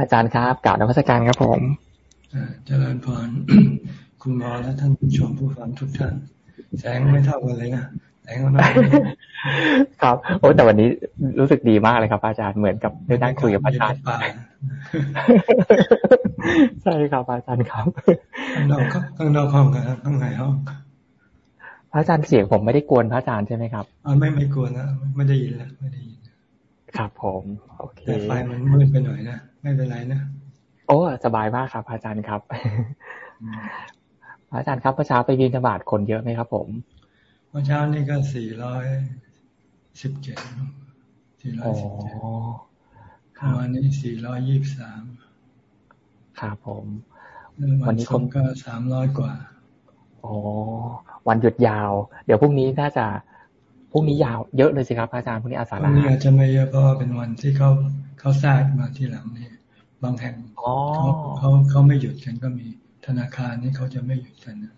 อาจารย์ครับกล่าวนวัตการครับผมเจริญพรคุณหมอและท่านผู้ชมผู้ฟังทุกท่าน แสงไม่เท่ากันเลยนะแสงมันครับ โอ้แต่วันนี้รู้สึกดีมากเลยครับ อาจารย์เหมือนกับได้นั่งคุยกับอาจารย์ใช่ครับอาจารย์ครับข้างนอกข้างนอกห้องกันข้างในห้องพระอาจารย์เสียงผมไม่ได้กวนพระอาจารย์ใช่ไหมครับอ๋อไม่ไม่กวนนะไม่ได้ยินแล้วไม่ได้ยินครับผมโอเคแต่ไฟมันมืดไปหน่อยนะ ไม่เป็นไรนะโอ้สบายมากครับ อาจารย์ครับ อาจารย์ครับเมื่อเช้าไปบินธบาตคนเยอะไหมครับ ผมเมื่อเช้านี่ก็สี่ร้อยสิบเจ็ดสี่ร้อยสิบเจ็ดวันนี้สี่ร้อยยี่สิบสามครับผม วันนี้คนก็สามร้อยกว่าอ๋อวันหยุดยาว เดี๋ยวพรุ่งนี้น่าจะพรุ่งนี้ยาวเยอะเลยสิครับอาจารย์พรุ่งนี้อาสาฬหพรุ่งนี้อาจจะไม่เยอะเพราะว่าเป็นวันที่เขา เขาแทรกมาที่หลังนี่บางแห่งเขาเขาเขาไม่หยุดกันก็มีธนาคารนี่เขาจะไม่หยุดกันนะ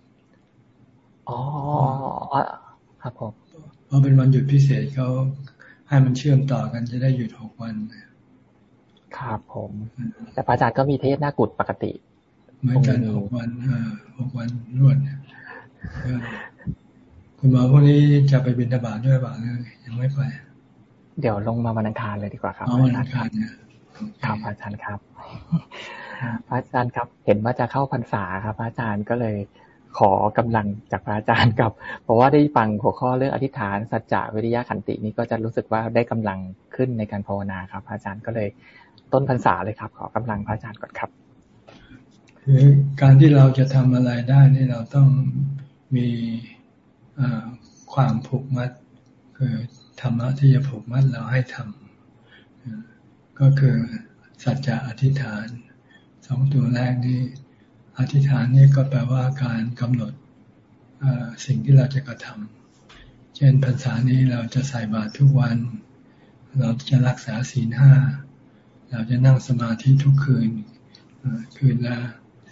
อ๋อครับผมเพราะเป็นวันหยุดพิเศษเขาให้มันเชื่อมต่อกันจะได้หยุดหกวันครับผม แต่พระอาจารย์ก็มีเทศหน้ากุดปกติ เหมือนกันหกวันหกวันรวดเนี่ยคุณหมอพวกนี้จะไปบินทบาทด้วยบ้างเลยยังไม่ไป เดี๋ยวลงมาวันอังคารเลยดีกว่าครับวันอังคารเนี่ยครับอาจารย์ครับพระอาจารย์ครับ เห็นว่าจะเข้าพรรษาครับพระอาจารย์ก็เลยขอกำลังจากพระอาจารย์กับ เพราะว่าได้ฟังหัวข้อเรื่องอธิษฐานสัจจะวิริยะขันตินี้ก็จะรู้สึกว่าได้กำลังขึ้นในการภาวนาครับพระอาจารย์ก็เลยต้นพรรษาเลยครับ ขอกำลังพระอาจารย์ก่อนครับคือการที่เราจะทำอะไรได้นี่เราต้องมีความผูกมัดคือ ธรรมะที่จะผูกมัดเราให้ทำก็คือสัจจะอธิษฐานสองตัวแรกนี้อธิษฐานนี่ก็แปลว่าการกำหนดสิ่งที่เราจะกระทำเช่นพรรษานี้เราจะใส่บาตรทุกวัน เราจะรักษาศีลห้าเราจะนั่งสมาธิทุกคืนคืนละ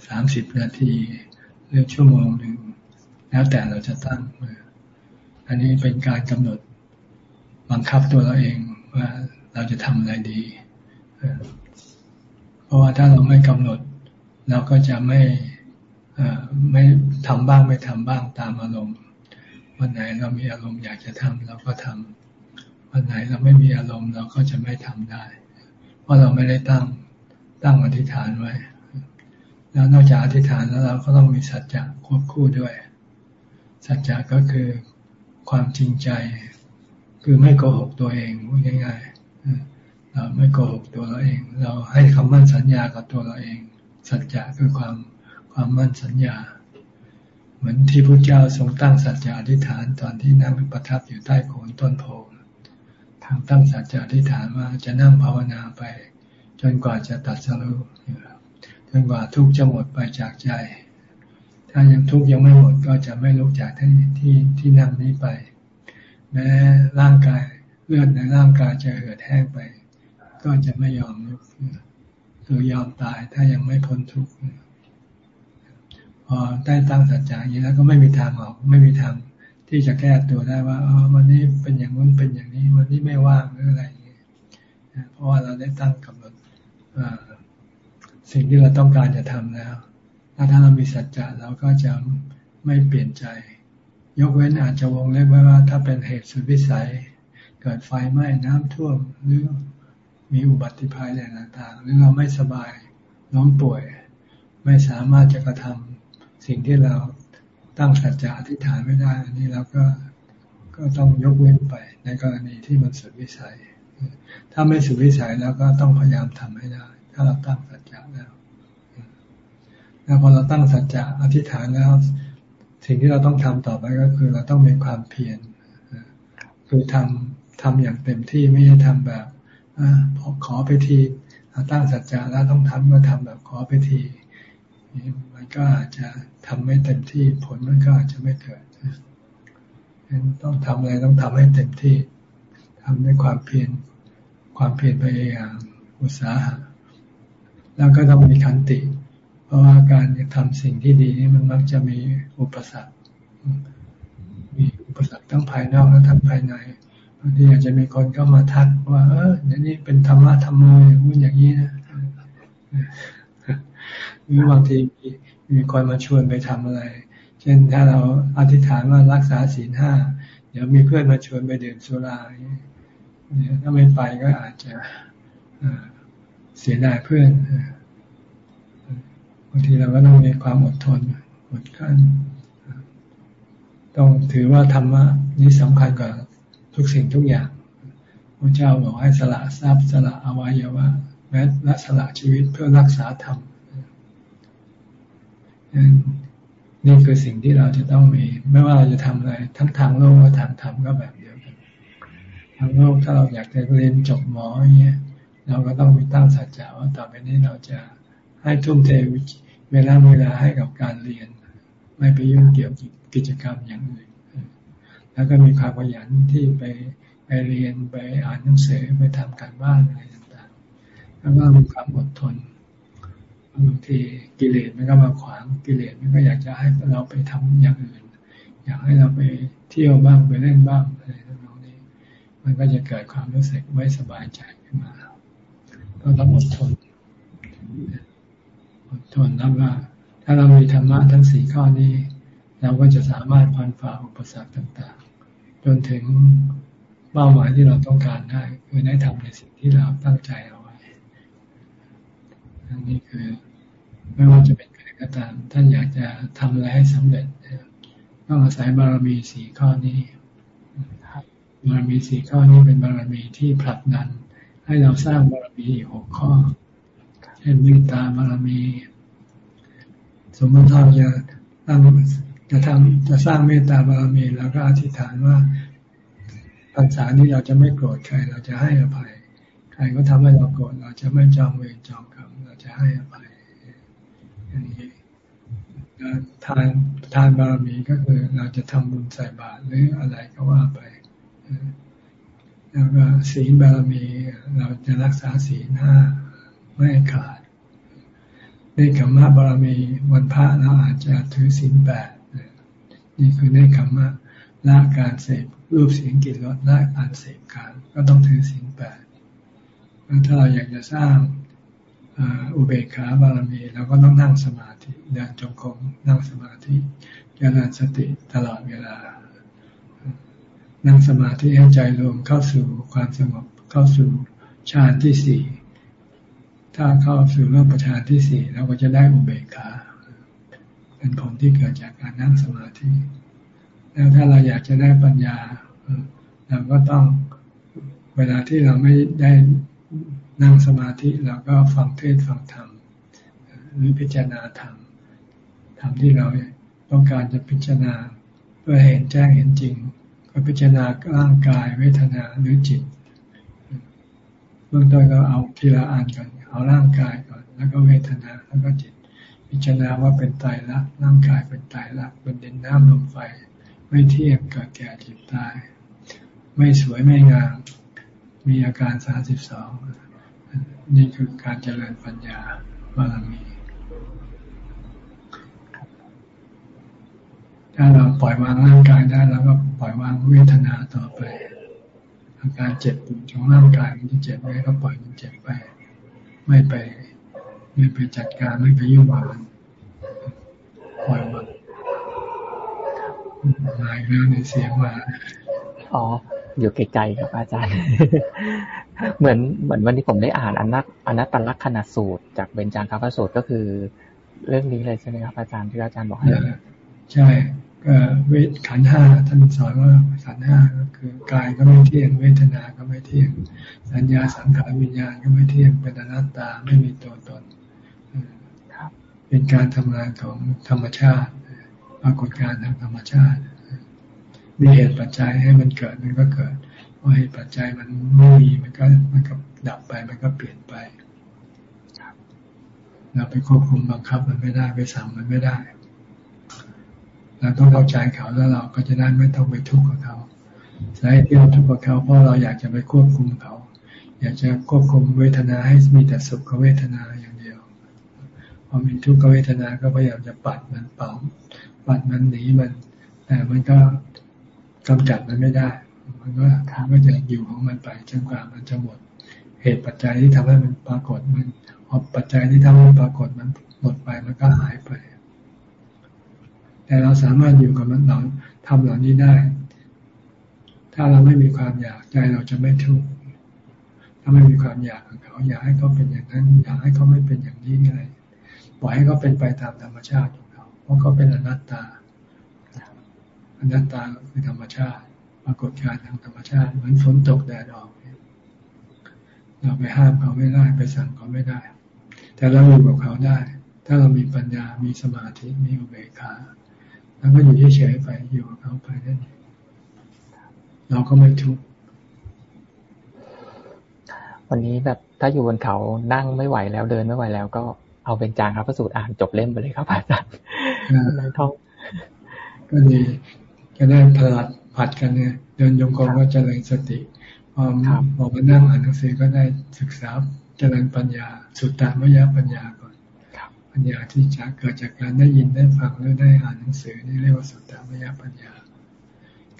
สามสิบนาทีหรือชั่วโมงหนึ่งแล้วแต่เราจะตั้ง อันนี้เป็นการกำหนด บังคับตัวเราเองว่าเราจะทำอะไรดี เพราะว่าถ้าเราไม่กำหนด เราก็จะไม่ไม่ทำบ้างไม่ทำบ้างตามอารมณ์ วันไหนเรามีอารมณ์อยากจะทำเราก็ทำวันไหนเราไม่มีอารมณ์เราก็จะไม่ทำได้ เพราะเราไม่ได้ตั้งตั้งอธิษฐานไว้ แล้วนอกจากอธิษฐานแล้วเราก็ต้องมีสัจจะควบคู่ด้วย สัจจะก็คือความจริงใจ คือไม่โกหกตัวเองง่ายๆเราไม่โกหกตัวเราเอง เราให้คำมั่นสัญญากับตัวเราเอง สัจจะคือความความมั่นสัญญา เหมือนที่พระเจ้าทรงตั้งสัจจะอธิษฐานตอนที่นั่งประทับอยู่ใต้โคนต้นโพทางตั้งสัจจะอธิษฐานว่าจะนั่งภาวนาไป จนกว่าจะตัดสรุปจนกว่าทุกจะหมดไปจากใจ ถ้ายังทุกข์ยังไม่หมดก็จะไม่ลุกจากที่ที่ที่นั่งนี้ไป แม้ร่างกายเลือดในร่างกายจะเหือดแห้งไป ก็จะไม่ยอมลุกคือยอมตายถ้ายังไม่พ้นทุกข์พอได้ตั้งสัจจะอย่างนี้แล้วก็ไม่มีทางออก ไม่มีทางที่จะแก้ตัวได้ว่าอ๋อวันนี้เป็นอย่างนู้นเป็นอย่างนี้ วันนี้ไม่ว่างหรืออะไรอย่างนี้เพราะว่าเราได้ตั้งกำหนดสิ่งที่เราต้องการจะทำแล้วถ้าถ้าเรามีสัจจะเราก็จะไม่เปลี่ยนใจ ยกเว้นอาจจะวงเล็บไว้ว่า ถ้าเป็นเหตุสุดวิสัย เกิดไฟไหม้น้ำท่วม หรือมีอุบัติภัยอะไรต่างๆ หรือเราไม่สบายน้องป่วย ไม่สามารถจะกระทำสิ่งที่เราตั้งสัจจะอธิษฐานไม่ได้ อันนี้เราก็ก็ต้องยกเว้นไปในกรณีที่มันสุดวิสัย ถ้าไม่สุดวิสัยแล้วก็ต้องพยายามทำให้ได้ ถ้าเราตั้งสัจจะแล้วแล้วพอเราตั้งสัจจะอธิษฐานแล้ว สิ่งที่เราต้องทำต่อไปก็คือเราต้องมีความเพียรคือทำทำอย่างเต็มที่ไม่ใช่ทำแบบอขอไปทีตั้งสัจจะแล้วต้องทำก็ทำแบบขอไปทีมันก็อาจจะทำไม่เต็มที่ผลมันก็อาจจะไม่เกิดต้องทำอะไรต้องทำให้เต็มที่ทำด้วยความเพียรความเพียรพยายามอุตสาหะแล้วก็ต้องมีขันติ เพราะว่าการทำสิ่งที่ดีนี่มันมักจะมีอุปสรรค มีอุปสรรคทั้งภายนอกและทั้งภายในบางทีอาจจะมีคนเข้ามาทักว่า เออเนี่ยนี่เป็นธรรมะธรรมโมอย่างนู้นอย่างนี้นะหรือบางทีมีมีคนมาชวนไปทำอะไร เช่นถ้าเราอธิษฐานว่ารักษาศีลห้าเดี๋ยวมีเพื่อนมาชวนไปดื่มสุราถ้าไม่ไปก็อาจจะเสียดายเพื่อน บางทีเราก็ต้องมีความอดทนอดกั้นต้องถือว่าธรรมะนี้สำคัญกว่าทุกสิ่งทุกอย่างพระเจ้าบอกให้สละทรัพย์สละอวัยวะแม้ละสละชีวิตเพื่อรักษาธรรมนี่คือสิ่งที่เราจะต้องมี ไม่ว่าเราจะทำอะไร ทั้งทางโลกและทางธรรมก็แบบเดียวกันทางโลกถ้าเราอยากจะเรียนจบหมออย่างเงี้ยเราก็ต้องมีตั้งสัจจะว่าต่อไปนี้เราจะ ให้ทุ่มเทเวลาเวลาให้กับการเรียน ไม่ไปยุ่งเกี่ยวกับกิจกรรมอย่างอื่น แล้วก็มีความขยันที่ไปไปเรียนไปอ่านหนังสือไปทำการบ้านอะไรต่างๆแล้วก็มีความอดทนบางทีกิเลสมันก็มาขวางกิเลสมันก็อยากจะให้เราไปทำอย่างอื่น อยากให้เราไปเที่ยวบ้างไปเล่นบ้างอะไรทั้งนี้ มันก็จะเกิดความรู้สึกไม่สบายใจขึ้นมา ก็ต้องอดทน อดทนแล้วว่า ถ้าเรามีธรรมะทั้งสี่ข้อนี้ เราก็จะสามารถพันฝ่าอุปสรรคต่างๆ จนถึงเป้าหมายที่เราต้องการได้ คือได้ทำในสิ่งที่เราตั้งใจเอาไว้อันนี้คือไม่ว่าจะเป็นใครก็ตาม ท่านอยากจะทำอะไรให้สำเร็จต้องอาศัยบารมีสี่ข้อนี้บารมีสี่ข้อนี้เป็นบารมีที่ผลักดัน ให้เราสร้างบารมีหกข้อ เช่นมิตาบารมี สมมติเราจะตั้งจะทำจะสร้างเมตตาบารมีแล้วก็อธิษฐานว่าพรรษานี้เราจะไม่โกรธใคร เราจะให้อภัย ใครก็ทำให้เราโกรธเราจะไม่จองเวรจองกรรมเราจะให้อภัยอย่างนี้ทานทานบารมีก็คือเราจะทำบุญใส่บาตรหรืออะไรก็ว่าไปแล้วก็ศีลบารมีเราจะรักษาศีลห้า ไม่ขาดในขมมะบารมีวันพระเราอาจจะถือศีลแปดนี่คือในขมมะละการเสพรูปเสียงกลิ่นรสละการเสพการก็ต้องถือศีลแปดถ้าเราอยากจะสร้างอุเบกขาบารมีเราก็ต้องนั่งสมาธิเดินจงกรมนั่งสมาธิเจริญสติตลอดเวลา นั่งสมาธิให้ใจรวมเข้าสู่ความสงบเข้าสู่ฌานที่สี่ ถ้าเข้าสู่รูปฌานที่สี่เราก็จะได้อุเบกขาเป็นผลที่เกิดจากการนั่งสมาธิ แล้วถ้าเราอยากจะได้ปัญญาเราก็ต้องเวลาที่เราไม่ได้นั่งสมาธิเราก็ฟังเทศฟังธรรมหรือพิจารณาธรรมธรรมที่เราต้องการจะพิจารณาเพื่อเห็นแจ้งเห็นจริง ก็พิจารณาร่างกายเวทนาหรือจิตเบื้องต้นเราเอาทีละอันก่อน เอาร่างกายก่อน แล้วก็เวทนาแล้วก็จิต พิจารณาว่าเป็นตายรักร่างกายเป็นตายรักเป็นดินน้ำลมไฟ ไม่เที่ยงเกิดแก่เจ็บตาย ไม่สวยไม่งาม มีอาการสาสิบสองนี่คือการเจริญปัญญาบารมีถ้าเราปล่อยวางร่างกายได้เราก็ปล่อยวางเวทนาต่อไปอาการเจ็บปวดของร่างกายมันจะเจ็บไงก็ปล่อยมันเจ็บไป ไม่ไป ไม่ไปจัดการไม่ไปยุ่งกับมันปล่อยวางมาอีกแล้วในเสียงว่าอ๋ออยู่ไกลๆครับอาจารย์ เหมือนเหมือนวันนี้ผมได้อ่านอนัตอนัตตลักษณสูตร จากเบญจางคพสูตรก็คือ เรื่องนี้เลยใช่ไหมครับอาจารย์ที่อาจารย์บอกให้ใช่ ก็เวทขันห้าท่านสอนว่าขันห้าก็คือกายก็ไม่เที่ยง เวทนาก็ไม่เที่ยง สัญญาสังขารวิญญาณก็ไม่เที่ยงเป็นอนัตตาไม่มีตัวตนเป็นการทำงานของธรรมชาติปรากฏการณ์ทางธรรมชาติ มีเหตุปัจจัยให้มันเกิดมันก็เกิดพอเหตุปัจจัยมันไม่มีมันก็มันก็ดับไปมันก็เปลี่ยนไปเราไปควบคุมบังคับมันไม่ได้ไปสั่งมันไม่ได้ เราต้องเข้าใจเขาแล้วเราก็จะได้ไม่ต้องไปทุกข์กับเขาสาเหตุที่เราทุกข์กับเขาเพราะเราอยากจะไปควบคุมเขา อยากจะควบคุมเวทนาให้มีแต่สุขเวทนาอย่างเดียวพอมีทุกขเวทนาก็พยายามจะปัดมันเป่าปัดมันหนีมัน แต่มันก็กำจัดมันไม่ได้ มันก็มันก็จะอยู่ของมันไปจนกว่ามันจะหมด เหตุปัจจัยที่ทำให้มันปรากฏมันพอปัจจัยที่ทำให้มันปรากฏมันหมดไปมันก็หายไป แต่เราสามารถอยู่กับมันหลังทำเหล่านี้ได้ ถ้าเราไม่มีความอยากใจเราจะไม่ทุกข์ถ้าไม่มีความอยากของเขาอยากให้เขาเป็นอย่างนั้น อยากให้เขาไม่เป็นอย่างนี้อะไรปล่อยให้เขาเป็นไปตามธรรมชาติของเขา เพราะเขาเป็นอนัตตา อนัตตาคือธรรมชาติ ปรากฏการณ์ทางธรรมชาติเหมือนฝนตกแดดออกเราไปห้ามเขาไม่ได้ไปสั่งเขาไม่ได้ แต่เราอยู่กับเขาได้ ถ้าเรามีปัญญา มีสมาธิ มีอุเบกขา แล้วก็อยู่เฉยๆไปอยู่กับเขาไปนั่นเองเราก็ไม่ทุกข์วันนี้แบบถ้าอยู่บนเขานั่งไม่ไหวแล้วเดินไม่ไหวแล้วก็เอาเป็นจางครับพระสูตรอ่านจบเล่มไปเลยครับอาจารย์ในท้องก็ดีจะได้ผลัดผัดกันเนี่ยเดินยงกรมก็เจริญสติพอบอกมานั่งอ่านหนังสือก็ได้ศึกษาเจริญปัญญา สุดตามยปัญญาก่อน ปัญญาที่จะเกิดจากการได้ยินได้ฟังหรือได้อ่านหนังสือนี่เรียกว่าสุดตามยปัญญา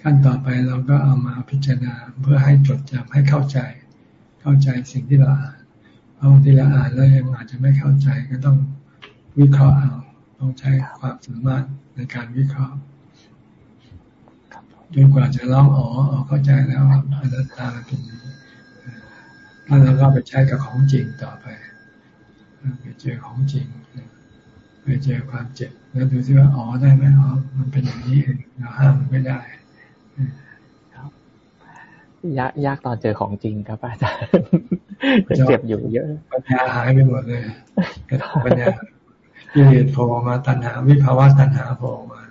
ขั้นต่อไปเราก็เอามาพิจารณาเพื่อให้จดจำให้เข้าใจ เข้าใจสิ่งที่เราอ่านบางทีเราอ่านแล้วยังอาจจะไม่เข้าใจก็ต้องวิเคราะห์เอาต้องใช้ความสามารถในการวิเคราะห์จนกว่าจะร้องอ๋ออ๋อเข้าใจแล้วอนัตตาเป็นนี้แล้วเราก็ไปใช้กับของจริงต่อไป ไปเจอของจริงไปเจอความเจ็บ แล้วดูซิว่าอ๋อได้ไหมอ๋อมันเป็นอย่างนี้เองเราห้ามมันไม่ได้ยากยากตอนเจอของจริงครับอาจารย์เจ็บอยู่เยอะปัญญาหายไปหมดเลยปัญญาที่เหตุโผล่มาตัณหาวิภาวะตัณหาโผล่มา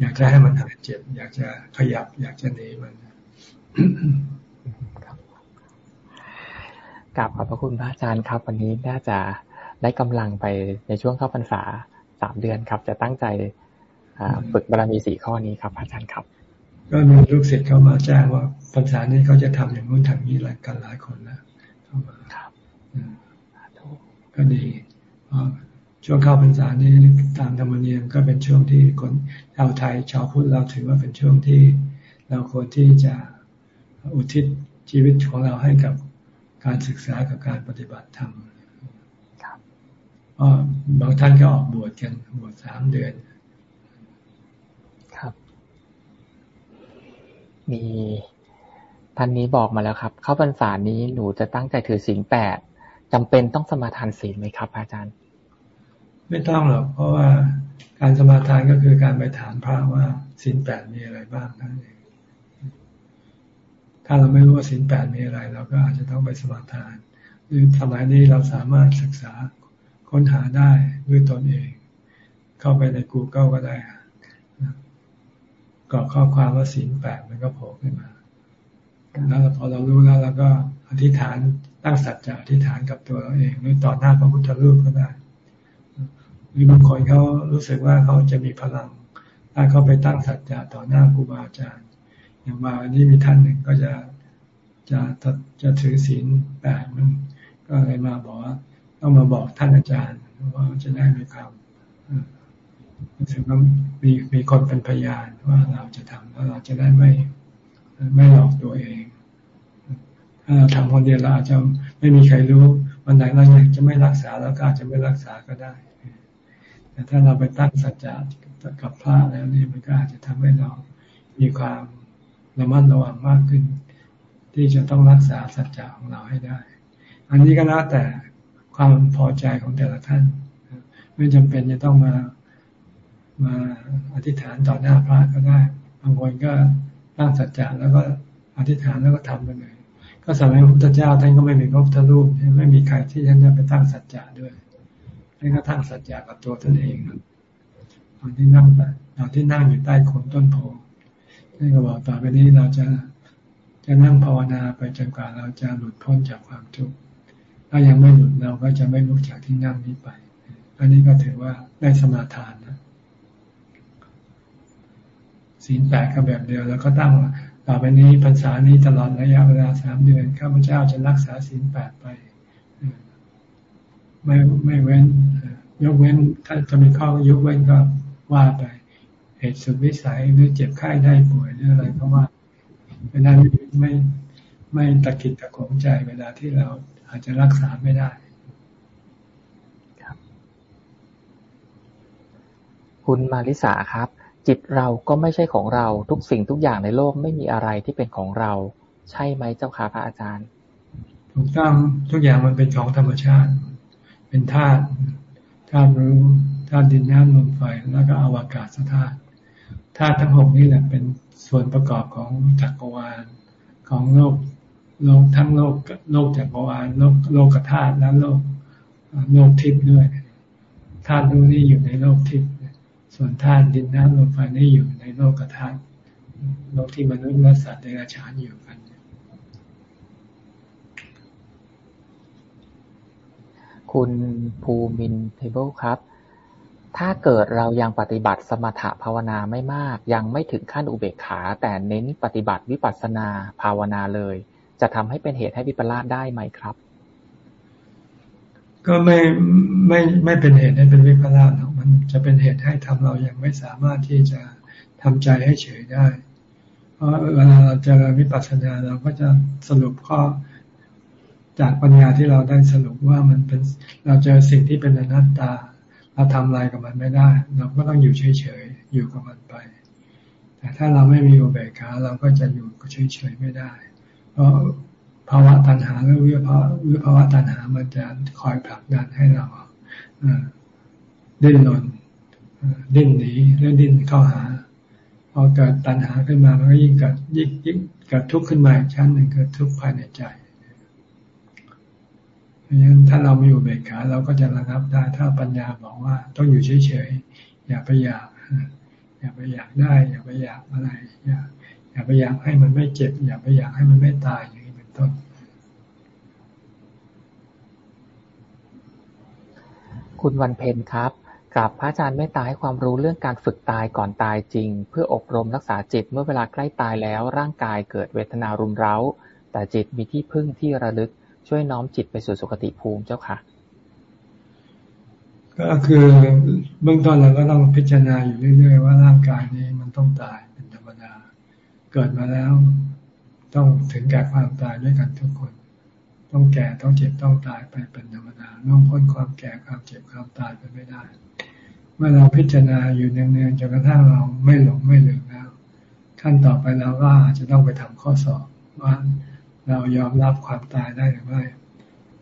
อยากจะให้มันหายเจ็บ อยากจะขยับ อยากจะหนีมันกลับขอบพระคุณพระอาจารย์ครับ วันนี้น่าจะ ได้กำลังไปในช่วงเข้าพรรษาสามเดือนครับ จะตั้งใจฝึกบารมีสี่ข้อนี้ครับ อาจารย์ครับ ก็มีลูกศิษย์เข้ามาแจ้งว่าพรรษานี้เขาจะทำอย่างนู้นทำนี้หลายกันหลายคนแล้วเข้ามาครับก็ดีช่วงเข้าพรรษานี้ตามธรรมเนียมก็เป็นช่วงที่คนชาวไทยชาวพุทธเราถือว่าเป็นช่วงที่เราควรที่จะอุทิศชีวิตของเราให้กับการศึกษากับการปฏิบัติธรรมเพราะ บางท่านก็ออกบวชกันบวชสามเดือน ครับ มีท่านนี้บอกมาแล้วครับ เข้าพรรษานี้หนูจะตั้งใจถือศีลแปดจำเป็นต้องสมาทานศีลไหมครับ อาจารย์ ไม่ต้องหรอกเพราะว่าการสมาทานก็คือการไปถามพระว่าสินแปดมีอะไรบ้างนั่นเองถ้าเราไม่รู้ว่าสินแปดมีอะไร เราก็อาจจะต้องไปสมาทาน หรือสมัยนี้เราสามารถศึกษา ค้นหาได้ด้วยตนเอง เข้าไปใน Google ก็ได้กรอกข้อความว่าสินแปดมันก็โผล่ขึ้นมา แล้วพอเรารู้แล้วเราก็อธิษฐานตั้งสัจจะอธิษฐานกับตัวเราเอง หรือต่อหน้าพระพุทธรูปก็ได้หรือบางคนเขารู้สึกว่าเขาจะมีพลัง ถ้าเขาไปตั้งสัจจะต่อหน้าครูบาอาจารย์ อย่างมาวันนี้มีท่านหนึ่งก็จะจะจะถือศีลแปดมันก็เลยมาบอกว่า ต้องมาบอกท่านอาจารย์ว่าจะได้มีความรู้สึกว่ามีมีคนเป็นพยานว่าเราจะทำแล้วเราจะได้ไม่ไม่หลอกตัวเอง ถ้าเราทำคนเดียวเราอาจจะไม่มีใครรู้วันไหนเราอยากจะไม่รักษาแล้วก็อาจจะไม่รักษาก็ได้ แต่ถ้าเราไปตั้งสัจจะกับพระแล้วนี่มันก็อาจจะทำให้เรามีความระมัดระวังมากขึ้น ที่จะต้องรักษาสัจจะของเราให้ได้ อันนี้ก็แล้วแต่ ความพอใจของแต่ละท่าน ไม่จำเป็นจะต้องมามาอธิษฐานต่อหน้าพระก็ได้บางคนก็ตั้งสัจจะแล้วก็อธิษฐานแล้วก็ทำไปเลยก็สมัยพระพุทธเจ้าท่านก็ไม่มีพระพุทธรูปไม่มีใครที่ท่านจะไปตั้งสัจจะด้วยให้กระทั่งสัจจะกับตัวท่านเองตอนที่นั่งตอนที่นั่งอยู่ใต้โคนต้นโพท่านก็บอกต่อไปนี้เราจะจะนั่งภาวนาไปจนกว่าเราจะหลุดพ้นจากความทุกข์ ถ้ายังไม่หลุดเราก็จะไม่ลุกจากที่นั่งนี้ไป อันนี้ก็ถือว่าได้สมาทานนะศีลแปดก็แบบเดียวแล้วก็ตั้งต่อไปนี้พรรษานี้ตลอดระยะเวลาสามเดือนข้าพเจ้าจะรักษาศีลแปดไปไม่ไม่เว้น ยกเว้นถ้าจะมีข้อยกเว้นก็ว่าไปเหตุสุดวิสัยหรือเจ็บไข้ได้ป่วยหรืออะไรก็ว่าเวลาไม่ไม่ไม่ตะกิดตะขวงใจเวลาที่เรา อาจจะรักษาไม่ได้ครับคุณมาริสาครับ จิตเราก็ไม่ใช่ของเราทุกสิ่งทุกอย่างในโลกไม่มีอะไรที่เป็นของเรา ใช่ไหมเจ้าค่ะพระอาจารย์ ถูกต้องทุกอย่างมันเป็นของธรรมชาติ เป็นธาตุธาตุรู้ธาตุดินน้ำลมไฟแล้วก็อวกาศธาตุธาตุทั้งหกนี่แหละเป็นส่วนประกอบของจักรวาลของโลก โลกทั้งโลกโลกจักรวาลโลกโลกธาตุและโลกโลกทิพย์ด้วยธาตุรู้นี่อยู่ในโลกทิพย์ส่วนธาตุดินน้ำลมไฟนี่อยู่ในโลกธาตุโลกที่มนุษย์และสัตว์เดรัจฉานอยู่กัน คุณภูมินเทเบิลครับ ถ้าเกิดเรายังปฏิบัติสมถะภาวนาไม่มาก ยังไม่ถึงขั้นอุเบกขา แต่เน้นปฏิบัติวิปัสสนาภาวนาเลย จะทำให้เป็นเหตุให้วิปลาสได้ไหมครับ ก็ไม่ไม่ไม่เป็นเหตุให้เป็นวิปลาสหรอกมันจะเป็นเหตุให้ทำเรายังไม่สามารถที่จะทำใจให้เฉยได้ เพราะเวลาเราเจริญวิปัสสนาเราก็จะสรุปข้อจากปัญญาที่เราได้สรุปว่ามันเป็นเราเจอสิ่งที่เป็นอนัตตา เราทำอะไรกับมันไม่ได้ เราก็ต้องอยู่เฉยๆอยู่กับมันไป แต่ถ้าเราไม่มีอุเบกขาเราก็จะอยู่เฉยๆไม่ได้ เพราะภาวะตัณหาหรือวิภาวะวิภาวะตัณหามันจะคอยผลักดันให้เราดิ้นรนดิ้นหนีหรือดิ้นเข้าหาพอเกิดตัณหาขึ้นมามันก็ยิ่งเกิดยิ่งยิ่งเกิดทุกข์ขึ้นมาอีกชั้นหนึ่งเกิดทุกข์ภายในใจเพราะฉะนั้นถ้าเราไม่อยู่เบกขาเราก็จะระงับได้ถ้าปัญญาบอกว่าต้องอยู่เฉยๆอย่าไปอยาก อย่าไปอยากได้ อย่าไปอยากอะไรอย่า อย่าไปอยากให้มันไม่เจ็บ อย่าไปอยากให้มันไม่ตายอย่างนี้เป็นต้น คุณวันเพ็ญครับกราบพระอาจารย์เมตตาให้ความรู้เรื่องการฝึกตายก่อนตายจริง เพื่ออบรมรักษาจิตเมื่อเวลาใกล้ตายแล้วร่างกายเกิดเวทนารุมเร้า แต่จิตมีที่พึ่งที่ระลึกช่วยน้อมจิตไปสู่สุคติภูมิเจ้าค่ะ ก็คือเบื้องต้นเราก็ต้องพิจารณาอยู่เรื่อยๆว่าร่างกายนี้มันต้องตายเป็นธรรมดา เกิดมาแล้ว ต้องถึงแก่ความตายด้วยกันทุกคน ต้องแก่ต้องเจ็บต้องตายไปเป็นธรรมดาล่วงพ้นความแก่ความเจ็บความตายไปไม่ได้ เมื่อเราพิจารณาอยู่เนืองๆจนกระทั่งเราไม่หลงไม่ลืมแล้วขั้นต่อไปเราก็อาจจะต้องไปทำข้อสอบว่าเรายอมรับความตายได้หรือไม่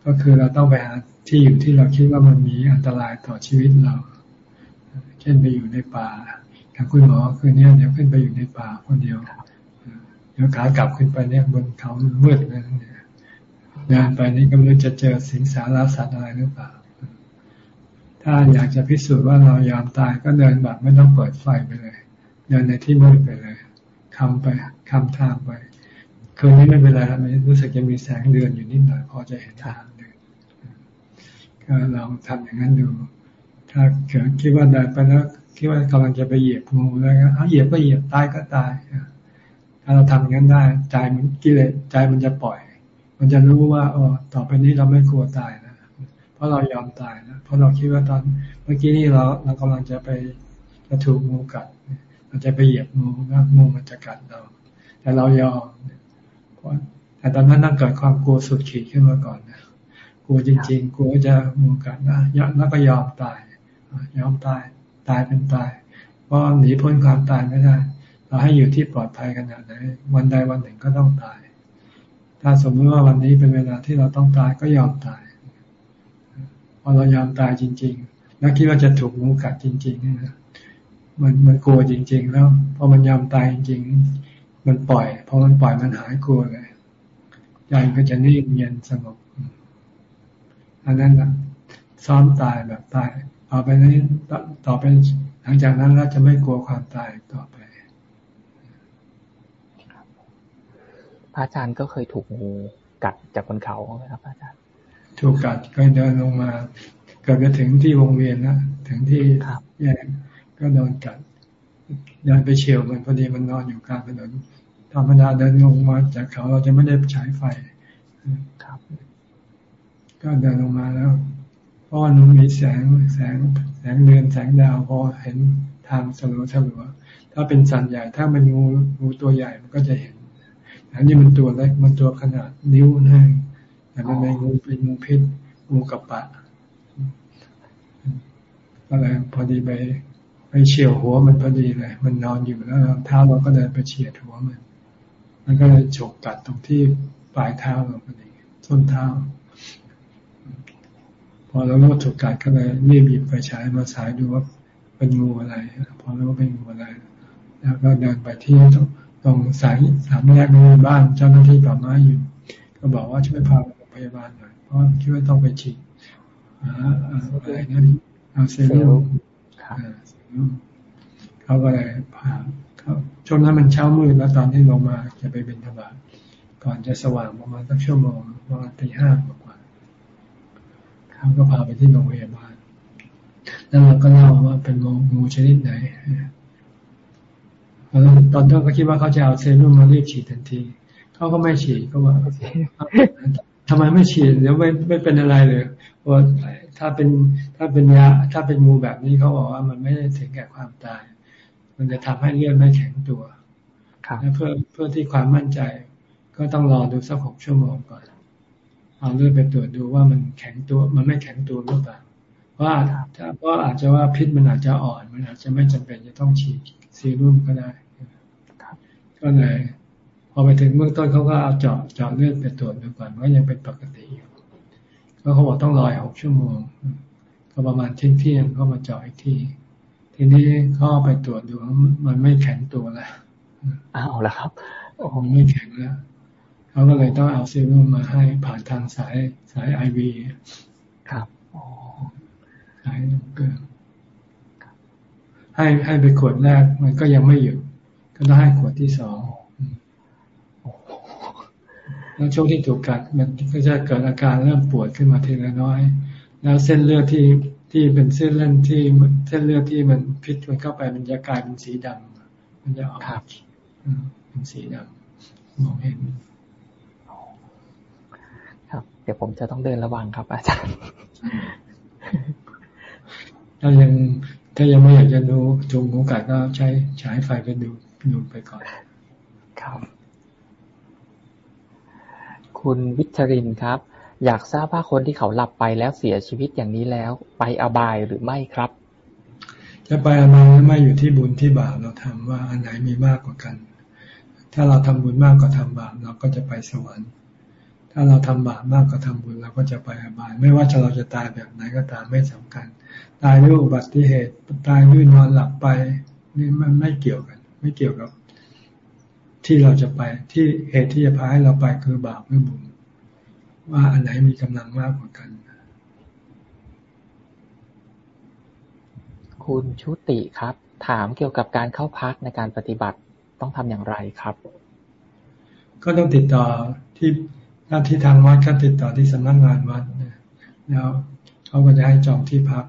ก็คือเราต้องไปหาที่อยู่ที่เราคิดว่ามันมีอันตรายต่อชีวิตเรา เช่นไปอยู่ในป่ากับคุณหมอคืนนี้เดี๋ยวขึ้นไปอยู่ในป่าคนเดียว เดี๋ยวขากลับขึ้นไปเนี่ยบนเขามืดนะเนี่ยเดินไปนี่ก็ไม่รู้จะเจอสิงสารสัตว์อะไรหรือเปล่า ถ้าอยากจะพิสูจน์ว่าเรายอมตายก็เดินแบบไม่ต้องเปิดไฟไปเลย เดินในที่มืดไปเลยคำไปคำทางไปคืนนี้ไม่เป็นไรครับรู้สึกจะมีแสงเดือนอยู่นิดหน่อยพอจะเห็นทางเดินก็ลองทำอย่างนั้นดู ถ้าเกิดคิดว่าเดินไปแล้วคิดว่ากำลังจะไปเหยียบงูแล้วก็เหยียบก็เหยียบตายก็ตาย ถ้าเราทำอย่างนั้นได้ใจมันกิเลสใจมันจะปล่อย มันจะรู้ว่าอ๋อต่อไปนี้เราไม่กลัวตายนะเพราะเรายอมตายนะเพราะเราคิดว่าตอนเมื่อกี้นี่เราเรากำลังจะไปจะถูกงูกัดเราจะไปเหยียบงูงูมันจะกัดเรา แต่เรายอมแต่ตอนนั้นต้องเกิดความกลัวสุดขีดขึ้นมาก่อนนะกลัวจริง ๆกลัวจะมูกันนะแล้วก็ยอมตายยอมตายตายเป็นตายเพราะหนีพ้นความตายไม่ได้ เราให้อยู่ที่ปลอดภัยขนาดไหนวันใดวันหนึ่งก็ต้องตาย ถ้าสมมติว่าวันนี้เป็นเวลาที่เราต้องตายก็ยอมตายพอเรายอมตายจริง ๆ แล้วคิดว่าจะถูกงูกัดจริงๆนะมันมันกลัวจริง ๆ แล้วพอมันยอมตายจริง ๆ มันปล่อยพอมันปล่อยมันหายกลัวเลยใจก็จะนิ่งเย็นสงบอันนั้นนะซ้อมตายแบบตายต่อไปนี้ต่อไปหลังจากนั้นเราจะไม่กลัวความตายต่อไป พระอาจารย์ก็เคยถูกงูกัดจากบนเขาไหมครับพระอาจารย์ ถูกกัดก็เดินลงมาเกิดไปถึงที่วงเวียนนะถึงที่แยกก็โดนกัดเดินไปเฉียวมันพอดีมันนอนอยู่กลางถนนธรรมดาเดินลงมาจากเขาเราจะไม่ได้ใช้ไฟครับ ก็เดินลงมาแล้วเพราะมันมีแสงแสงแสงเดือนแสงดาวพอเห็นทางสลัวสลัวถ้าเป็นสัตว์ใหญ่ถ้ามันงูงูตัวใหญ่มันก็จะเห็น อันนี้มันตัวเล็กมันตัวขนาดนิ้วนะแต่มันเป็นงูเป็นงูพิษงูกระปะก็เลยพอดีไปไปเฉียวหัวมันพอดีเลย มันนอนอยู่แล้วเท้าเราก็เดินไปเฉียดหัวมัน มันก็เลยฉกกัดตรงที่ปลายเท้าเราพอดีส้นเท้า พอเราโลดถูกกัดก็เลยรีบหยิบไฟฉายมาสายดูว่าเป็นงูอะไร พอรู้ว่าเป็นงูอะไร แล้วก็เดินไปที่ ตรงสายสามแยกในบ้านเจ้าหน้าที่ป่าไม้อยู่ ก็บอกว่าช่วยพาไปโรงพยาบาลหน่อยเพราะคิดว่าต้องไปฉีดอะไรนั้นเอาเซรุ่มเขาก็เลยพาเขาช่วงนั้นมันเช้ามืดแล้วตอนที่ลงมาจะไปบินทบาทก่อนจะสว่างประมาณสักชั่วโมงประมาณตีห้ากว่าเขาก็พาไปที่โรงพยาบาลแล้วเราก็เล่าว่าเป็นงูชนิดไหน ตอนต้นก็คิดว่าเขาจะเอาเซรุ่มมารีบฉีดทันที เขาก็ไม่ฉีดก็ว่าทำไมไม่ฉีดเดี๋ยวไม่ไม่เป็นอะไรเลยว่าถ้าเป็นถ้าเป็นยาถ้าเป็นงูแบบนี้เขาบอกว่ามันไม่ได้ถึงแก่ความตาย มันจะทำให้เลือดไม่แข็งตัวและเพื่อเพื่อที่ความมั่นใจ ก็ต้องรอดูสักหกชั่วโมงก่อน เอาเลือดไปตรวจดูว่ามันแข็งตัว มันไม่แข็งตัวหรือเปล่าว่าถ้าเพราะอาจจะว่าพิษมันอาจจะอ่อน มันอาจจะไม่จำเป็นจะต้องฉีดซีรุ่มก็ได้ ก็เลยพอไปถึงเบื้องต้นเขาก็เอาเจาะเจาะเลือดไปตรวจดูก่อนว่ายังเป็นปกติอยู่ก็เขาบอกต้องรอหกชั่วโมง ก็ประมาณเที่ยงเที่ยงเขามาเจาะอีกทีทีนี้เขาไปตรวจดูมันไม่แข็งตัวแล้วอ้าวแล้วครับโอ้ไม่แข็งแล้วเขาก็เลยต้องเอาซีรุ่มมาให้ผ่านทางสายสายไอวีครับสายน้ำเกลือให้ให้ไปขวดแรกมันก็ยังไม่หยุด ก็ต้องให้ขวดที่สองแล้วช่วงที่ถูกกัดมันก็จะเกิดอาการเริ่มปวดขึ้นมาทีละน้อย แล้วเส้นเลือดที่ที่เป็นเส้นเลือดที่เส้นเลือดที่มันพิษมันเข้าไปมันจะกลายเป็นสีดำมันจะออกเป็นสีดำมองเห็นครับ เดี๋ยวผมจะต้องเดินระวังครับ อาจารย์ถ้ายังถ้ายังไม่อยากจะดูจุงหูกัดก็ใช้ฉายไฟไปดู ดูไปก่อน ครับ คุณวิชรินครับ อยากทราบว่าคนที่เขาหลับไปแล้วเสียชีวิตอย่างนี้แล้ว ไปอบายหรือไม่ครับ จะไปอบายหรือไม่อยู่ที่บุญที่บาปเราทำว่าอันไหนมีมากกว่ากัน ถ้าเราทำบุญมากกว่าทำบาปเราก็จะไปสวรรค์ถ้าเราทำบาปมากกว่าทำบุญเราก็จะไปอบาย ไม่ว่าจะเราจะตายแบบไหนก็ตามไม่สำคัญ ตายด้วยอุบัติเหตุ ตายด้วยนอนหลับไปนี่มันไม่เกี่ยวกัน ไม่เกี่ยวกับที่เราจะไปที่เหตุที่จะพาให้เราไปคือบาปหรือบุญว่าอันไหนมีกำลังมากกว่ากัน คุณชุติครับ ถามเกี่ยวกับการเข้าพักในการปฏิบัติต้องทำอย่างไรครับ ก็ต้องติดต่อที่ถ้าที่ทางวัดก็ติดต่อที่สำนักงงานวัดแล้วเขาก็จะให้จองที่พัก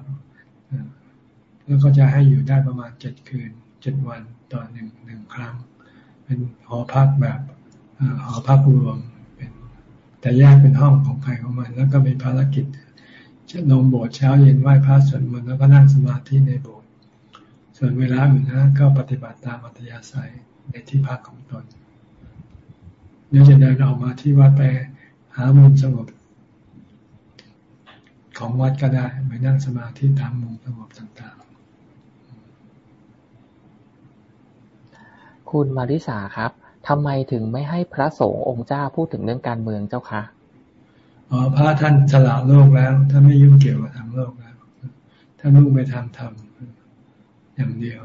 แล้วก็จะให้อยู่ได้ประมาณเจ็ดคืน เจ็ดวันต่อหนึ่งหนึ่งครั้ง เป็นหอพักแบบหอพักรวมเป็นแต่แยกเป็นห้องของใครของมัน แล้วก็เป็นภารกิจจะลงโบสถ์เช้าเย็นไหว้พระสวดมนต์แล้วก็นั่งสมาธิในโบสถ์ส่วนเวลาอื่นนะก็ปฏิบัติตามอัธยาศัยในที่พักของตนเดี๋ยวจะเดินออกมาที่วัดไปหามุมสงบของวัดก็ได้ไปนั่งสมาธิตามมุมสงบต่าง คุณมาริสาครับ ทำไมถึงไม่ให้พระสงฆ์องค์เจ้าพูดถึงเรื่องการเมืองเจ้าคะอ๋อพระท่านสละโลกแล้วท่านไม่ยุ่งเกี่ยวกับทางโลกแล้วท่านมุ่งไปทางธรรมอย่างเดียว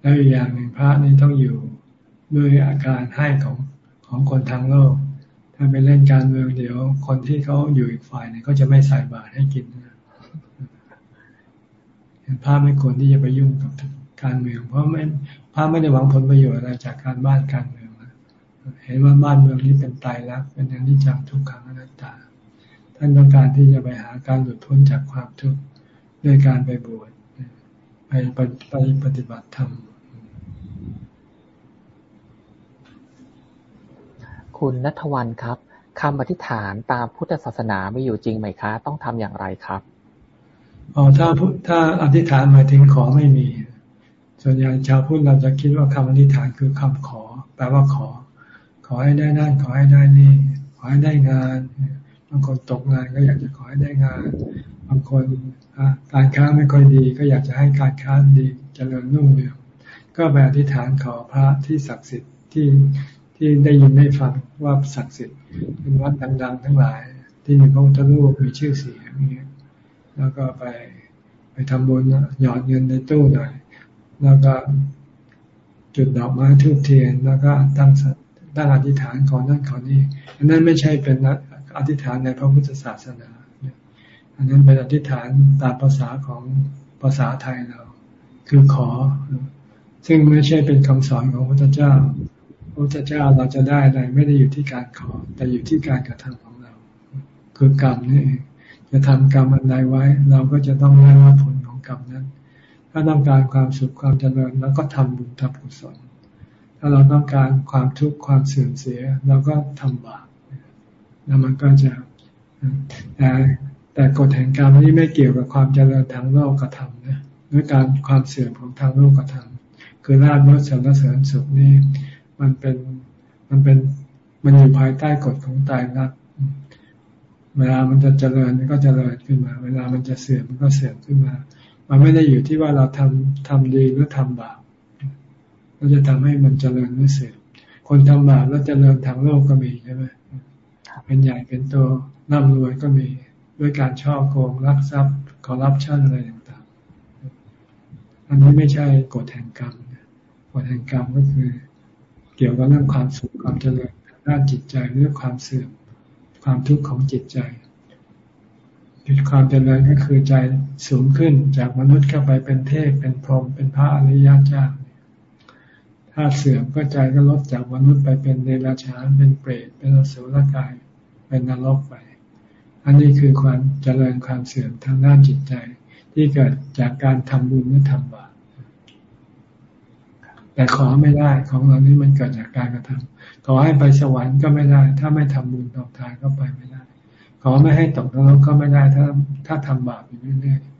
แล้วอีกอย่างหนึ่งพระนี่ต้องอยู่ด้วยอาการให้ของของคนทางโลก ถ้าไปเล่นการเมืองเดี๋ยว คนที่เขาอยู่อีกฝ่ายเนี่ยก็จะไม่ใส่บาตรให้กินพระไม่ควรที่จะไปยุ่งกับการเมือง เพราะไม่ พระไม่ได้หวังผลประโยชน์อะไรจากการบ้านการเมืองเห็นว่าบ้านเมืองนี้เป็นตายรักเป็นอนิจจังทุกขังอนัตตา ท่านต้องการที่จะไปหาการหลุดพ้นจากความทุกข์ด้วยการไปบวชไปไปปฏิบัติธรรมคุณนัทวันครับคำอธิษฐานตามพุทธศาสนาไม่อยู่จริงไหมคะ ต้องทำอย่างไรครับอ๋อถ้าถ้าอธิษฐานหมายถึงขอไม่มี ส่วนใหญ่ชาวพุทธเราจะคิดว่าคำอธิษฐานคือคำขอ แปลว่าขอ ขอให้ได้นั่นขอให้ได้นี่ ขอให้ได้งานบางคนตกงานก็อยากจะขอให้ได้งานบางคนการค้าไม่ค่อยดี ก็อยากจะให้การค้าดีจเจริญรุ่งเรืองก็ไปอธิษฐานขอพระที่ศักดิ์สิทธิ์ที่ที่ได้ยินได้ฟังว่าศักดิ์สิทธิ์เป็นวัดดัง ๆ ทั้งหลาย ที่มีพระพุทธรูปมีชื่อเสียงอย่างเงี้ยแล้วก็ไปไปทำบุญหยอดเงินในตู้หน่อย แล้วก็จุดดอกไม้ทูบเทียน แล้วก็ตั้งตั้งอธิษฐานขอนั่นขอนี้อันนั้นไม่ใช่เป็นอธิษฐานในพระพุทธศาสนาอันนั้นเป็นอธิษฐานตามภาษาของภาษาไทยเรา คือขอ ซึ่งไม่ใช่เป็นคำสอนของพระพุทธเจ้าพระพุทธเจ้าเราจะได้อะไรไม่ได้อยู่ที่การขอ แต่อยู่ที่การกระทำของเรา คือกรรมนี่เองจะทำกรรมอันใดไว้ เราก็จะต้องได้รับผลของกรรมนั้น ถ้าต้องการความสุขความเจริญแล้วก็ทำบุญทำกุศล ถ้าเราต้องการความทุกข์ความเสื่อมเสียเราก็ทำบาปแล้วมันก็จะแต่แต่กฎแห่งกรรมนี้ไม่เกี่ยวกับความเจริญทางโลกกระทำนะด้วยการความเสื่อมของทางโลกกระทำคือราบยศสรรเสริญสุขนี่มันเป็นมันเป็นมันอยู่ภายใต้กฎของตายรักเวลามันจะเจริญก็เจริญขึ้นมา เวลามันจะเสื่อมมันก็เสื่อมขึ้นมา มันไม่ได้อยู่ที่ว่าเราทำทำดีหรือทำบาปเราจะทำให้มันเจริญหรือเสื่อมคนทำบาปแล้วเจริญทางโลกก็มีใช่ไหมเป็นใหญ่เป็นโตร่ำรวยก็มีด้วยการช่อโกงลักทรัพย์คอร์รัปชันอะไรต่างๆ อันนี้ไม่ใช่กฎแห่งกรรมกฎแห่งกรรมก็คือ เกี่ยวกับเรื่องความสุขความเจริญด้านจิตใจเรื่องความเสื่อมความทุกข์ของจิตใจ จุดความเจริญก็คือใจสูงขึ้นจากมนุษย์เข้าไปเป็นเทพเป็นพรหมเป็นพระอริยเจ้าถ้าเสื่อมก็ใจก็ลดจากมนุษย์ไปเป็นเดรัจฉานเป็นเปรตเป็นอสุรกาย เป็นนรกไป อันนี้คือความเจริญความเสื่อมทางด้านจิตใจ ที่เกิดจากการทำบุญหรือทำบาปแต่ขอไม่ได้ของเรานี้มันเกิดจากการกระทำขอให้ไปสวรรค์ก็ไม่ได้ ถ้าไม่ทำบุญตอบทานก็ไปไม่ได้ อไม่ให้ตกนรกก็ไม่ได้ถ้าถ้าทำบาปอยู่เรื่อยๆ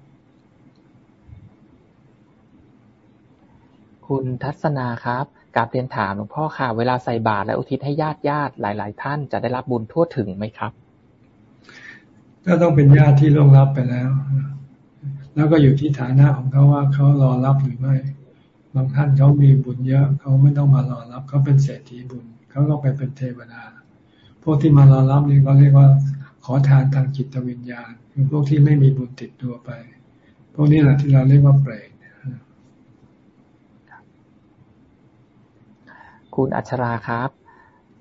คุณทัศนาครับกาบเรียนถามหลวงพ่อค่ะ เวลาใส่บาตรและอุทิศให้ญาติญาติหลาย ๆ ท่านจะได้รับบุญทั่วถึงไหมครับ ก็ต้องเป็นญาติที่ร่วงรับไปแล้ว แล้วก็อยู่ที่ฐานะของเขาว่าเขารอรับหรือไม่ บางท่านเขามีบุญเยอะเขาไม่ต้องมารอรับเขาเป็นเศรษฐีบุญเขาก็ไปเป็นเทวดาพวกที่มารอรับนี่ก็เรียกว่า ขอทานทางจิตวิญญาณคือพวกที่ไม่มีบุญติดตัวไป พวกนี้แหละที่เราเรียกว่าเปรตคุณอัชราครับ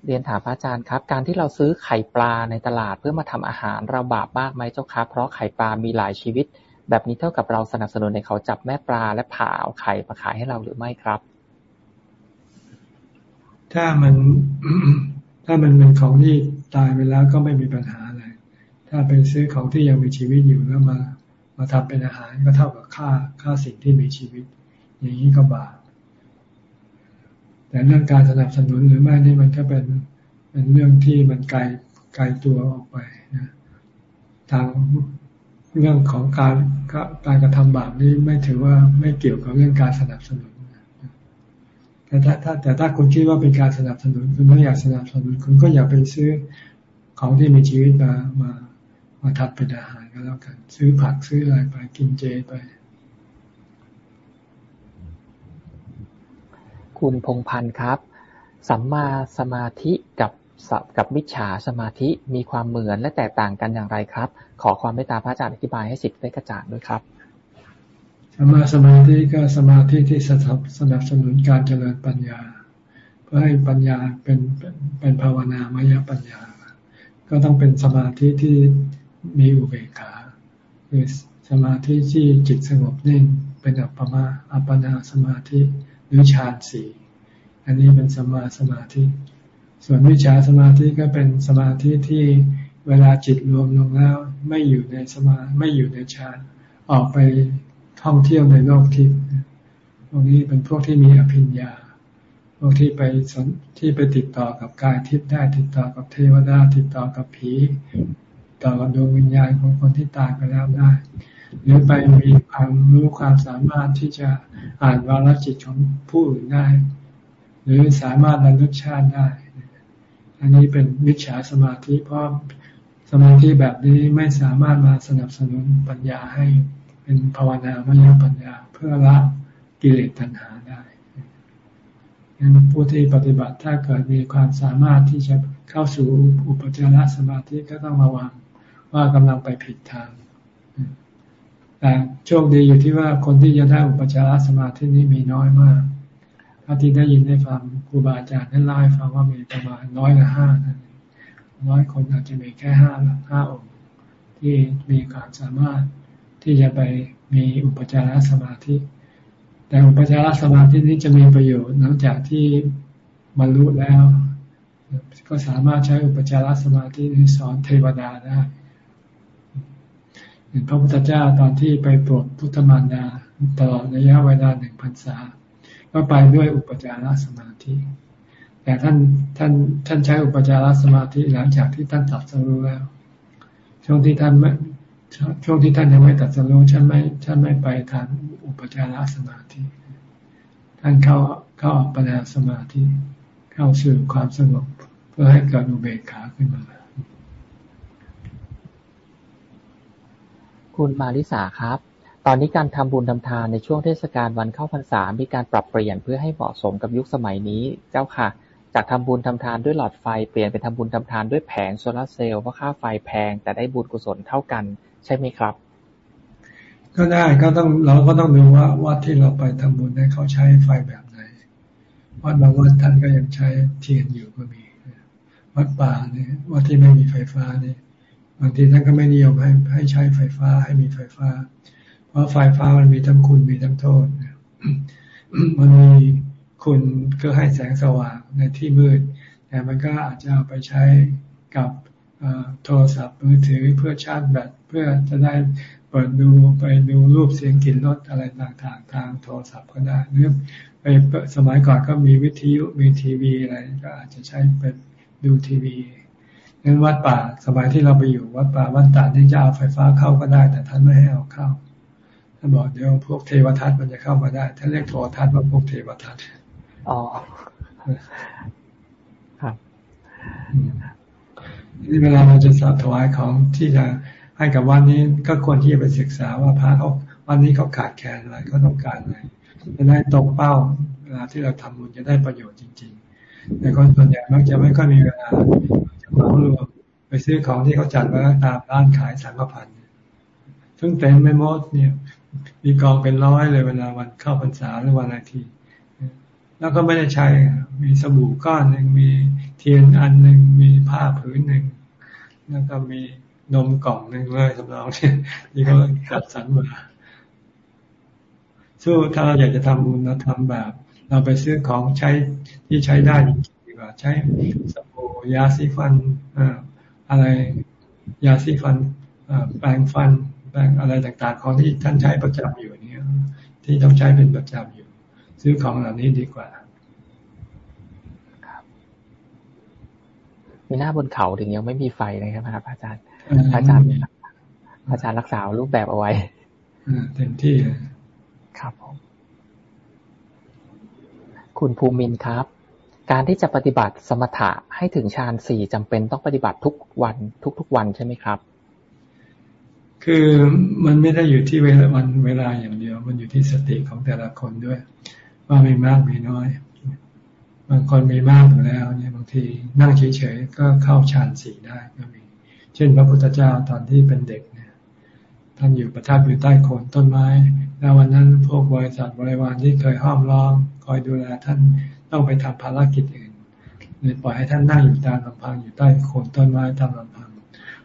เรียนถามพระอาจารย์ครับ การที่เราซื้อไข่ปลาในตลาดเพื่อมาทำอาหารเราบาปมากไหมเจ้าครับเพราะไข่ปลามีหลายชีวิต แบบนี้เท่ากับเราสนับสนุนในเขาจับแม่ปลาและผ่าเอาไข่มาขายให้เราหรือไม่ครับ ถ้ามันถ้ามันเป็นของที่ตายไปแล้วก็ไม่มีปัญหาอะไร ถ้าเป็นซื้อของที่ยังมีชีวิตอยู่แล้วมา มาทำเป็นอาหารก็เท่ากับค่าค่าสิ่งที่มีชีวิต อย่างนี้ก็บาปแต่เรื่องการสนับสนุนหรือไม่นี่มันก็เป็นเป็นเรื่องที่มันไกลไกลตัวออกไปนะทางเรื่องของการการกระทำบาปนี้ไม่ถือว่าไม่เกี่ยวกับเรื่องการสนับสนุนแต่ถ้าถ้าแต่ถ้าคุณคิดว่าเป็นการสนับสนุนคุณไม่อยากสนับสนุนคุณก็อย่าไปซื้อของที่มีชีวิตมามา มาทับเป็นอาหารก็แล้วกัน ซื้อผักซื้ออะไรไปกินเจไป คุณพงพันธ์ครับสัมมาสมาธิกับกับมิจฉาสมาธิมีความเหมือนและแตกต่างกันอย่างไรครับ ขอความเมตตาพระอาจารย์อธิบายให้สิทธิ์ได้กระจ่างด้วยครับสัมมาสมาธิก็สมาธิที่สนับสนับสนุนการเจริญปัญญา เพื่อให้ปัญญาเป็นเป็นภาวนามยปัญญา ก็ต้องเป็นสมาธิที่ มีอุเบกขาคือสมาธิที่จิตสงบนิ่งเป็นอัปปมาอัปปนาสมาธิหรือฌานสี่อันนี้เป็นสมาสมาธิ ส่วนวิชาสมาธิก็เป็นสมาธิที่เวลาจิตรวมลงแล้ว ไม่อยู่ในสมาไม่อยู่ในฌานออกไปท่องเที่ยวในโลกทิพย์พวกนี้เป็นพวกที่มีอภิญญา พวกที่ไปสนที่ไปติดต่อกับกายทิพย์ได้ติดต่อกับเทวดาติดต่อกับผี ต่อกับดวงวิญญาณของคนที่ตายไปแล้วได้ หรือไปมีความรู้ความสามารถที่จะอ่านวาลจิตของผู้อื่นได้ หรือสามารถระลึกชาติได้ อันนี้เป็นมิจฉาสมาธิเพราะสมาธิแบบนี้ไม่สามารถมาสนับสนุนปัญญาให้เป็นภาวนามยปัญญาเพื่อละกิเลสตัณหาได้งั้นผู้ที่ปฏิบัติถ้าเกิดมีความสามารถที่จะเข้าสู่อุปจารสมาธิก็ต้องระวัง ว่ากำลังไปผิดทางแต่โชคดีอยู่ที่ว่าคนที่จะได้อุปจารสมาธินี้มีน้อยมากถ้าที่ได้ยินได้ฟังครูบาอาจารย์ท่านเล่าให้ฟังว่ามีประมาณน้อยละห้าน้อยคนอาจจะมีแค่ห้าห้าองค์ ที่มีความสามารถที่จะไปมีอุปจารสมาธิ แต่อุปจารสมาธินี้จะมีประโยชน์หลังจากที่บรรลุแล้ว ก็สามารถใช้อุปจารสมาธินี้สอนเทวดาได้ ห็นพระพุทธเจ้าตอนที่ไปโปรดพุทธมารดาตลอดระยะเวลาหนึ่งพรรษา ก็ไปด้วยอุปจารสมาธิ แต่ท่านท่านท่านใช้อุปจารสมาธิหลังจากที่ท่านตัดสรู้แล้ว ช่วงที่ท่านไม่ช่วงที่ท่านยังไม่ตัดสรู้ท่านไม่ท่านไม่ไปทางอุปจารสมาธิ ท่านเข้าเข้าออกปัญญาสมาธิ เข้าสู่ความสงบเพื่อให้เกิดอุเบกขาขึ้นมา คุณมาริสาครับ ตอนนี้การทำบุญทำทานในช่วงเทศกาลวันเข้าพรรษา มีการปรับเปลี่ยนเพื่อให้เหมาะสมกับยุคสมัยนี้ เจ้าค่ะ จากทำบุญทำทานด้วยหลอดไฟ เปลี่ยนเป็นทำบุญทำทานด้วยแผงโซลาเซลล์เพราะค่าไฟแพง แต่ได้บุญกุศลเท่ากัน ใช่ไหมครับ ก็ได้ก็ต้องเราก็ต้องดูว่าวัดที่เราไปทำบุญให้เขาใช้ไฟแบบไหน วัดบางวัดท่านก็ยังใช้เทียนอยู่ก็มี วัดป่าเนี่ยวัดที่ไม่มีไฟฟ้าเนี่ย บางทีท่านก็ไม่นิยมให้ให้ใช้ไฟฟ้าให้มีไฟฟ้า เพราะไฟฟ้ามันมีทั้งคุณมีทั้งโทษมันมีคุณก็ให้แสงสว่างในที่มืด แต่มันก็อาจจะเอาไปใช้กับโทรศัพท์มือถือเพื่อชาร์จแบตเพื่อจะได้เปิดดูไปดูรูปเสียงกลิ่นรสอะไรต่างๆ ทางโทรศัพท์ก็ได้หรือไปสมัยก่อนก็มีวิทยุมีทีวีอะไรก็อาจจะใช้ไปดูทีวี งั้นวัดป่าสมัยที่เราไปอยู่วัดป่าวัดตาที่จะเอาไฟฟ้าเข้าก็ได้ แต่ท่านไม่ให้เอาเข้าท่านบอกเดี๋ยวพวกเทวทัตมันจะเข้ามาได้ท่านเรียกโทรทัศน์ว่าพวกเทวทัตอ๋อครับนี่เวลาเราจะสาถวายของที่จะให้กับวันนี้ก็ควรที่จะไปศึกษาว่าพระเขาวันนี้เขาขาดแคลนอะไรเขาต้องการอะไรจะได้ตรงเป้าเวลาที่เราทำบุญจะได้ประโยชน์จริง ๆ แต่คนส่วนใหญ่มักจะไม่ค่อยมีเวลา เหมารวมไปซื้อของที่เขาจัดไว้ตามร้านขายสังฆพันธ์ซึ่งเต็มไม่หมดเนี่ย มีกองเป็นร้อยเลยเวลาวันเข้าพรรษาหรือวันอะไรทีแล้วก็ไม่ได้ใช้ มีสบู่ก้อนหนึ่ง มีเทียนอันหนึ่ง มีผ้าผืนหนึ่ง แล้วก็มีนมกล่องหนึ่งเลยสำรับที่ที่เขาจัดสรรมาสู้ถ้าเราอยากจะทำบุญเราทำแบบ เราไปซื้อของใช้ที่ใช้ได้จริงๆดีกว่า ใช้ส ยาสีฟันอะไรยาสีฟันแปรงฟันแปรงอะไรต่างๆ ของที่ท่านใช้ประจำอยู่เนี่ยที่ต้องใช้เป็นประจำอยู่ ซื้อของเหล่านี้ดีกว่ามีหน้าบนเขาถึงยังไม่มีไฟนะครับอาจารย์อาจารย์อาจารย์รักษารูปแบบเอาไว้เต็มที่ครับผมคุณภูมินครับ การที่จะปฏิบัติสมถะให้ถึงฌานสี่จำเป็นต้องปฏิบัติทุกวันทุกๆวันใช่ไหมครับ คือมันไม่ได้อยู่ที่เวลาวันเวลาอย่างเดียว มันอยู่ที่สติของแต่ละคนด้วย ว่ามีมากมีน้อย บางคนมีมากอยู่แล้วเนี่ยบางทีนั่งเฉยๆก็เข้าฌานสี่ได้ก็มี เช่น พระพุทธเจ้าตอนที่เป็นเด็กเนี่ยท่านอยู่ประทับอยู่ใต้โคนต้นไม้ แล้ววันนั้นพวกบริษัทบริวารที่เคยห้อมล้อมคอยดูแลท่าน ต้องไปทำภารกิจอื่นเลยปล่อยให้ท่านนั่งอยู่ตามลำพังอยู่ใต้โคนต้นไม้ตามลำพัง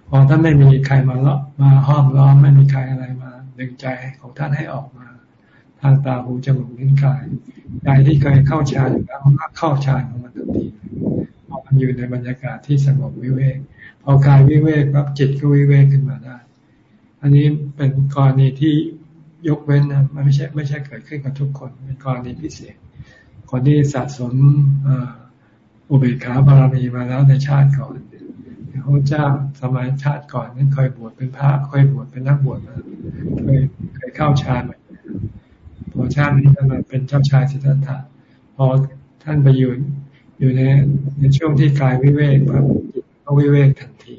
พอท่านไม่มีใครมาเลาะมาห้อมล้อมไม่มีใครอะไรมาดึงใจของท่านให้ออกมา ทางตาหูจมูกลิ้นกายใจที่เคยเข้าฌานแล้วก็เข้าฌานของมันทันทีพอมันอยู่ในบรรยากาศที่สงบวิเวกพอกายวิเวกรับจิตก็วิเวกขึ้นมาได้ อันนี้เป็นกรณีที่ยกเว้นนะมันไม่ใช่ไม่ใช่เกิดขึ้นกับทุกคนเป็นกรณีพิเศษ คนที่สะสมอุเบกขาบารมีมาแล้วในชาติก่อนพระเจ้าสมัยชาติก่อนนั้นเคยบวชเป็นพระเคยบวชเป็นนักบวชมาเคยเคยเข้าฌานมาพอชาตินี้ท่านมาเป็นเจ้าชายสิทธัตถะพอท่านไปอยู่อยู่ในในช่วงที่กายวิเวกแบบก็วิเวกทันที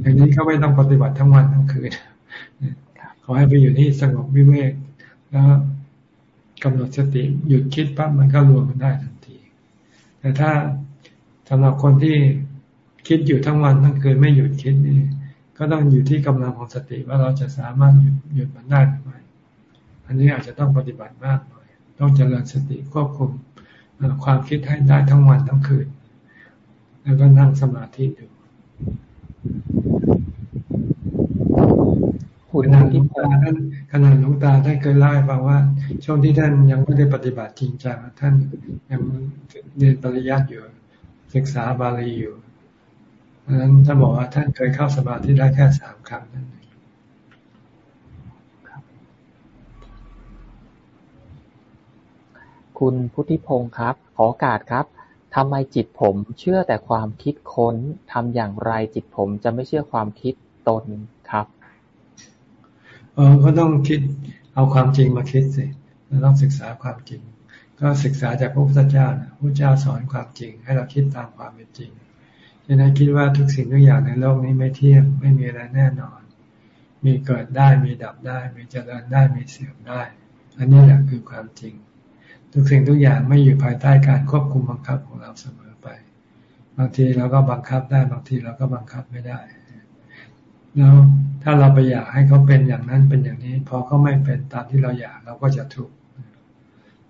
อย่างนี้ก็ไม่ต้องปฏิบัติทั้งวันทั้งคืนขอให้ไปอยู่ที่สงบวิเวกแล้ว กำหนดสติหยุดคิดปั๊บมันก็รวมกันได้ทันที แต่ถ้าสำหรับคนที่คิดอยู่ทั้งวันทั้งคืนไม่หยุดคิดนี่ก็ต้องอยู่ที่กำลังของสติว่าเราจะสามารถหยุดหยุดมันได้หรือไม่อันนี้อาจจะต้องปฏิบัติมากหน่อย ต้องเจริญสติควบคุมความคิดให้ได้ทั้งวันทั้งคืน แล้วก็นั่งสมาธิดู ขนาดหลวงตาท่านขนาดหลวงตาท่านเคยเล่าให้ฟังว่า ช่วงที่ท่านยังไม่ได้ปฏิบัติจริงจังท่านยังเรียนปริยัติอยู่ ศึกษาบาลีอยู่เพราะนั้นท่านบอกว่าท่านเคยเข้าสมาธิได้แค่สามครั้งนั่นเองคุณพุทธิพงศ์ครับ ขอโอกาสครับทำไมจิตผมเชื่อแต่ความคิดค้นทำอย่างไรจิตผมจะไม่เชื่อความคิดตนครับ เออก็ต้องคิดเอาความจริงมาคิดสิเราต้องศึกษาความจริง ก็ศึกษาจากพระพุทธเจ้านะพระเจ้าสอนความจริง ให้เราคิดตามความเป็นจริงฉะนั้นคิดว่าทุกสิ่งทุกอย่างในโลกนี้ไม่เที่ยงไม่มีอะไรแน่นอน มีเกิดได้มีดับได้ มีเจริญได้มีเสื่อมได้ อันนี้แหละคือความจริง ทุกสิ่งทุกอย่างไม่อยู่ภายใต้การควบคุมบังคับของเราเสมอไป บางทีเราก็บังคับได้บางทีเราก็บังคับไม่ได้ แล้วถ้าเราไปอยากให้เขาเป็นอย่างนั้นเป็นอย่างนี้ พอเขาไม่เป็นตามที่เราอยากเราก็จะทุกข์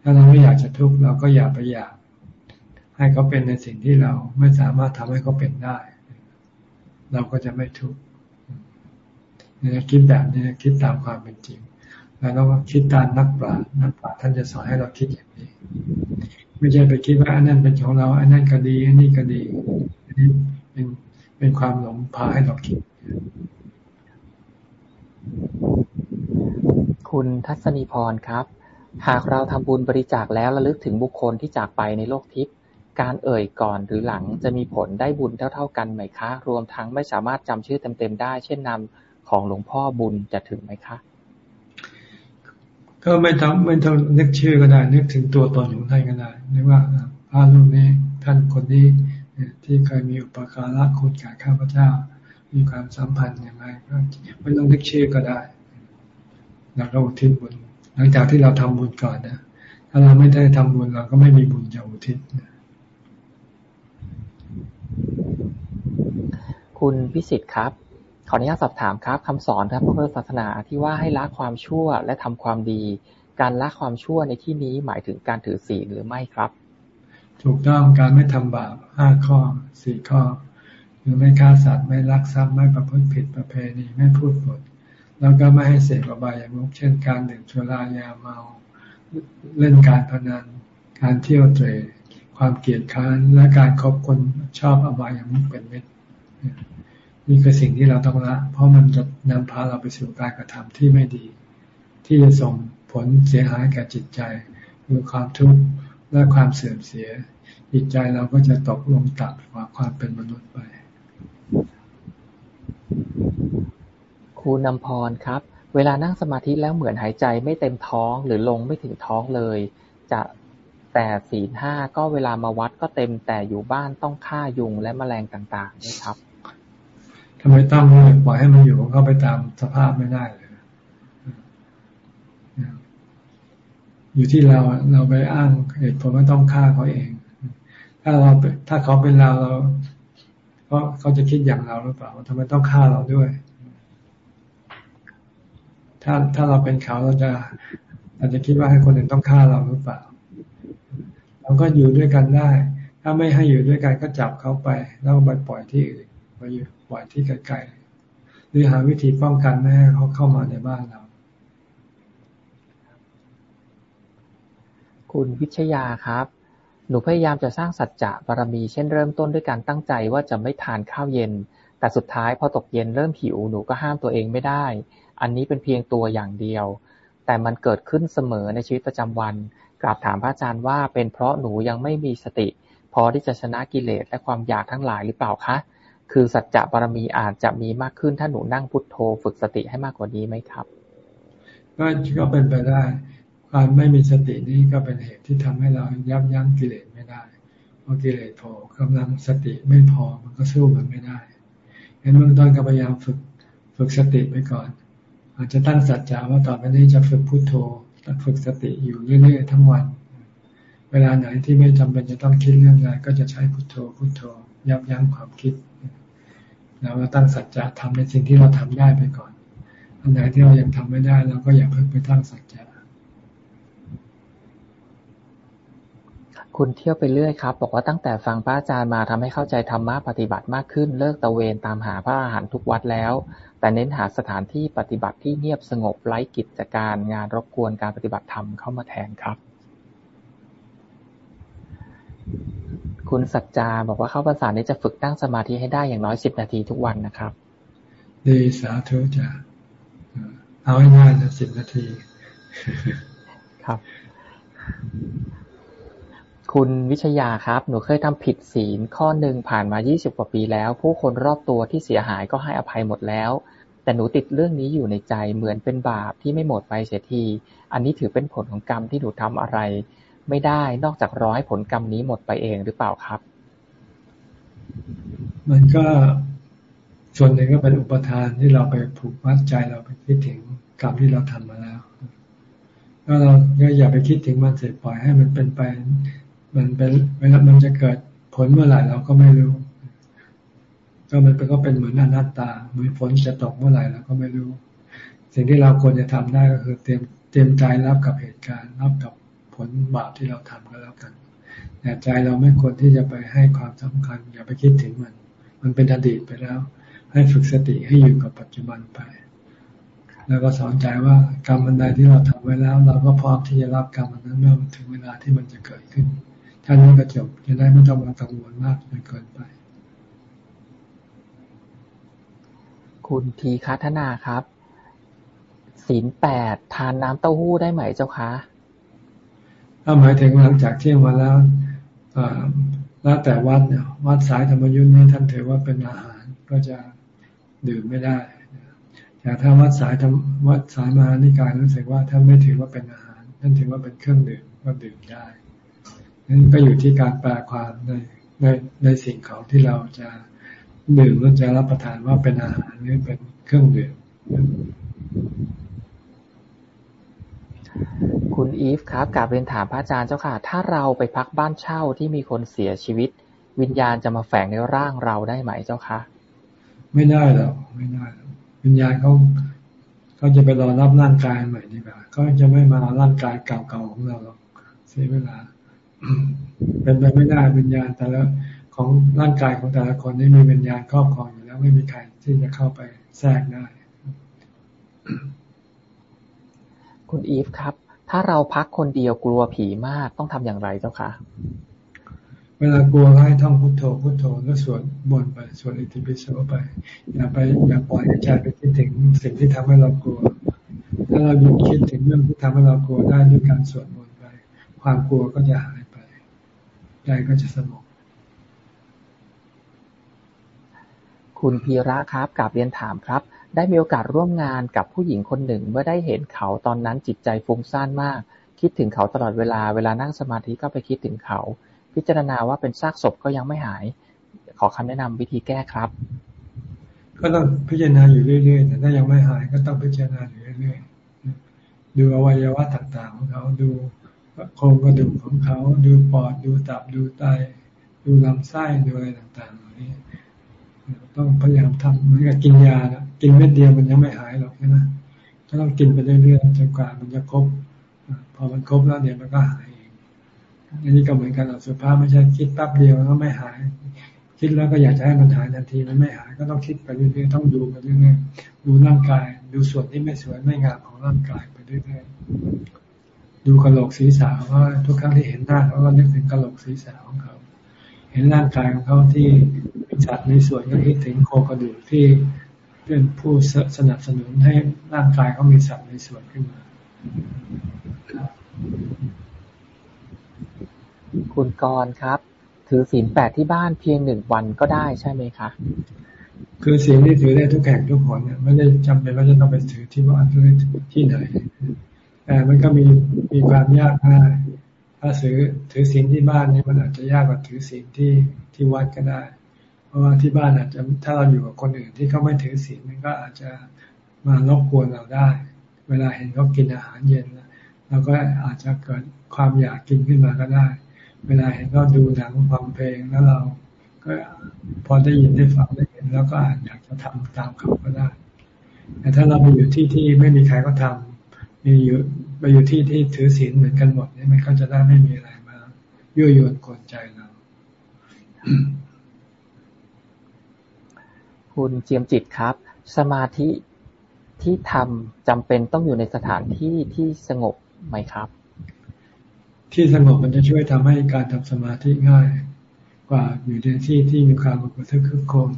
ถ้าเราไม่อยากจะทุกข์เราก็อย่าไปอยาก ให้เขาเป็นในสิ่งที่เราไม่สามารถทำให้เขาเป็นได้ เราก็จะไม่ทุกข์นี่คิดแบบนี้คิดตามความเป็นจริง แล้วเราก็คิดตามนักปราชญ์นักปราชญ์ท่านจะสอนให้เราคิดอย่างนี้ ไม่ใช่ไปคิดว่าอันนั้นเป็นของเรา อันนั้นก็ดี อันนี้ก็ดีอันนี้เป็นเป็นความหลงพาให้เราคิด คุณทัศนีพรครับ หากเราทำบุญบริจาคแล้วระลึกถึงบุคคลที่จากไปในโลกทิพย์การเอ่ยก่อนหรือหลังจะมีผลได้บุญเท่า ๆ กันไหมคะ รวมทั้งไม่สามารถจำชื่อเต็มๆได้ เช่นนำของหลวงพ่อบุญจะถึงไหมคะ ก็ไม่ต้องไม่ต้องนึกชื่อก็ได้ นึกถึงตัวตนของท่านก็ได้นึกว่าพระรูปนี้ท่านคนนี้ที่เคยมีอุปการะคุณแก่ข้าพเจ้า มีความสัมพันธ์อย่างไรก็ไม่ต้องนึกชื่อก็ได้เราก็อุทิศบุญ หลังจากที่เราทำบุญก่อนนะถ้าเราไม่ได้ทำบุญเราก็ไม่มีบุญจะอุทิศคุณพิสิทธิ์ครับขออนุญาตสอบถามครับคำสอนครับพระพุทธศาสนาที่ว่าให้ละความชั่วและทำความดี การละความชั่วในที่นี้หมายถึงการถือศีลหรือไม่ครับ ถูกต้องการไม่ทำบาปห้าข้อสี่ข้อ คือไม่ฆ่าสัตว์ไม่ลักทรัพย์ไม่ประพฤติผิดประเพณีไม่พูดปด แล้วก็ไม่ให้เสพอบายามุขเช่นการดื่มสุรายาเมาเล่นการพนัน การเที่ยวเตรความเกลียดค้านและการคบคนชอบอบายามุขเป็นเมิตรนี่คือสิ่งที่เราต้องละ เพราะมันจะนำพาเราไปสู่การกระทำที่ไม่ดี ที่จะส่งผลเสียหายแก่จิตใจคือความทุกข์และความเสื่อมเสีย จิตใจเราก็จะตกลงต่ำกว่าความเป็นมนุษย์ไป ครูนำพร ครับ เวลานั่งสมาธิแล้วเหมือนหายใจไม่เต็มท้อง หรือลงไม่ถึงท้องเลย จะแต่ศีลห้าก็เวลามาวัดก็เต็มแต่อยู่บ้านต้องฆ่ายุงและแมลงต่างๆนี่ครับทำไมต้องปล่อยให้มันอยู่ของเขาไปตามสภาพไม่ได้เลยอยู่ที่เราเราไปอ้างเหตุผลว่าต้องฆ่าเขาเอง ถ้าเราถ้าเขาเป็นเราเราเขาเขาจะคิดอย่างเราหรือเปล่าทำไมต้องฆ่าเราด้วย ถ้าถ้าเราเป็นเขาเราจะอาจะคิดว่าให้คนอื่นต้องฆ่าเราหรือเปล่า เราก็อยู่ด้วยกันได้ ถ้าไม่ให้อยู่ด้วยกันก็จับเขาไป แล้วไปปล่อยที่อื่นไปอยู่ปล่อยที่ไกลๆหรือหาวิธีป้องกันไม่ให้เขาเข้ามาในบ้านเรา คุณวิชยาครับหนูพยายามจะสร้างสัจจะบารมีเช่นเริ่มต้นด้วยการตั้งใจว่าจะไม่ทานข้าวเย็น แต่สุดท้ายพอตกเย็นเริ่มหิวหนูก็ห้ามตัวเองไม่ได้ อันนี้เป็นเพียงตัวอย่างเดียว แต่มันเกิดขึ้นเสมอในชีวิตประจำวัน กราบถามพระอาจารย์ว่า เป็นเพราะหนูยังไม่มีสติ พอที่จะชนะกิเลสและความอยากทั้งหลายหรือเปล่าคะ คือสัจจะบารมีอาจจะมีมากขึ้นถ้าหนูนั่งพุทโธฝึกสติให้มากกว่านี้ไหมครับ ก็ก็เป็นไปได้ ความไม่มีสตินี้ก็เป็นเหตุที่ทำให้เรายับยั้งกิเลสไม่ได้พอกิเลสโผล่กำลังสติไม่พอมันก็สู้มันไม่ได้เห็นเบื้องต้นก็พยายามฝึกฝึกสติไปก่อน อาจจะตั้งสัจจะว่าต่อไปนี้จะฝึกพุโทโธฝึกสติอยู่เรื่อย ๆ ทั้งวัน เวลาไหนที่ไม่จำเป็นจะต้องคิดเรื่องอะไรก็จะใช้พุโทโธพุโทโธยับยั้งความคิดแล้วเราตั้งสัจจะทำในสิ่งที่เราทำได้ไปก่อน อันไหนที่เรายังทำไม่ได้เราก็อย่าเพิ่งไปตั้งสัจจะคุณเที่ยวไปเรื่อยครับ บอกว่าตั้งแต่ฟังพระอาจารย์มาทำให้เข้าใจธรรมะปฏิบัติมากขึ้น เลิกตะเวนตามหาพระอาหารทุกวัดแล้ว แต่เน้นหาสถานที่ปฏิบัติที่เงียบสงบไร้กิจการงานรบกวนการปฏิบัติธรรมเข้ามาแทนครับ คุณสัจจาบอกว่าเข้าภาษานี้จะฝึกนั่งสมาธิให้ได้อย่างน้อยสิบนาทีทุกวันนะครับ ดีสาธุจ้ะเอาให้ง่ายนะสิบนาที ครับ คุณวิชยาครับ หนูเคยทำผิดศีลข้อหนึ่งผ่านมา20กว่าปีแล้ว ผู้คนรอบตัวที่เสียหายก็ให้อภัยหมดแล้ว แต่หนูติดเรื่องนี้อยู่ในใจเหมือนเป็นบาปที่ไม่หมดไปเสียที อันนี้ถือเป็นผลของกรรมที่หนูทำอะไร ไม่ได้นอกจากรอให้ผลกรรมนี้หมดไปเองหรือเปล่าครับ มันก็ส่วนหนึ่งก็เป็นอุปทานที่เราไปผูกมัดใจเราไปคิดถึงกรรมที่เราทำมาแล้วก็เราก็อย่าไปคิดถึงมันเสร็จปล่อยให้มันเป็นไป มันเป็นเวลามันจะเกิดผลเมื่อไหร่เราก็ไม่รู้ ก็มันก็เป็นเหมือนอนัตตาเหมือนฝนจะตกเมื่อไหร่เราก็ไม่รู้ สิ่งที่เราควรจะทำได้ก็คือเตรียมเตรียมใจรับกับเหตุการณ์ รับกับผลบาปที่เราทำก็แล้วกันแต่ใจเราไม่ควรที่จะไปให้ความสำคัญ อย่าไปคิดถึงมัน มันเป็นอดีตไปแล้ว ให้ฝึกสติให้อยู่กับปัจจุบันไป แล้วก็สอนใจว่ากรรมอันใดที่เราทำไว้แล้ว เราก็พร้อมที่จะรับกรรมอันนั้นเมื่อถึงเวลาที่มันจะเกิดขึ้น ท่านี้ก็จบจะได้ไม่ต้องมากังวลมากจนเกินไป คุณทีคัฒนาครับศีลแปดทานน้ำเต้าหู้ได้ไหมเจ้าคะถ้าหมายถึงหลังจากเที่ยงวันแล้วแล้วแต่วัดเนี่ยวัดสายธรรมยุทธ์นี้ท่านถือว่าเป็นอาหารก็จะดื่มไม่ได้แต่ถ้าวัดสายธรรมวัดสายมานิกายรู้สึกว่าท่านไม่ถือว่าเป็นอาหารท่านถือว่าเป็นเครื่องดื่มก็ดื่มได้ นั่นก็อยู่ที่การแปลความในในในสิ่งของที่เราจะดื่มหรือจะรับประทานว่าเป็นอาหารหรือเป็นเครื่องดื่มคุณอีฟครับกลับเรียนถามพระอาจารย์เจ้าค่ะ ถ้าเราไปพักบ้านเช่าที่มีคนเสียชีวิต วิญญาณจะมาแฝงในร่างเราได้ไหมเจ้าคะไม่ได้หรอกไม่ได้วิญญาณเขาเขาจะไปรอรับร่างกายใหม่ดีกว่าเขาจะไม่มาร่างกายเก่าๆของเราหรอกเสียเวลา เป็นไปไม่ได้วิญญาณแต่ละของร่างกายของแต่ละคนนี่มีวิญญาณครอบครองอยู่แล้ว ไม่มีใครที่จะเข้าไปแทรกได้ คุณอีฟครับ ถ้าเราพักคนเดียวกลัวผีมากต้องทำอย่างไรเจ้าคะเวลากลัวให้ท่องพุทโธพุทโธแล้วสวดบนไปสวดอิติปิโสไป อย่าไปอย่าปล่อยให้ใจไปคิดถึงสิ่งที่ทำให้เรากลัว ถ้าเราหยุดคิดถึงเรื่องที่ทำให้เรากลัวได้ด้วยการสวดมนต์ไป ความกลัวก็จะหาย ใจก็จะสงบคุณพีระครับกลับเรียนถามครับ ได้มีโอกาสร่วมงานกับผู้หญิงคนหนึ่ง เมื่อได้เห็นเขาตอนนั้นจิตใจฟุ้งซ่านมาก คิดถึงเขาตลอดเวลาเวลานั่งสมาธิก็ไปคิดถึงเขา พิจารณาว่าเป็นซากศพก็ยังไม่หาย ขอคำแนะนำวิธีแก้ครับ ก็ต้องพิจารณาอยู่เรื่อยๆแต่ถ้ายังไม่หายก็ต้องพิจารณาอยู่เรื่อยๆดูอวัยวะต่างๆของเขาดู โครงกระดูกของเขา ดูปอด ดูตับ ดูไต ดูลำไส้ ดูอะไรต่างๆเหล่านี้ ต้องพยายามทำเหมือนกับกินยานะกินเม็ดเดียวมันยังไม่หายหรอกใช่ไหมก็ต้องกินไปเรื่อยๆจนกว่ามันจะครบ พอมันครบแล้วเดี๋ยวมันก็หายเองอันนี้ก็เหมือนกันอสุภาพไม่ใช่คิดแป๊บเดียวแล้วไม่หาย คิดแล้วก็อยากจะให้มันหายทันทีมันไม่หายก็ต้องคิดไปเรื่อยๆต้องดูไปเรื่อยๆดูร่างกาย ดูส่วนที่ไม่สวยไม่งามของร่างกายไปเรื่อยๆ ดูกระโหลกศีรษะเพราะทุกครั้งที่เห็นหน้าเขาก็นึกถึงกระโหลกศีรษะของเขา เห็นร่างกายของเขาที่จัดในส่วนก็คิดถึงโครงกระดูกที่เป็นผู้สนับสนุนให้ร่างกายเขามีสัดในส่วนขึ้นมา คุณกรครับ ถือศีลแปดที่บ้านเพียงหนึ่งวันก็ได้ใช่ไหมคะคือศีลที่ถือได้ทุกแห่งทุกคนเนี่ยไม่ได้จำเป็นว่าจะต้องไปถือที่บ้านหรือที่ไหน แต่มันก็มีมีความยากง่ายถ้าถือถือศีลที่บ้านนี่มันอาจจะยากกว่าถือศีลที่ที่วัดก็ได้ เพราะว่าที่บ้านอาจจะถ้าเราอยู่กับคนอื่นที่เขาไม่ถือศีลมันก็อาจจะมารบกวนเราได้ เวลาเห็นเขากินอาหารเย็นเราก็อาจจะเกิดความอยากกินขึ้นมาก็ได้ เวลาเห็นเขาดูหนังฟังเพลงแล้วเราก็พอได้ยินได้ฟังได้เห็น แล้วก็อาจอยากจะทำตามเขาก็ได้ แต่ถ้าเราไปอยู่ที่ที่ไม่มีใครก็ทำ มีอยู่ไปอยู่ที่ที่ถือศีลเหมือนกันหมดนี่มันก็จะได้ไม่มีอะไรมายั่วยวนกดใจเรา คุณเจียมจิตครับ สมาธิที่ทำจำเป็นต้องอยู่ในสถานที่ที่สงบไหมครับ ที่สงบมันจะช่วยทำให้การทำสมาธิง่าย กว่าอยู่ในที่ที่มีความกระทึกคึกโครม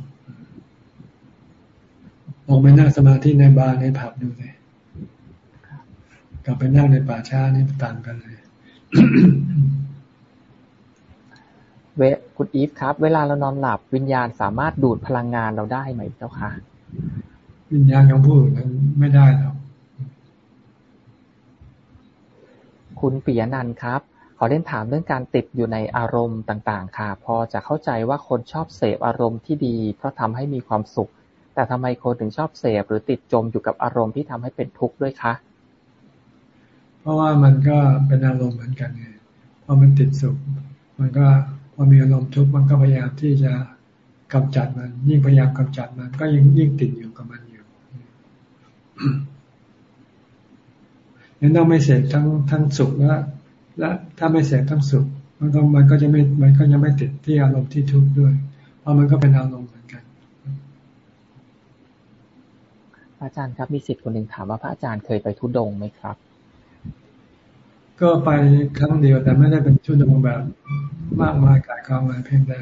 ลองไปนั่งสมาธิในบาร์ในผับดูเลย กับไปนั่งในป่าช้านี่ต่างกันเลยเวคุณอีฟครับ เวลาเรานอนหลับวิญญาณสามารถดูดพลังงานเราได้ไหมเจ้าคะวิญญาณของผู้อื่นนั้นไม่ได้หรอกคุณปิยนันครับ ขอเล่นถามเรื่องการติดอยู่ในอารมณ์ต่างๆ ค่ะ พอจะเข้าใจว่าคนชอบเสพอารมณ์ที่ดี เพราะทำให้มีความสุข แต่ทำไมคนถึงชอบเสพหรือติดจมอยู่กับอารมณ์ที่ทำให้เป็นทุกข์ด้วยคะ เพราะว่ามันก็เป็นอารมณ์เหมือนกันไงพอมันติดสุข มันก็พอมีอารมณ์ทุกข์มันก็พยายามที่จะกำจัดมัน ยิ่งพยายามกำจัดมัน ก็ยิ่งยิ่งติดอยู่กับมันอยู่ยังต้องไม่เสพทั้งทั้งสุขและและถ้าไม่เสพทั้งสุข มันต้องมันก็จะไม่มันก็จะไม่ติดที่อารมณ์ที่ทุกข์ด้วย เพราะมันก็เป็นอารมณ์เหมือนกัน อาจารย์ครับมีสิทธิ์คนหนึ่งถามว่าพระอาจารย์เคยไปทุดงไหมครับ ก็ไปครั้งเดียวแต่ไม่ได้เป็นชุดดงแบบมากมายกายกองอะไรเพียงแต่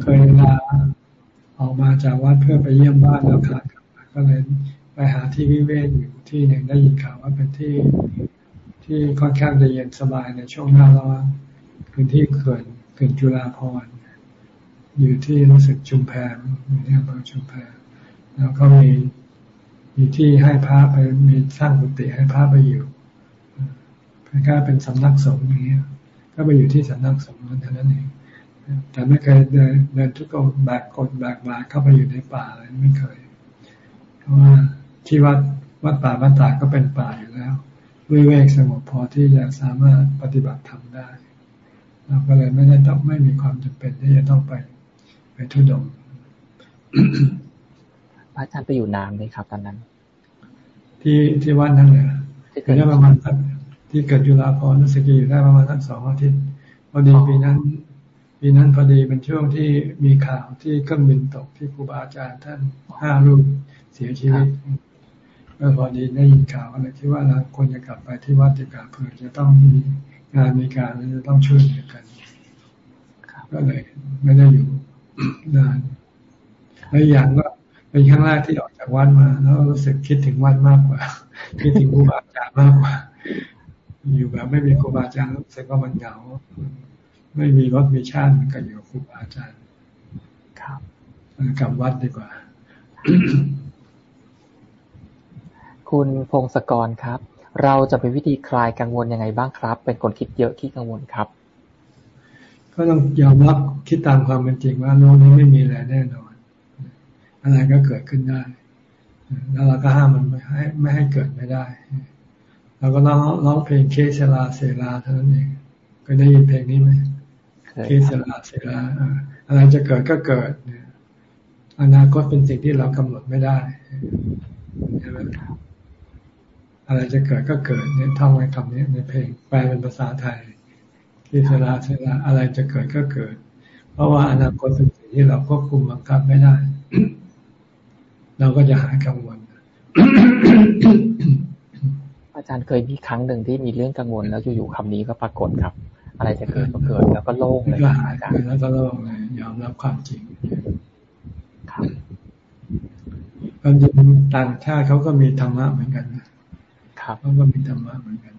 เคยลาออกมาจากวัดเพื่อไปเยี่ยมบ้านแล้วขาดกลับมาก็เลยไปหาที่วิเวกอยู่ที่หนึ่งได้ยินข่าวว่าเป็นที่ที่ค่อนข้างจะเย็นสบายในช่วงหน้าร้อนพื้นที่เขื่อนเขื่อนจุฬาภรอยู่ที่รู้สึกชุมแพอยู่ที่อำเภอชุมแพแล้วก็มีมีที่ให้พระไปมีสร้างกุฏิให้พระไปอยู่ แค่เป็นสำนักสงฆ์อย่างเงี้ย ก็ไปอยู่ที่สำนักสงฆ์นั้นเท่านั้นเองแต่ไม่เคยเดินเดินทุกคนแบกกดแบกบาเข้าไปอยู่ในป่าอะไรไม่เคย เพราะว่าที่วัดวัดป่าบ้านตาก็เป็นป่าอยู่แล้ววิเวกสงบพอที่จะสามารถปฏิบัติทำได้เราก็เลยไม่ได้ต้องไม่มีความจำเป็นที่จะต้องไปไปทุดงพระอาจารย์ไปอยู่นานเลยครับ ตอนนั้น ที่ที่วัดนั่นเลยคือได้ประมาณ ที่เกิดยุลาพรรู้สึกจะอยู่ได้ประมาณทั้งสองอาทิตย์พอดีปีนั้นปีนั้นพอดีเป็นช่วงที่มีข่าวที่เครื่องบินตกที่ครูบาอาจารย์ท่านห้ารูปเสียชีวิตก็พอดีได้ยินข่าวอะไรที่ว่าเราควรจะกลับไปที่วัดติกาเพื่อจะต้องมีงานมีการจะต้องช่วยเหลือกันก็เลยไม่ได้อยู่นานแล้วอย่างก็เป็นครั้งแรกที่ออกจากวัดมา แล้วรู้สึกคิดถึงวัดมากกว่าคิดถึงครูบาอาจารย์มากกว่า อยู่แบบไม่มีครูบาอาจารย์รู้สึกว่ามันเหงา ไม่มีรถมีชาติมันก็อยู่ครูบาอาจารย์ครับกลับวัดดีกว่า คุณพงศกรครับ เราจะเป็นวิธีคลายกังวลยังไงบ้างครับ เป็นคนคิดเยอะขี้กังวลครับ ก็ต้องยอมรับคิดตามความเป็นจริงว่าโลกนี้ไม่มีอะไรแน่นอน อะไรก็เกิดขึ้นได้ แล้วเราก็ห้ามมันไม่ให้ไม่ให้เกิดไม่ได้ เราก็ร้องร้องเพลงเคสลาเซลาเท่านั้นเองเคยได้ยินเพลงนี้ไหมเคสลาเซลาอะไรจะเกิดก็เกิดเนี่ยอนาคตเป็นสิ่งที่เรากำหนดไม่ได้ใช่ไหมอะไรจะเกิดก็เกิดเนี่ยท่องไว้คำนี้ในเพลงแปลเป็นภาษาไทยเคสลาเซลาอะไรจะเกิดก็เกิด เพราะว่าอนาคตเป็นสิ่งที่เราควบคุมบังคับไม่ได้ เราก็จะหายกังวล อาจารย์เคยมีครั้งหนึ่งที่มีเรื่องกังวลแล้วอยู่ๆคำนี้ก็ปรากฏครับ อะไรจะเกิดก็เกิดแล้วก็โล่งเลยอาจารย์แล้วก็โล่งเลยยอมรับความจริงครับความจริงต่างชาติเขาก็มีธรรมะเหมือนกันนะครับเขาก็มีธรรมะเหมือนกัน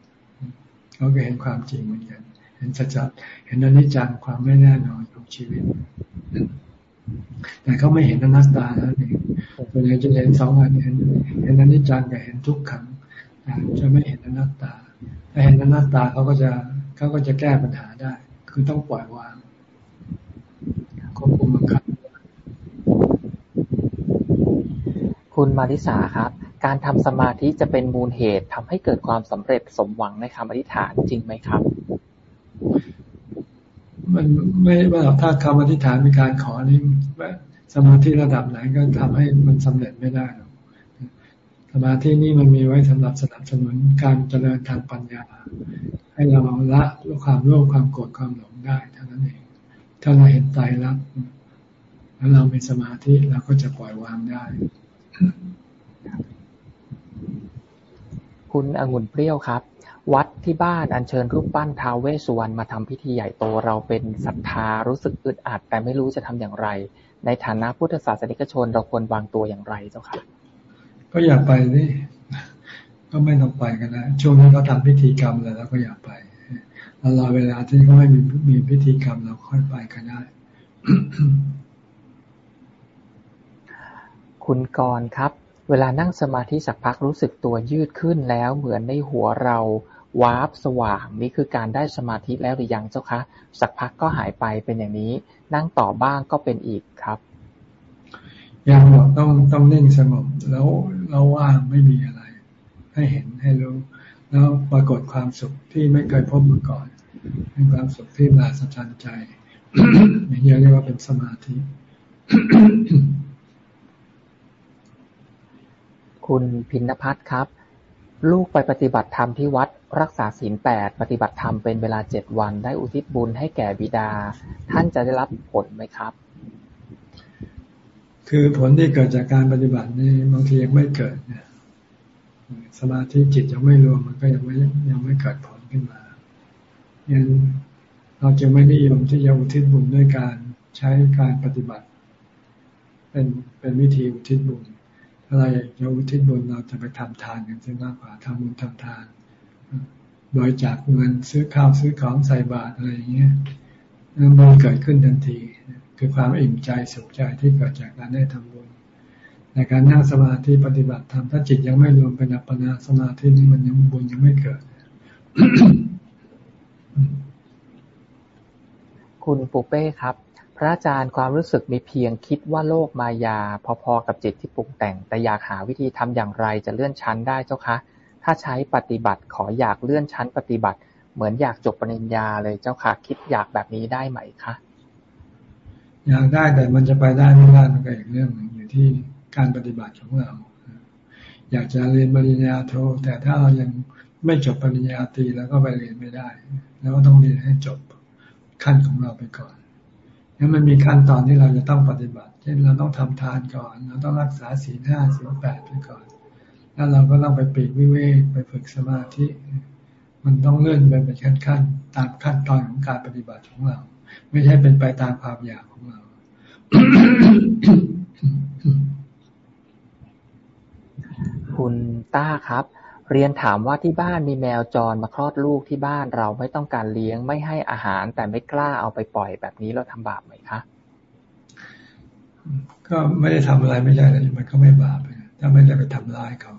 เขาก็เห็นความจริงเหมือนกัน เห็นสัจจะเห็นอนิจจังความไม่แน่นอนของชีวิตแต่เขาไม่เห็นอนัตตาแล้วนี่ส่วนใหญ่จะเห็นสองอันเห็นเห็นอนิจจังกับเห็นทุกขัง จะไม่เห็นอนัตตาถ้าเห็นอนัตตาเขาก็จะเขาก็จะแก้ปัญหาได้ คือต้องปล่อยวางควบคุมบังคับคุณมาริสาครับ การทำสมาธิจะเป็นมูลเหตุทำให้เกิดความสำเร็จสมหวังในคำอธิษฐานจริงไหมครับ มันไม่ว่าถ้าคำอธิษฐานมีการขอนี่สมาธิระดับไหนก็ทำให้มันสำเร็จไม่ได้หรอกส มาธินี่มันมีไว้สำหรับสนับสนุนการเจริญทางปัญญา ให้เราละความโลภความโกรธความหลงได้เท่านั้นเอง ถ้าเราเห็นใจรักแล้วเรามีสมาธิเราก็จะปล่อยวางได้ คุณองุ่นเปรี้ยวครับ วัดที่บ้านอัญเชิญรูปปั้นท้าวเวสสุวรรณมาทำพิธีใหญ่โตเราเป็นศรัทธารู้สึกอึดอัดแต่ไม่รู้จะทำอย่างไร ในฐานะพุทธศาสนิกชนเราควรวางตัวอย่างไรเจ้าค่ะ ก็อย่าไปนี่ก็ไม่ต้องไปกันนะช่วงนี้เขาทาพิธีกรรมแล้วเราก็อย่าไปเรารอเวลาที่เขาไม่มีมีพิธีกรรมเราค่อยไปก็ได้ คุณกรครับ เวลานั่งสมาธิสักพักรู้สึกตัวยืดขึ้นแล้วเหมือนในหัวเราวาร์ปสว่างนี่คือการได้สมาธิแล้วหรือยังเจ้าคะ สักพักก็หายไปเป็นอย่างนี้ นั่งต่อบ้างก็เป็นอีกครับ ยังบอกต้องต้องนิ่งสงบแล้วเราว่างไม่มีอะไร ให้เห็นให้รู้ แล้วปรากฏความสุขที่ไม่เคยพบมาก่อนเป็นความสุขที่มาสะใจใจอย่างนี้เรียกว่าเป็นสมาธิ คุณพินพัฒน์ครับ ลูกไปปฏิบัติธรรมที่วัดรักษาศีลแปดปฏิบัติธรรมเป็นเวลาเจ็ดวัน ได้อุทิศบุญให้แก่บิดา ท่านจะได้รับผลไหมครับ คือผลที่เกิดจากการปฏิบัตินี่บางทียังไม่เกิดเนี่ยสมาธิจิตยังไม่รวมมันก็ยังไม่ยังไม่เกิดผลขึ้นมายังเราจะไม่นิยมที่จะอุทิศบุญด้วยการใช้การปฏิบัติ เป็นเป็นวิธีอุทิศบุญถ้าเราอยากจะอุทิศบุญเราจะไปทำทานกันซะมากกว่าทำบุญทำทาน โดยจากเงินซื้อข้าวซื้อของใส่บาตรอะไรอย่างเงี้ยนั่นบุญเกิดขึ้นทันที คือความอิ่มใจสุขใจที่เกิดจากการได้ทำบุญในการนั่งสมาธิปฏิบัติธรรมถ้าจิตยังไม่รวมเป็นอัปปนาสมาธินี่มันยังบุญยังไม่เกิด คุณปูเป้ครับ พระอาจารย์ความรู้สึกมีเพียงคิดว่าโลกมายา พอๆกับจิตที่ปรุงแต่ง แต่อยากหาวิธีทำอย่างไรจะเลื่อนชั้นได้เจ้าคะ ถ้าใช้ปฏิบัติขออยากเลื่อนชั้นปฏิบัติ เหมือนอยากจบปริญญาเลยเจ้าค่ะ คิดอยากแบบนี้ได้ไหมคะ อยากได้แต่มันจะไปได้ไม่ได้มันก็อีกเรื่องหนึ่งอยู่ที่การปฏิบัติของเรา อยากจะเรียนปริญญาโท แต่ถ้าเรายังไม่จบปริญญาตรีแล้วก็ไปเรียนไม่ได้ แล้วก็ต้องเรียนให้จบขั้นของเราไปก่อนนั้นมันมีขั้นตอนที่เราจะต้องปฏิบัติ เช่นเราต้องทำทานก่อน เราต้องรักษาศีลห้าศีลแปดไปก่อน แล้วเราก็ต้องไปปีกวิเวกไปฝึกสมาธิ มันต้องเลื่อนไปเป็นขั้นขั้นตามขั้นตอนของการปฏิบัติของเรา ไม่ใช่เป็นไปตามความอยากของเราคุณต้าครับ เรียนถามว่าที่บ้านมีแมวจรมาคลอดลูกที่บ้านเราไม่ต้องการเลี้ยงไม่ให้อาหาร แต่ไม่กล้าเอาไปปล่อยแบบนี้เราทำบาปไหมคะก็ไม่ได้ทำอะไรไม่ใช่เลยมันก็ไม่บาปถ้าไม่ได้ไปทำร้ายเขา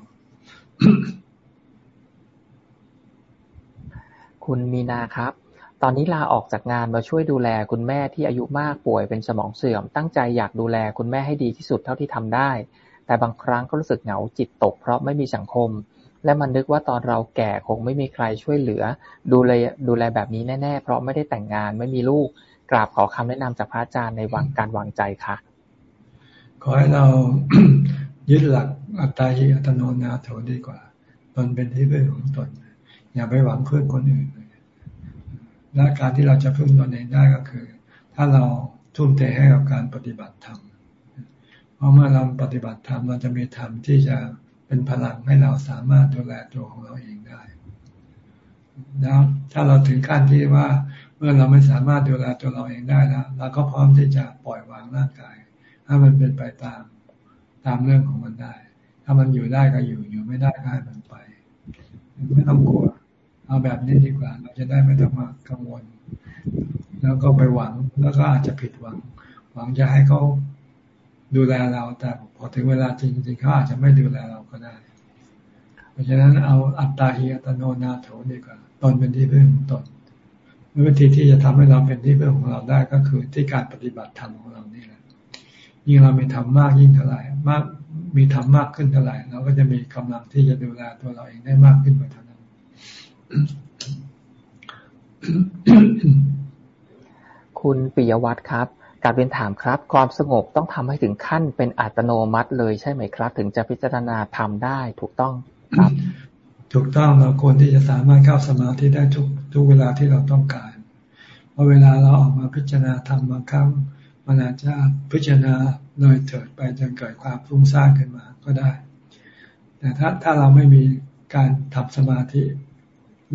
คุณมีนาครับ ตอนนี้ลาออกจากงานมาช่วยดูแลคุณแม่ที่อายุมากป่วยเป็นสมองเสื่อม ตั้งใจอยากดูแลคุณแม่ให้ดีที่สุดเท่าที่ทำได้ แต่บางครั้งก็รู้สึกเหงาจิตตกเพราะไม่มีสังคม และมันนึกว่าตอนเราแก่คงไม่มีใครช่วยเหลือ ดูแลดูแลแบบนี้แน่ ๆ เพราะไม่ได้แต่งงานไม่มีลูก กราบขอคำแนะนำจากพระอาจารย์ในวังการวางใจค่ะ ขอให้เรายึดหลักอัตตาหิอัตโนนาโถดีกว่า ตนเป็นที่พึ่งของตน อย่าไปหวังพึ่งคนอื่นเลย และการที่เราจะพึ่งตนเองได้ก็คือ ถ้าเราทุ่มเทให้กับการปฏิบัติธรรมเพราะเมื่อเราปฏิบัติธรรมเราจะมีธรรมที่จะเป็นพลังให้เราสามารถดูแลตัวของเราเองได้แล้วถ้าเราถึงขั้นที่ว่าเมื่อเราไม่สามารถดูแลตัวเราเองได้แล้วเราก็พร้อมที่จะปล่อยวางร่างกายถ้ามันเป็นไปตามตามเรื่องของมันได้ ถ้ามันอยู่ได้ก็อยู่อยู่ไม่ได้ก็ให้มันไป ไม่ต้องกลัว เอาแบบนี้ดีกว่า เราจะได้ไม่ต้องมากังวล แล้วก็ไปหวังแล้วก็อาจจะผิดหวัง หวังจะให้เขาดูแลเรา แต่พอถึงเวลาจริงๆเขาอาจจะไม่ดูแลเราก็ได้ เพราะฉะนั้นเอาอัตตาหิอัตโนนาโถดีกว่าตนเป็นที่พึ่งตนวิธีที่จะทำให้เราเป็นที่พึ่งของเราได้ก็คือที่การปฏิบัติธรรมของเรานี่แหละยิ่งเรามีธรรมมากยิ่งเท่าไหร่มากมีธรรมมากขึ้นเท่าไหร่เราก็จะมีกำลังที่จะดูแลตัวเราเองได้มากขึ้นกว่าทัน คุณปิยวัตรครับการเป็นถามครับ ความสงบต้องทำให้ถึงขั้นเป็นอัตโนมัติเลยใช่ไหมครับ ถึงจะพิจารณาทำได้ถูกต้องครับ ถูกต้องเราควรที่จะสามารถเข้าสมาธิได้ทุกทุกเวลาที่เราต้องการเพราะเวลาเราออกมาพิจารณาทำบางครั้งมันอาจจะพิจารณาเลยเถิดไปจนเกิดความฟุ้งซ่านขึ้นมาก็ได้ แต่ถ้าถ้าเราไม่มีการทำสมาธิ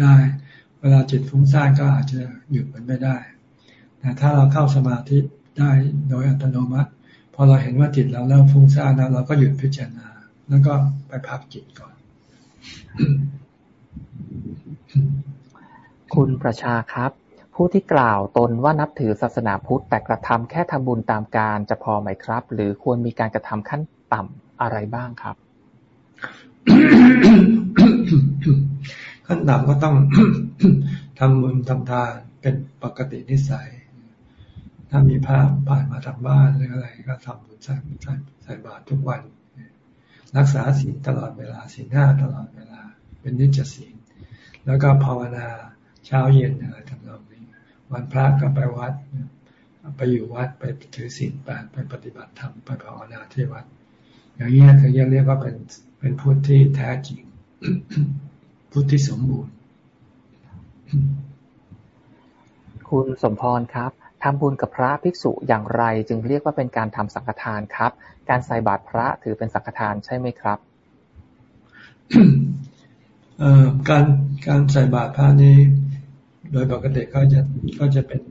ได้ เวลาจิตฟุ้งซ่านก็อาจจะหยุดมันไม่ได้ แต่ถ้าเราเข้าสมาธิได้โดยอัตโนมัติ พอเราเห็นว่าจิตเราเริ่มฟุ้งซ่านแล้วเราก็หยุดพิจารณา แล้วก็ไปพักจิตก่อน คุณประชาครับ ผู้ที่กล่าวตนว่านับถือศาสนาพุทธแต่กระทำแค่ทำบุญตามการจะพอไหมครับ หรือควรมีการกระทำขั้นต่ำอะไรบ้างครับ ขั้นต่ำก็ต้องทำบุญทำทานเป็นปกตินิสัย ถ้ามีพระผ่านมาทางบ้านหรืออะไร ก็ทำบุญใส่ใส่ใส่บาตรทุกวัน รักษาศีลตลอดเวลาศีลห้าตลอดเวลา เป็นนิจศีล แล้วก็ภาวนาเช้าเย็นอะไรทำนองนี้ วันพระก็ไปวัด ไปอยู่วัดไปถือศีลแปดไปปฏิบัติธรรมไปภาวนาที่วัด อย่างนี้ถึงจะเรียกว่าเป็นเป็นพุทธที่แท้จริง พุทธที่สมบูรณ์ คุณสมพรครับทำบุญกับพระภิกษุอย่างไร จึงเรียกว่าเป็นการทำสังฆทานครับ การใส่บาตรพระถือเป็นสังฆทานใช่ไหมครับการการใส่บาตรพระนี้ โดยปกติก็จะก็จะเป็น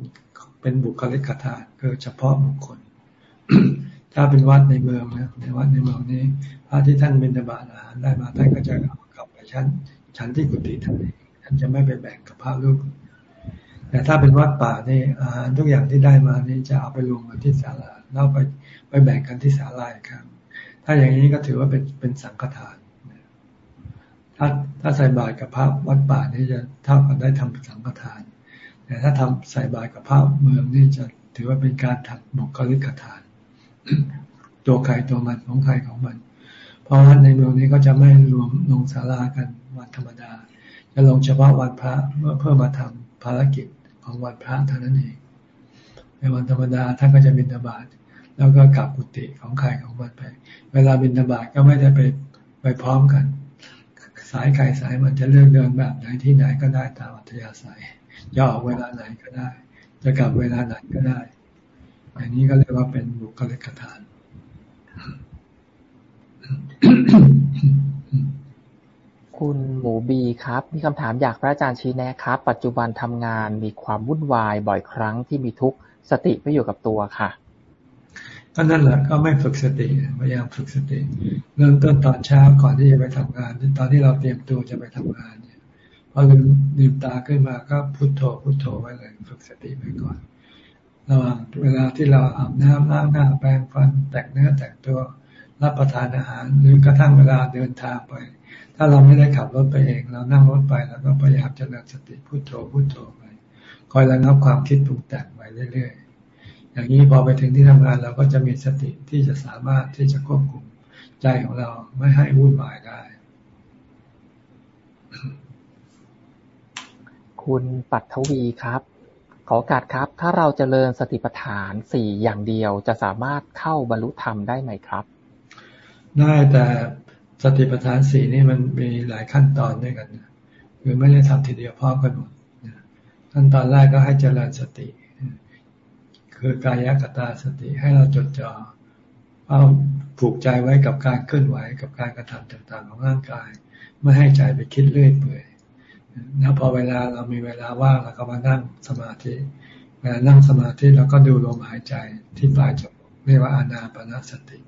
เป็นบุคลิกทานคือเฉพาะบุคคล ถ้าเป็นวัดในเมืองนะในวัดในเมืองนี้ พระที่ท่านเป็นบาตรอาหารได้มาท่านก็จะกลับไปชั้น ชั้นที่กุฏิท่านเองท่านจะไม่ไปแบ่งกับพระลูก แต่ถ้าเป็นวัดป่านี่อาหารทุกอย่างที่ได้มานี่จะเอาไปรวมกันที่ศาลาแล้วไปไปแบ่งกันที่ศาลาครับ ถ้าอย่างนี้ก็ถือว่าเป็นเป็นสังฆทานถ้าถ้าใส่บาตรกับพระวัดป่านี่จะเท่ากันได้ทำสังฆทาน แต่ถ้าทำใส่บาตรกับพระเมืองนี่จะถือว่าเป็นการทำบุคลิกทาน ตัวใครตัวมันของใครของมัน เพราะว่าในเมืองนี้ก็จะไม่รวมลงศาลากัน ธรรมดา จะลงเฉพาะวันพระเมื่อเพื่อมาทำภารกิจของวันพระเท่านั้นเอง ในวันธรรมดาท่านก็จะบิณฑบาตแล้วก็กลับกุฏิของใครของมันไป เวลาบิณฑบาตก็ไม่ได้ไปไปพร้อมกัน สายใครสายมันจะเลือกเดินแบบไหนที่ไหนก็ได้ตามอัธยาศัยจะอเวลาไหนก็ได้ จะกลับเวลาไหนก็ได้อันนี้ก็เรียกว่าเป็นบุคลิกทาน คุณหมูบีครับ มีคำถามอยากพระอาจารย์ชี้แนะครับ ปัจจุบันทำงานมีความวุ่นวายบ่อยครั้งที่มีทุกสติไม่อยู่กับตัวค่ะก็นั่นแหละก็ไม่ฝึกสติพยายามฝึกสติ เริ่มต้นตอนเช้าก่อนที่จะไปทำงาน ตอนที่เราเตรียมตัวจะไปทำงานเนี่ยพอลืมลืมตาขึ้นมาก็พุโทโธพุโทโธไว้เลยฝึกสติไว้ก่อนระหว่างเวลาที่เราอาบน้ำล้างหน้าแปรงฟันแต่งเนื้อแต่งตัว รับประทานอาหาร หรือกระทั่งเวลาเดินทางไป ถ้าเราไม่ได้ขับรถไปเอง เรานั่งรถไปแล้วก็พยายามเจริญสติพุโทโธพุโทโธไปคอยระงับความคิดปรุงแต่งไปเรื่อย ๆ อย่างนี้พอไปถึงที่ทำงานเราก็จะมีสติที่จะสามารถที่จะควบคุมใจของเราไม่ให้วุ่นวายได้ คุณปัทวีครับ ขอการครับ ถ้าเราจเจริญสติปัฏฐานสี่อย่างเดียวจะสามารถเข้าบรรลุธรรมได้ไหมครับ ได้แต่สติปัฏฐานสี่นี่มันมีหลายขั้นตอนด้วยกันคือไม่ได้ทำทีเดียวพร้อมกันหมดขั้นตอนแรกก็ให้เจริญสติ คือกายกตาสติให้เราจดจ่อเอาผูกใจไว้กับการเคลื่อนไหวกับการกระทำต่างๆ ของร่างกาย ไม่ให้ใจไปคิดเรื่อยเปื่อยแล้วพอเวลาเรามีเวลาว่างเราก็มานั่งสมาธิเวลานั่งสมาธิเราก็ดูลมหายใจที่ปลายจมูกเรียกว่าอานาปนาสติ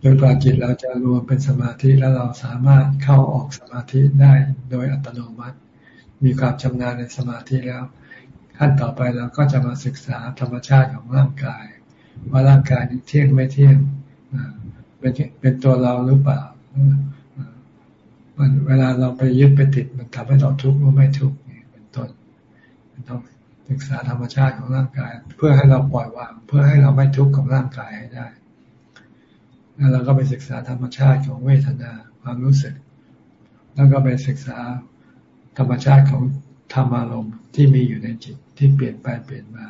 โดยกว่าจิตเราจะรวมเป็นสมาธิแล้วเราสามารถเข้าออกสมาธิได้โดยอัตโนมัติ มีความชำนาญในสมาธิแล้ว ขั้นต่อไปเราก็จะมาศึกษาธรรมชาติของร่างกาย ว่าร่างกายนี้เที่ยงไม่เที่ยงเป็นเป็นตัวเราหรือเปล่ามันเวลาเราไปยึดไปติดมันทำให้เราทุกข์หรือไม่ทุกข์เป็นต้นต้องศึกษาธรรมชาติของร่างกาย เพื่อให้เราปล่อยวาง เพื่อให้เราไม่ทุกข์กับร่างกายให้ได้ แล้วเราก็ไปศึกษาธรรมชาติของเวทนาความรู้สึก แล้วก็ไปศึกษาธรรมชาติของธรรมอารมณ์ที่มีอยู่ในจิตที่เปลี่ยนไปเปลี่ยนมา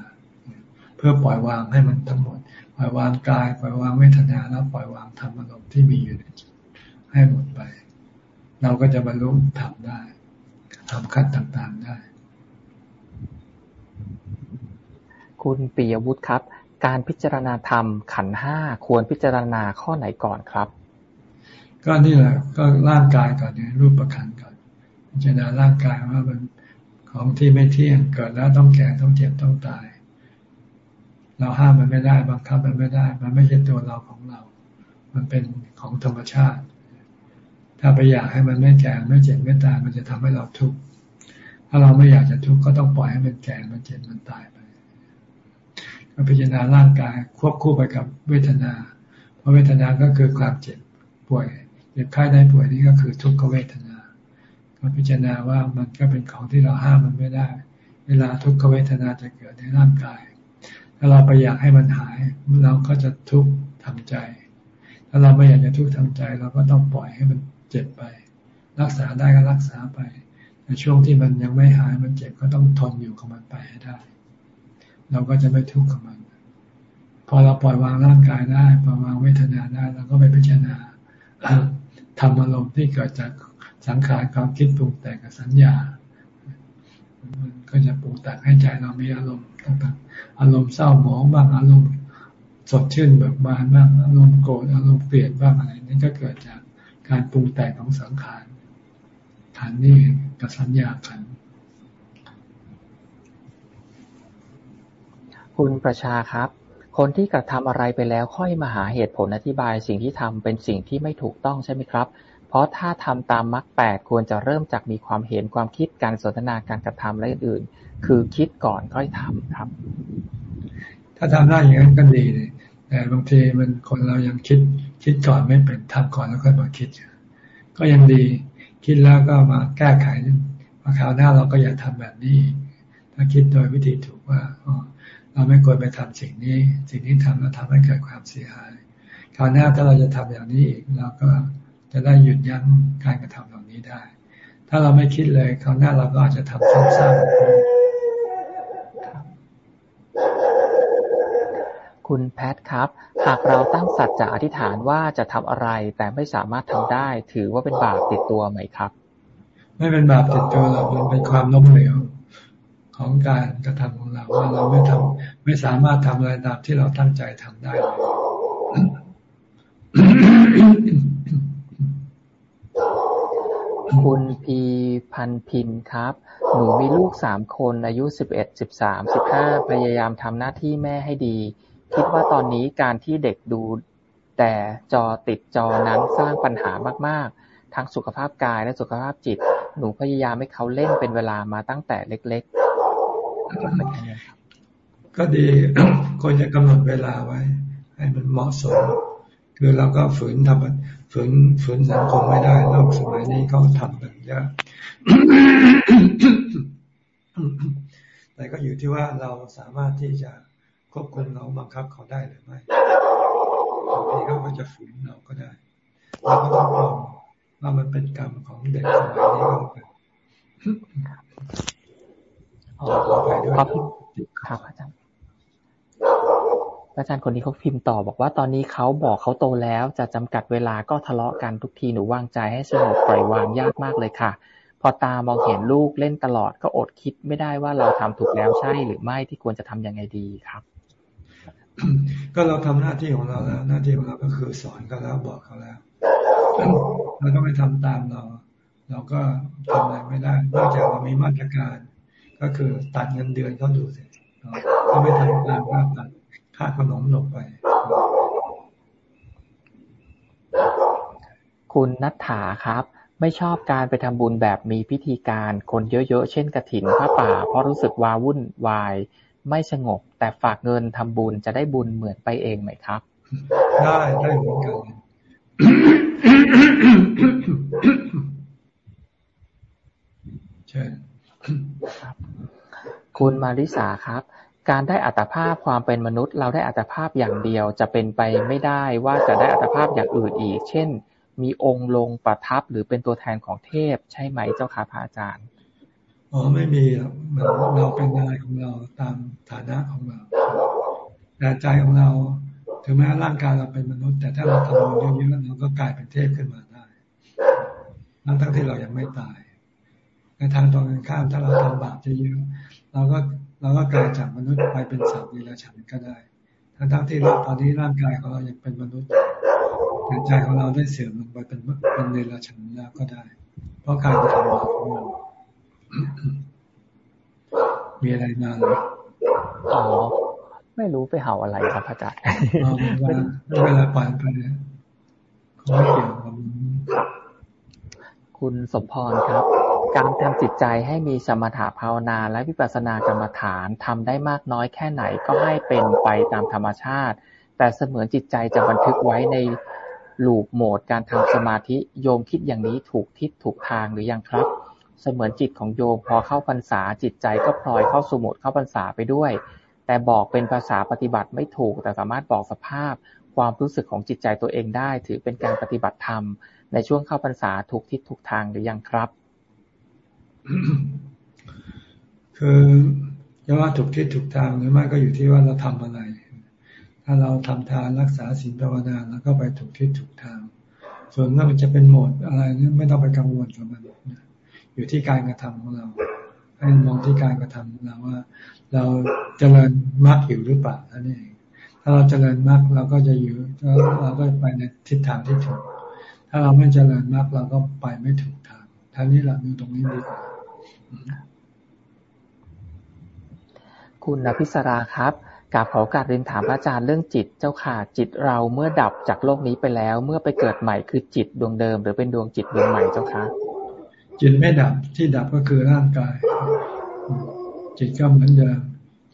เพื่อปล่อยวางให้มันทั้งหมด ปล่อยวางกาย ปล่อยวางเวทนาแล้วปล่อยวางธรรมอารมณ์ที่มีอยู่ในจิตให้หมดไป เราก็จะบรรลุธรรมได้ทำขั้นต่างๆได้ คุณปียวุฒิครับ การพิจารณาธรรมขันห้าควรพิจารณาข้อไหนก่อนครับ ก็นี่แหละก็ร่างกายก่อนเนี่ยรูปประคันก่อนพิจารณาร่างกายว่ามันของที่ไม่เที่ยงเกิดแล้วต้องแก่ต้องเจ็บต้องตาย เราห้ามมันไม่ได้บังคับมันไม่ได้ มันไม่ใช่ตัวเราของเรา มันเป็นของธรรมชาติ ถ้าไปอยากให้มันไม่แก่ไม่เจ็บไม่ตาย มันจะทำให้เราทุกข์ถ้าเราไม่อยากจะทุกข์ก็ต้องปล่อยให้มันแก่มันเจ็บมันตายไป ก็พิจารณาร่างกายควบคู่ไปกับเวทนา เพราะเวทนาก็คือความเจ็บป่วยเจ็บไข้ได้ป่วยนี่ก็คือทุกขเวทนา ก็พิจารณาว่ามันก็เป็นของที่เราห้ามมันไม่ได้ เวลาทุกขเวทนาจะเกิดในร่างกาย ถ้าเราไปอยากให้มันหายเราก็จะทุกข์ทำใจ ถ้าเราไม่อยากจะทุกข์ทำใจ เราก็ต้องปล่อยให้มันเจ็บไป รักษาได้ก็รักษาไป ในช่วงที่มันยังไม่หายมันเจ็บก็ต้องทนอยู่กับมันไปให้ได้ เราก็จะไม่ทุกข์กับมัน พอเราปล่อยวางร่างกายได้ปล่อยวางเวทนาได้เราก็ไปพิจารณาทำอารมณ์ที่เกิดจากสังขารความคิดปรุงแต่งกับสัญญา มันก็จะปรุงแต่งให้ใจเรามีอารมณ์ต่างๆ อารมณ์เศร้าหมองบ้างอารมณ์สดชื่นเบิกบานบ้างอารมณ์โกรธอารมณ์เกลียดบ้างอะไรนี่ก็เกิดจากการปรุงแต่งของสังขารขันนี่กับสัญญาขัน คุณประชาครับ คนที่กระทำอะไรไปแล้วค่อยมาหาเหตุผลอธิบายสิ่งที่ทำเป็นสิ่งที่ไม่ถูกต้องใช่ไหมครับ เพราะถ้าทำตามมรรคแปดควรจะเริ่มจากมีความเห็นความคิดการสนทนาการกระทำและอื่นๆ คือคิดก่อนค่อยทำครับ ถ้าทำได้อย่างนั้นก็ดีเลยแต่บางทีมันคนเรายังคิดคิดก่อนไม่เป็นทำก่อนแล้วค่อยมาคิด ก็ยังดีคิดแล้วก็มาแก้ไขมาคราวหน้าเราก็อย่าทำแบบนี้ ถ้าคิดโดยวิธีถูกว่า เราไม่ควรไปทำสิ่งนี้ สิ่งนี้ทำแล้วทำให้เกิดความเสียหายคราวหน้าถ้าเราจะทำอย่างนี้อีกเราก็จะได้หยุดยั้งการกระทำเหล่านี้ได้ ถ้าเราไม่คิดเลยคราวหน้าเราก็อาจจะทำซ้ำๆคุณแพทครับ หากเราตั้งสัจจะอธิษฐานว่าจะทำอะไร แต่ไม่สามารถทำได้ ถือว่าเป็นบาปติดตัวไหมครับ ไม่เป็นบาปติดตัวหรอกมันเป็นความล้มเหลว ของการกระทำของเราว่าเราไม่ทำไม่สามารถทำอะไรตามที่เราตั้งใจทำได้เลยคุณพีพันพินครับ หนูมีลูกสามคนอายุสิบเอ็ดสิบสามสิบห้าพยายามทำหน้าที่แม่ให้ดี คิดว่าตอนนี้การที่เด็กดูแต่จอติดจอนั้นสร้างปัญหามาก ๆ ทั้งสุขภาพกายและสุขภาพจิต หนูพยายามให้เขาเล่นเป็นเวลามาตั้งแต่เล็ก ก็ดีควรจะกำหนดเวลาไว้ ให้มันเหมาะสม คือเราก็ฝืนทำฝืนฝืนสังคมไม่ได้โลกสมัยนี้เขาทำกันเยอะแต่ก็อยู่ที่ว่าเราสามารถที่จะควบคุมเราบังคับเขาได้หรือไม่บางทีเขาก็จะฝืนเราก็ได้เราก็ต้องมองว่ามันเป็นกรรมของเด็กสมัยนี้ก็เป็น เขาพิมพ์ครับอาจารย์อาจารย์คนนี้เขาพิมพ์ต่อบอกว่าตอนนี้เขาบอกเขาโตแล้ว จะจำกัดเวลาก็ทะเลาะกันทุกทีหนูวางใจให้สงบปล่อยวางยากมากเลยค่ะ พอตามองเห็นลูกเล่นตลอดก็อดคิดไม่ได้ว่าเราทำถูกแล้วใช่หรือไม่ที่ควรจะทํำยังไงดีครับ ก็เราทำหน้าที่ของเราแล้ว หน้าที่ของเราก็คือสอนเขาแล้วบอกเขาแล้วเราก็ไม่ทำตามเรา เราก็ทำอะไรไม่ได้นอกจากเรามีมาตรการ ก็คือตัดเงินเดือนเขาดูสิถ้าไม่ทำตามก็ตัดค่าขนมลงไป คุณนัทธาครับ ไม่ชอบการไปทำบุญแบบมีพิธีการคนเยอะๆ เช่นกระถินผ้าป่า เพราะรู้สึกวาวุ่นวาย ไม่สงบ แต่ฝากเงินทำบุญจะได้บุญเหมือนไปเองไหมครับ ได้ได้เหมือนกันเชิญ คุณมาริสาครับ การได้อัตภาพความเป็นมนุษย์ เราได้อัตภาพอย่างเดียวจะเป็นไปไม่ได้ว่าจะได้อัตภาพอย่างอื่นอีก เช่น มีองค์ลงประทับหรือเป็นตัวแทนของเทพ ใช่ไหมเจ้าค่ะพระอาจารย์อ๋อไม่มีเหมือนเราเป็นนายของเราตามฐานะของเราแต่ใจของเราถึงแม้ร่างกายเราเป็นมนุษย์ แต่ถ้าเราทำบุญเยอะๆเราก็กลายเป็นเทพขึ้นมาได้ทั้งทั้งที่เรายังไม่ตาย ในทางตรงกันข้ามถ้าเราทำบาปเยอะๆเราก็เราก็กลายจากมนุษย์ไปเป็นสัตว์ในราชันก็ได้ ทั้งทั้งที่เราตอนนี้ร่างกายของเรายังเป็นมนุษย์แต่ใจของเราได้เสื่อมลงไปเป็นเป็นในราชันแล้วก็ได้ เพราะการกระทำบาปของเรามีอะไรมาหรืออ๋อไม่รู้ไปเห่าอะไรครับอาจารย์เวลาปล่อยไปเนี่ยเขาไม่เกี่ยวกับคุณสมพรครับ การทำจิตใจให้มีสมถะภาวนาและวิปัสสนากรรมฐานทำได้มากน้อยแค่ไหนก็ให้เป็นไปตามธรรมชาติ แต่เสมือนจิตใจจะบันทึกไว้ในลูปโหมดการทำสมาธิโยมคิดอย่างนี้ถูกทิศถูกทางหรือยังครับ เสมือนจิตของโยมพอเข้าพรรษาจิตใจก็พลอยเข้าสมุดเข้าพรรษาไปด้วย แต่บอกเป็นภาษาปฏิบัติไม่ถูก แต่สามารถบอกสภาพ ความรู้สึกของจิตใจตัวเองได้ ถือเป็นการปฏิบัติธรรม ในช่วงเข้าพรรษาถูกทิศถูกทางหรือยังครับ คือจะว่าถูกทิศถูกทางหรือไม่ก็อยู่ที่ว่าเราทำอะไร ถ้าเราทำทานรักษาศีลภาวนาแล้วก็ไปถูกทิศถูกทาง ส่วนว่ามันจะเป็นโหมดอะไรนี่ไม่ต้องไปกังวลกับมันอยู่ที่การกระทำของเรา ให้มองที่การกระทำของเราว่า เราเจริญมรรคอยู่หรือเปล่านั่นเองถ้าเราเจริญมรรคเราก็จะอยู่เราก็ไปในทิศทางที่ถูก ถ้าเราไม่เจริญมรรคเราก็ไปไม่ถูก ทางท่านี้แหละอยู่ตรงนี้ดีกว่าคุณอภิสราครับกาบขอการเรียนถามพระอาจารย์เรื่องจิตเจ้าค่ะ จิตเราเมื่อดับจากโลกนี้ไปแล้ว เมื่อไปเกิดใหม่คือจิตดวงเดิม หรือเป็นดวงจิตดวงใหม่เจ้าคะจิตไม่ดับที่ดับก็คือร่างกาย จิตก็เหมือนเดิม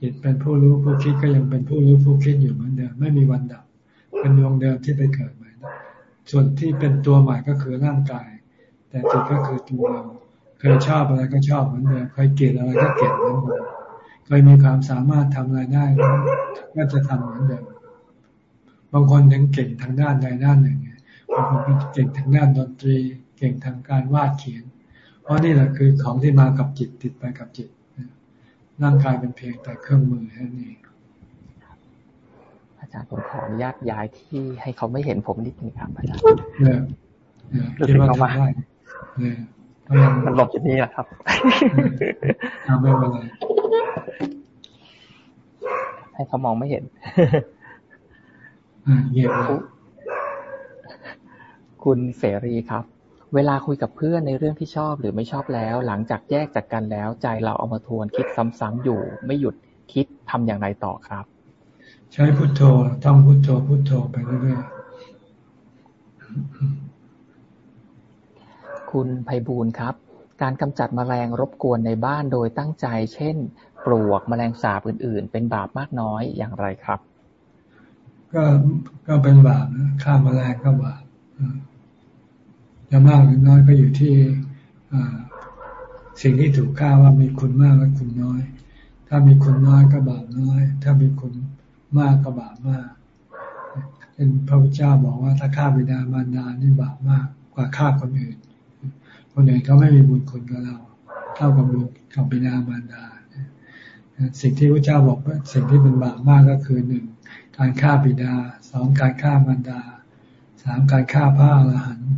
จิตเป็นผู้รู้ผู้คิดก็ยังเป็นผู้รู้ผู้คิดอยู่เหมือนเดิม ไม่มีวันดับ เป็นดวงเดิมที่ไปเกิดใหม่ส่วนที่เป็นตัวใหม่ก็คือร่างกาย แต่จิตก็คือตัวเราเคยชอบอะไรก็ชอบเหมือนเดิมเคยเกลียดอะไรก็เกลียดเหมือนเดิมเคยมีความสามารถทำอะไรได้ก็จะทำเหมือนเดิมบางคนยังเก่งทางด้านใดด้านหนึ่งบางคนเก่งทางด้านดนตรี เก่งทางการวาดเขียน เพราะนี่แหละคือของที่มากับจิตติดไปกับจิตร่างกายเป็นเพียงแต่เครื่องมือแค่นี้อาจารย์ผมขออนุญาตย้ายที่ให้เขาไม่เห็นผมนิดนึงครับอาจารย์เนี่ยคิดว่าทำได้เนี่ย มันหลบจุดนี้แหละครับทำไม่เป็นไรให้เขามองไม่เห็นเงียบคุณเสรีครับ เวลาคุยกับเพื่อนในเรื่องที่ชอบหรือไม่ชอบแล้ว หลังจากแยกจากกันแล้ว ใจเราเอามาทวนคิดซ้ำๆอยู่ ไม่หยุดคิดทำอย่างไรต่อครับ ใช้พุทโธท่องพุทโธพุทโธไปเรื่อยๆ คุณไพบูลครับ การกำจัดแมลงรบกวนในบ้านโดยตั้งใจ เช่น ปลวกแมลงสาบอื่น ๆ เป็นบาปมากน้อยอย่างไรครับ ก็ก็เป็นบาปนะฆ่ามาแมลงก็บาปจะมากหรือน้อยก็อยู่ที่สิ่งที่ถูกฆ่าว่ามีคุณมากและคุณน้อย ถ้ามีคุณน้อยก็บาปน้อย ถ้ามีคุณมากก็บาปมากเป็นพระพุทธเจ้าบอกว่าถ้าฆ่าบิดามารดานี่บาปมากกว่าฆ่าคนอื่น คนอื่นเขาไม่มีบุญคุณกับเรา เท่ากับบุญกับบิดามารดาสิ่งที่พระเจ้าบอกว่าสิ่งที่เป็นบาปมากก็คือหนึ่งการฆ่าบิดาสองการฆ่ามารดาสามการฆ่าพระอรหันต์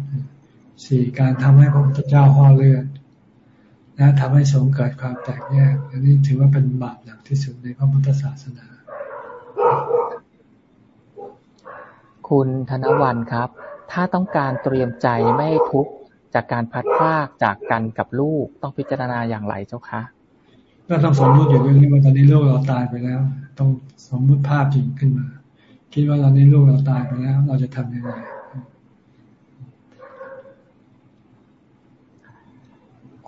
สี่การทำให้พระพุทธเจ้าห่อเลือดและทำให้สงเกิดความแตกแยก อันนี้ถือว่าเป็นบาปหนักที่สุดในพระพุทธศาสนา คุณธนวันครับ ถ้าต้องการเตรียมใจไม่ทุกข์ จากการพัดพลากจากกันกับลูกต้องพิจารณาอย่างไรเจ้าคะก็ต้องสมมติอยู่เรื่องนี้ว่าตอนนี้ลูกเราตายไปแล้ว ต้องสมมติภาพจริงขึ้นมา คิดว่าตอนนี้ลูกเราตายไปแล้ว เราจะทำยังไง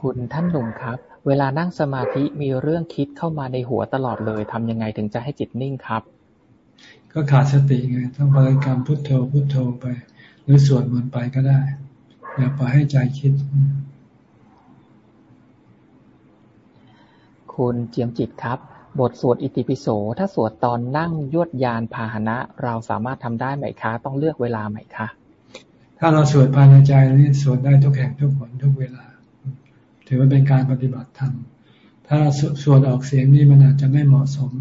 คุณท่านหนุ่มครับ เวลานั่งสมาธิมีเรื่องคิดเข้ามาในหัวตลอดเลยทำยังไงถึงจะให้จิตนิ่งครับ ก็ขาดสติไง ต้องบริกรรมพุทโธพุทโธไป หรือสวดมนต์ไปก็ได้ อย่าปล่อยให้ใจคิดคุคุณเจียมจิตครับ บทสวดอิติปิโส ถ้าสวดตอนนั่งยวดยานพาหนะ เราสามารถทำได้ไหมคะ ต้องเลือกเวลาไหมคะ ถ้าเราสวดภายในใจนี่สวดได้ทุกแห่งทุกผลทุกเวลา ถือว่าเป็นการปฏิบัติธรรมถ้าสวดออกเสียงนี่มันอาจจะไม่เหมาะสม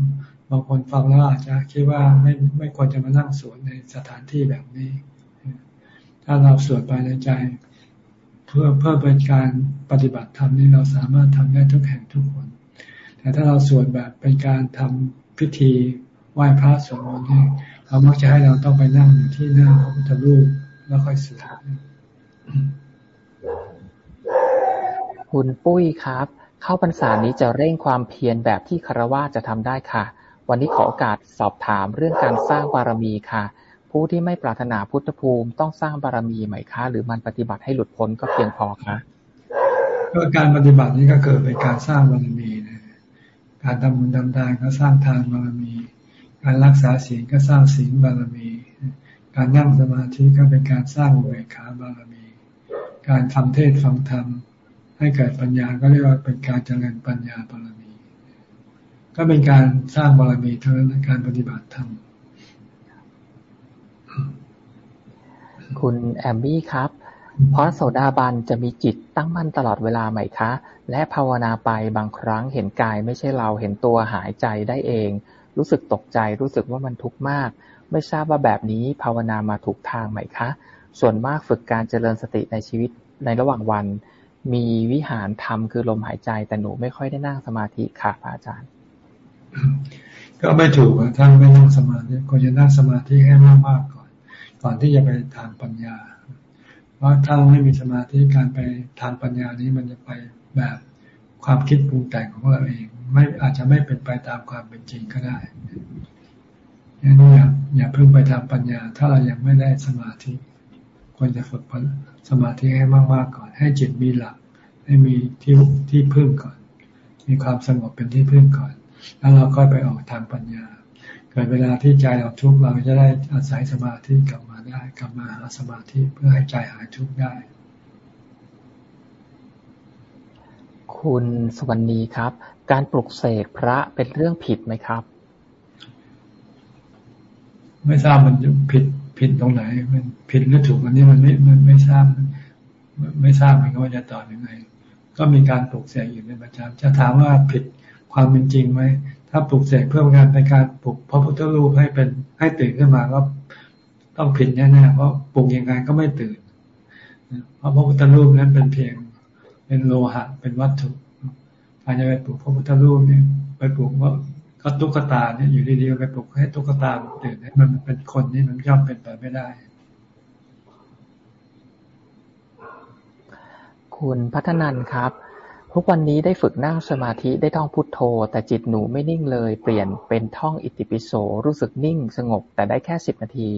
บางคนฟังแล้วอาจจะคิดว่าไม่ไม่ควรจะมานั่งสวดในสถานที่แบบนี้ ถ้าเราสวดภายในใจ เพื่อเพื่อเป็นการปฏิบัติธรรมนี่เราสามารถทำได้ทุกแห่งทุกคน แต่ถ้าเราสวดแบบเป็นการทำพิธีไหว้พระสวดมนต์นี่เขามักจะให้เราต้องไปนั่งอยู่ที่หน้าพระพุทธรูปแล้วค่อยสวดคุณปุ้ยครับ เข้าพรรษานี้จะเร่งความเพียรแบบที่คารวะจะทำได้ค่ะ วันนี้ขอโอกาสสอบถามเรื่องการสร้างบารมีค่ะ ผู้ที่ไม่ปรารถนาพุทธภูมิ ต้องสร้างบารมีไหมคะ หรือมันปฏิบัติให้หลุดพ้นก็เพียงพอคะก็การปฏิบัตินี้ก็เกิดเป็นการสร้างบารมีนะการทำบุญทำทานก็สร้างทานบารมี การรักษาศีลก็สร้างศีลบารมี การนั่งสมาธิก็เป็นการสร้างอุเบกขาบารมี การทำเทศฟังธรรมให้เกิดปัญญาก็เรียกว่าเป็นการเจริญปัญญาบารมี ก็เป็นการสร้างบารมีเท่านั้นการปฏิบัติธรรม คุณแอมมี่ครับ เพราะโสดาบันจะมีจิตตั้งมั่นตลอดเวลาไหมคะ และภาวนาไปบางครั้งเห็นกายไม่ใช่เราเห็นตัวหายใจได้เอง รู้สึกตกใจรู้สึกว่ามันทุกข์มาก ไม่ทราบว่าแบบนี้ภาวนามาถูกทางไหมคะ ส่วนมากฝึกการเจริญสติในชีวิตในระหว่างวัน มีวิหารธรรมคือลมหายใจแต่หนูไม่ค่อยได้นั่งสมาธิค่ะพระอาจารย์ ก็ไม่ถูกถ้าไม่นั่งสมาธิควรจะนั่งสมาธิให้มากๆก่อน ก่อนที่จะไปทางปัญญาเพราะถ้าไม่มีสมาธิการไปทางปัญญานี้มันจะไปแบบความคิดปรุงแต่งของเราเอง ไม่อาจจะไม่เป็นไปตามความเป็นจริงก็ได้ยันอย่าอย่าเพิ่งไปทางปัญญา ถ้าเรายังไม่ได้สมาธิควรจะฝึกสมาธิให้มากๆก่อน ให้จิตมีหลัก ให้มีที่ที่พึ่งก่อน มีความสงบเป็นที่พึ่งก่อน แล้วเราก็ไปออกทางปัญญา เกิดเวลาที่ใจเราทุกข์เราจะได้อาศัยสมาธิกลับ ได้กลับมาหาสมาธิเพื่อให้ใจหายทุกข์ได้ คุณสวรรณีครับ การปลุกเสกพระเป็นเรื่องผิดไหมครับ ไม่ทราบมันผิดผิดตรงไหน มันผิดหรือถูกอันนี้มันไม่มันไม่ทราบไม่ทราบเหมือนกันว่าจะตอบยังไง ก็มีการปลุกเสกอยู่เป็นประจำจะถามว่าผิดความเป็นจริงไหมถ้าปลุกเสกเพื่อการในการปลุกพระพุทธรูปให้เป็นให้ตื่นขึ้นมาก็ ต้องผิดแน่ๆเพราะปลุกยังไงก็ไม่ตื่น เพราะพระพุทธรูปนั้นเป็นเพียงเป็นโลหะเป็นวัตถุการจะไปปลุกพระพุทธรูปเนี่ยไปปลุกว่าก็ตุ๊กตาเนี่ยอยู่ดีๆไปปลุกให้ตุ๊กตาตื่นให้มันเป็นคนนี่มันย่อมเป็นไปไม่ได้ คุณพัฒนันครับ ทุกวันนี้ได้ฝึกนั่งสมาธิได้ท่องพุทโธ แต่จิตหนูไม่นิ่งเลย เปลี่ยนเป็นท่องอิติปิโสรู้สึกนิ่งสงบแต่ได้แค่สิบนาที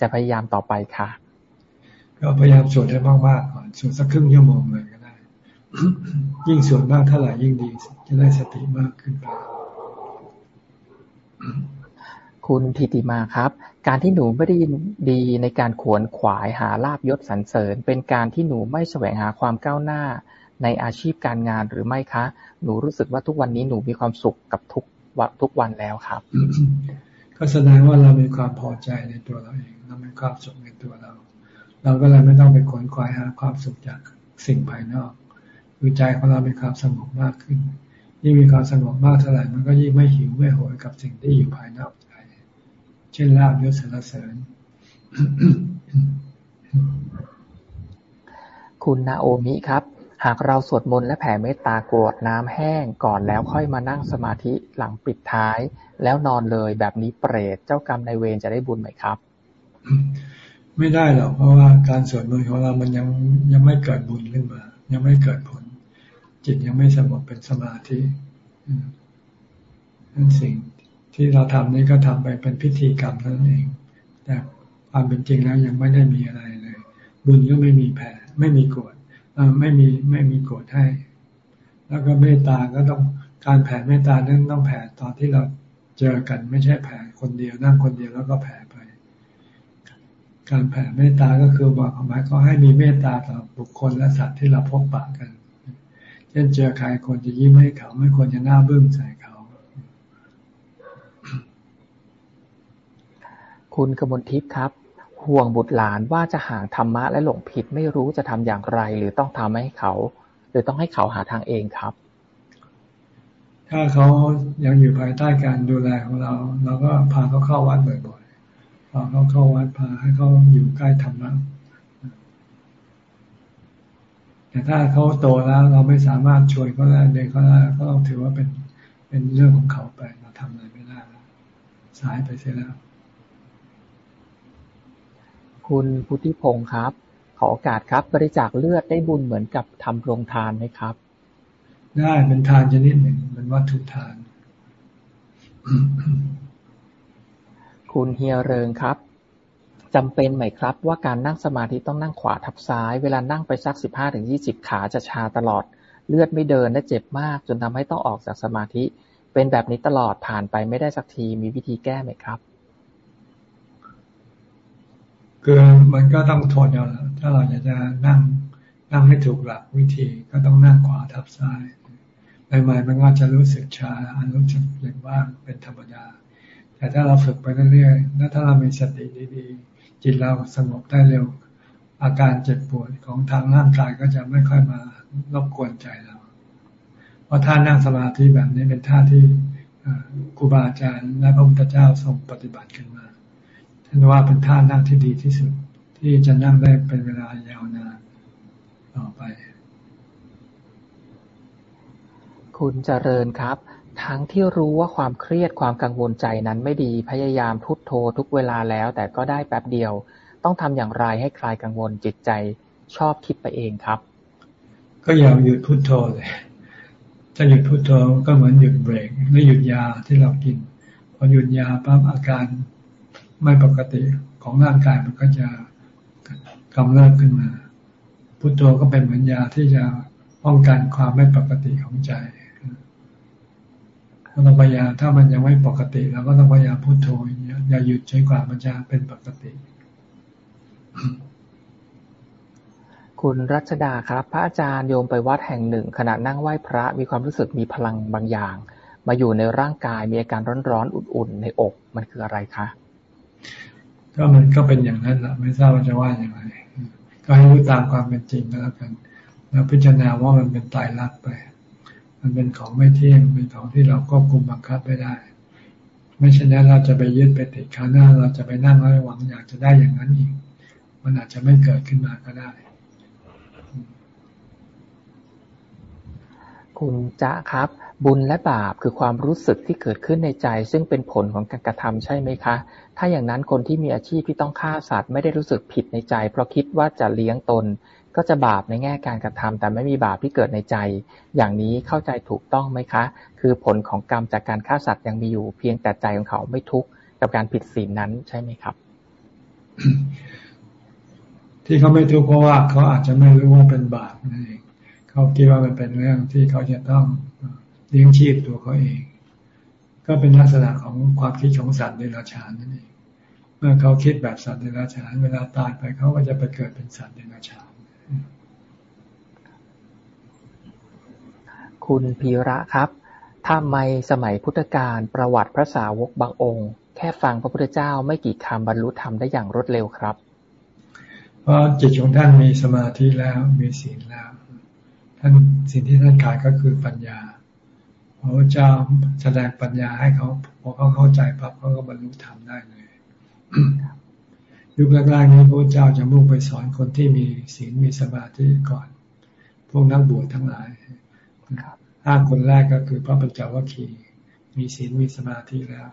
จะพยายามต่อไปค่ะ ก็พยายามสวดให้มากๆก่อนสวดสักครึ่งชั่วโมงเลยก็ได้ ยิ่งสวดมากเท่าไหร่ยิ่งดี จะได้สติมากขึ้นไปคุณทิติมาครับ การที่หนูไม่ได้ยินดีในการขวนขวายหาลาบยศสรรเสริญ เป็นการที่หนูไม่แสวงหาความก้าวหน้าในอาชีพการงานหรือไม่คะ หนูรู้สึกว่าทุกวันนี้หนูมีความสุขกับทุกวันทุกวันแล้วครับ ก็แสดงว่าเรามีความพอใจในตัวเราเอง เรามีความสุขในตัวเรา เราก็เลยไม่ต้องไปขวนขวายหาความสุขจากสิ่งภายนอกคือใจของเรามีความสงบมากขึ้น ยิ่งมีความสงบมากเท่าไหร่มันก็ยิ่งไม่หิวไม่โหยกับสิ่งที่อยู่ภายนอกใจเช่นลาบยศสรรเสริญ คุณนาโอมิครับหากเราสวดมนต์และแผ่เมตตากรวดน้ำแห้งก่อนแล้วค่อยมานั่งสมาธิหลังปิดท้าย แล้วนอนเลยแบบนี้เปรตเจ้ากรรมในเวรจะได้บุญไหมครับ ไม่ได้หรอกเพราะว่าการสวดมนต์ของเรามันยังยังไม่เกิดบุญขึ้นมา ยังไม่เกิดผล จิตยังไม่สงบเป็นสมาธินั่นสิ่งที่เราทำนี่ก็ทำไปเป็นพิธีกรรมนั่นเอง แต่ความเป็นจริงแล้วยังไม่ได้มีอะไรเลย บุญก็ไม่มีแผ่ไม่มีโกรธไม่มีไม่มีโกรธให้ แล้วก็เมตตาก็ต้องการแผ่เมตตานั้นต้องแผ่ตอนที่เราเจอกัน ไม่ใช่แผ่คนเดียวนั่งคนเดียวแล้วก็แผ่ การแผ่เมตตาก็คือบอกหมายก็ให้มีเมตตาต่อบุคคลและสัตว์ที่เราพบปะกัน เช่นเจอใครควรจะยิ้มให้เขา ไม่ควรจะหน้าบึ้งใส่เขา คุณกมลทิพย์ครับ ห่วงบุตรหลานว่าจะห่างธรรมะและหลงผิดไม่รู้จะทำอย่างไร หรือต้องทำให้เขา หรือต้องให้เขาหาทางเองครับ ถ้าเขายังอยู่ภายใต้การดูแลของเรา เราก็พาเขาเข้าวัดบ่อยๆ พาเขาเข้าวัดพาให้เขาอยู่ใกล้ธรรมะแต่ถ้าเขาโตแล้วเราไม่สามารถช่วยเขาได้เด็กเขาได้ก็ต้องถือว่าเป็นเป็นเรื่องของเขาไปเราทำอะไรไม่ได้แล้วสายไปเสียแล้ว คุณพุทธิพงศ์ครับ ขอโอกาสครับ บริจาคเลือดได้บุญเหมือนกับทำโรงทานไหมครับ ได้เป็นทานชนิดหนึ่งเป็นวัตถุทาน คุณเฮียเริงครับ จำเป็นไหมครับ ว่าการนั่งสมาธิต้องนั่งขวาทับซ้าย เวลานั่งไปสักสิบห้าถึงยี่สิบขาจะชาตลอด เลือดไม่เดินและเจ็บมาก จนทำให้ต้องออกจากสมาธิ เป็นแบบนี้ตลอดผ่านไปไม่ได้สักทีมีวิธีแก้ไหมครับคือมันก็ต้องทนเอาละถ้าเราอยากจะนั่งนั่งให้ถูกหลักวิธีก็ต้องนั่งขวาทับซ้ายใหม่ๆมันก็จะรู้สึกชาอรู้สึกเล็กบ้างเป็นธรรมดา แต่ถ้าเราฝึกไปเรื่อยๆ แล้วถ้าเรามีสติดีๆ จิตเราสงบได้เร็ว อาการเจ็บปวดของทางร่างกายก็จะไม่ค่อยมารบกวนใจเรา เพราะท่านั่งสมาธิแบบนี้เป็นท่าที่ครูบาอาจารย์และพระพุทธเจ้าทรงปฏิบัติขึ้นมา ท่านว่าเป็นท่านั่งที่ดีที่สุด ที่จะนั่งได้เป็นเวลายาวนานต่อไป คุณเจริญครับ ทั้งที่รู้ว่าความเครียด ความกังวลใจนั้นไม่ดี พยายามพุโทโธทุกเวลาแล้ว แต่ก็ได้แป๊บเดียว ต้องทำอย่างไรให้คลายกังวลจิตใจ ชอบคิดไปเองครับ ก็อย่าหยุดพุโทโธเลยจะหยุดพุโทโธก็เหมือนหยุดเบรกหรือหยุดยาที่เรากิน พอหยุดยาปั๊บอาการไม่ปกติของร่างกายมันก็จะกำเริบขึ้นมา พุโทโธก็เป็นเหมือนยาที่จะป้องกันความไม่ปกติของใจ เราต้องพยายามถ้ามันยังไม่ปกติเราก็ต้องพยายามพุโทโธอย่าหยุดใช้ความมันจะเป็นปกติ คุณรัชดาครับ พระอาจารย์โยมไปวัดแห่งหนึ่ง ขณะนั่งไหว้พระมีความรู้สึกมีพลังบางอย่าง มาอยู่ในร่างกายมีอาการร้อนๆอุ่นๆในอกมันคืออะไรคะก็มันก็เป็นอย่างนั้นแหละไม่ทราบว่าจะว่าอย่างไรก็ให้รู้ตามความเป็นจริงก็แล้วกัน แล้วพิจารณาว่ามันเป็นตายรักไป มันเป็นของไม่เที่ยงเป็นของที่เราควบคุมบังคับไม่ได้ ไม่เช่นนั้นเราจะไปยึดไปติดข้างหน้า เราจะไปนั่งแล้วหวังอยากจะได้อย่างนั้นอีก มันอาจจะไม่เกิดขึ้นมาก็ได้ คุณจะครับ บุญและบาปคือความรู้สึกที่เกิดขึ้นในใจ ซึ่งเป็นผลของการกระทำใช่ไหมคะ ถ้าอย่างนั้นคนที่มีอาชีพที่ต้องฆ่าสัตว์ไม่ได้รู้สึกผิดในใจ เพราะคิดว่าจะเลี้ยงตน ก็จะบาปในแง่การกระทำแต่ไม่มีบาปที่เกิดในใจ อย่างนี้เข้าใจถูกต้องไหมคะ คือผลของกรรมจากการฆ่าสัตว์ยังมีอยู่ เพียงแต่ใจของเขาไม่ทุกข์กับการผิดศีลนั้นใช่ไหมครับ ที่เขาไม่ทุกข์เพราะว่าเขาอาจจะไม่รู้ว่าเป็นบาปนั่นเองเขาคิดว่ามันเป็นเรื่องที่เขาจะต้องเลี้ยงชีพตัวเขาเอง ก็เป็นลักษณะของความคิดของสัตว์ในราชานั่นเองเมื่อเขาคิดแบบสัตว์ในราชาเวลาตายไปเขาก็จะไปเกิดเป็นสัตว์ในราชา คุณพีระครับ ทำไมสมัยพุทธกาลประวัติพระสาวกบางองค์ แค่ฟังพระพุทธเจ้าไม่กี่คำบรรลุธรรมได้อย่างรวดเร็วครับ เพราะจิตของท่านมีสมาธิแล้วมีศีลแล้ว ท่านสิ่งที่ท่านขาดก็คือปัญญาพระเจ้าแสดงปัญญาให้เขาพอเขาเข้าใจปั๊บเขาก็บรรลุธรรมได้เลยยุคแรกๆนี้พระเจ้าจะมุ่งไปสอนคนที่มีศีลมีสมาธิก่อน พวกนักบวชทั้งหลาย ห้าคนแรกก็คือพระปัญจวัคคีย์มีศีลมีสมาธิแล้ว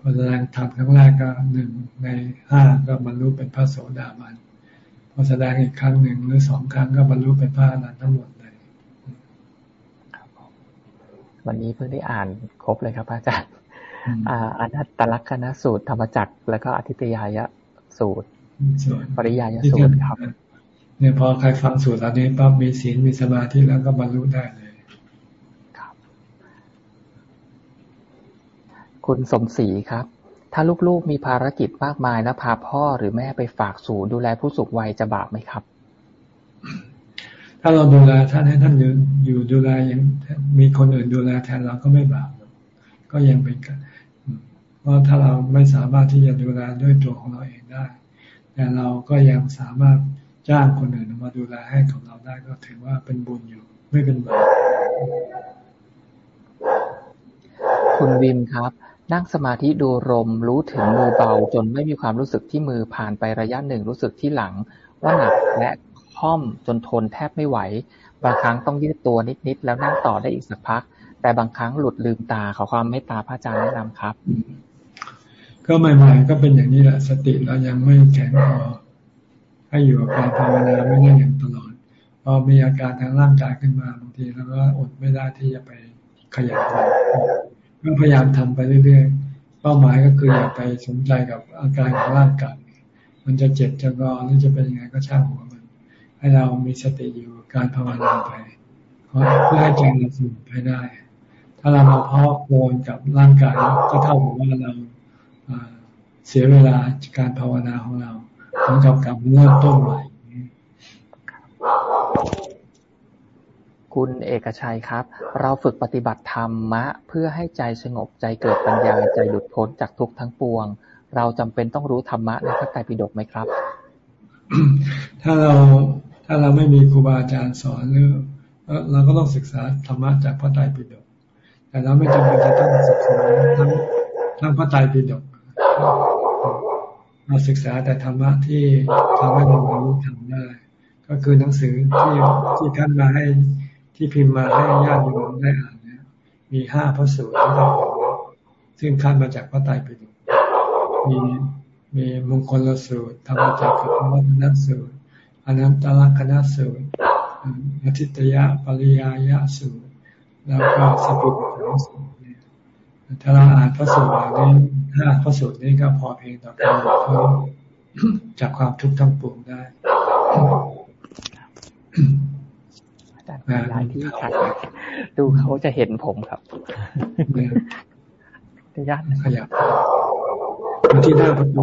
พอแสดงธรรมครั้งแรกก็หนึ่งในห้าก็บรรลุเป็นพระโสดาบันพอแสดงอีกครั้งหนึ่งหรือสองครั้งก็บรรลุเป็นพระอรหันต์ทั้งหมดวันนี้เพิ่งได้อ่านครบเลยครับอาจารย์อนัตตลักษณสูตรธรรมจักรแล้วก็อธิตยายสูตรปริยายสูตรครับเนี่ยพอใครฟังสูตรอันนี้ปั๊บมีศีลมีสมาธิแล้วก็บรรลุได้เลย ครับ คุณสมศรีครับ ถ้าลูกๆมีภารกิจมากมายแล้วพาพ่อหรือแม่ไปฝากศูนย์ดูแลผู้สูงวัยจะบาปไหมครับ ถ้าเราดูแลท่านให้ท่านอยู่อยู่ดูแลยังมีคนอื่นดูแลแทนเราก็ไม่บาปก็ยังเป็นกันเพราะถ้าเราไม่สามารถที่จะดูแลด้วยตัวของเราเองได้ แต่เราก็ยังสามารถจ้างคนอื่นมาดูแลให้ของเราได้ก็ถือว่าเป็นบุญอยู่ ไม่เป็นบาปคุณวิมครับ นั่งสมาธิดูลมรู้ถึงมือเบาจนไม่มีความรู้สึกที่มือผ่านไประยะหนึ่งรู้สึกที่หลัง ว่าหนักและค่อมจนทนแทบไม่ไหว บางครั้งต้องยืดตัวนิดๆแล้วนั่งต่อได้อีกสักพัก แต่บางครั้งหลุดลืมตาขอความเมตตาพระอาจารย์แนะนำครับ ก็ใหม่ๆก็เป็นอย่างนี้แหละสติเรายังไม่แข็งพอให้อยู่กับการภาวนาไม่ได้อย่างตลอดพอมีอาการทางร่างกายขึ้นมาบางทีแล้วก็อดไม่ได้ที่จะไปขยับ ก็พยายามทำไปเรื่อยๆ เป้าหมายก็คืออย่าไปสนใจกับอาการของร่างกาย มันจะเจ็บจะงอหรือจะเป็นยังไงก็ช่างหัวมัน ให้เรามีสติอยู่การภาวนาไปเพื่อให้ใจเราสงบให้ได้ ถ้าเรามาเพาะโวนกับร่างกายก็เท่ากับว่าเราเสียเวลาการภาวนาของเราเหมือนกับการเริ่มต้นใหม่ คุณเอกชัยครับ เราฝึกปฏิบัติธรรมะ เพื่อให้ใจสงบใจเกิดปัญญาใจหลุดพ้นจากทุกข์ทั้งปวง เราจำเป็นต้องรู้ธรรมะในพระไตรปิฎกไหมครับ ถ้าเราถ้าเราไม่มีครูบาอาจารย์สอนหรือเราก็ต้องศึกษาธรรมะจากพระไตรปิฎกแต่เราไม่จำเป็นจะต้องศึกษาทั้งทั้งพระไตรปิฎกเราศึกษาแต่ธรรมะที่ทำให้เรารรลุธรรมได้ ก็คือหนังสือที่ที่ท่านมาให้ ที่พิมพ์มาให้ญาติโยมได้อ่านเนี่ยมีห้าพระสูตรซึ่งขั้นมาจากพระไตรปิฎกมีมีมงคลสูตรทำมาจากพระวัฒนสูตรอนันตลักษณสูตรอทิตยะปริยายะสูตร แล้วก็สปิปัฏสูตรเนี่ยถ้าเราอ่านพระสูตรเหล่านี้ห้าพระสูตรนี้ก็พอเพียงต่อการเพิ่มจากความทุกข์ทั้งปวงได้ หลายที่ครับดูเขาจะเห็นผมครับญาติขยับมาที่หน้าประตู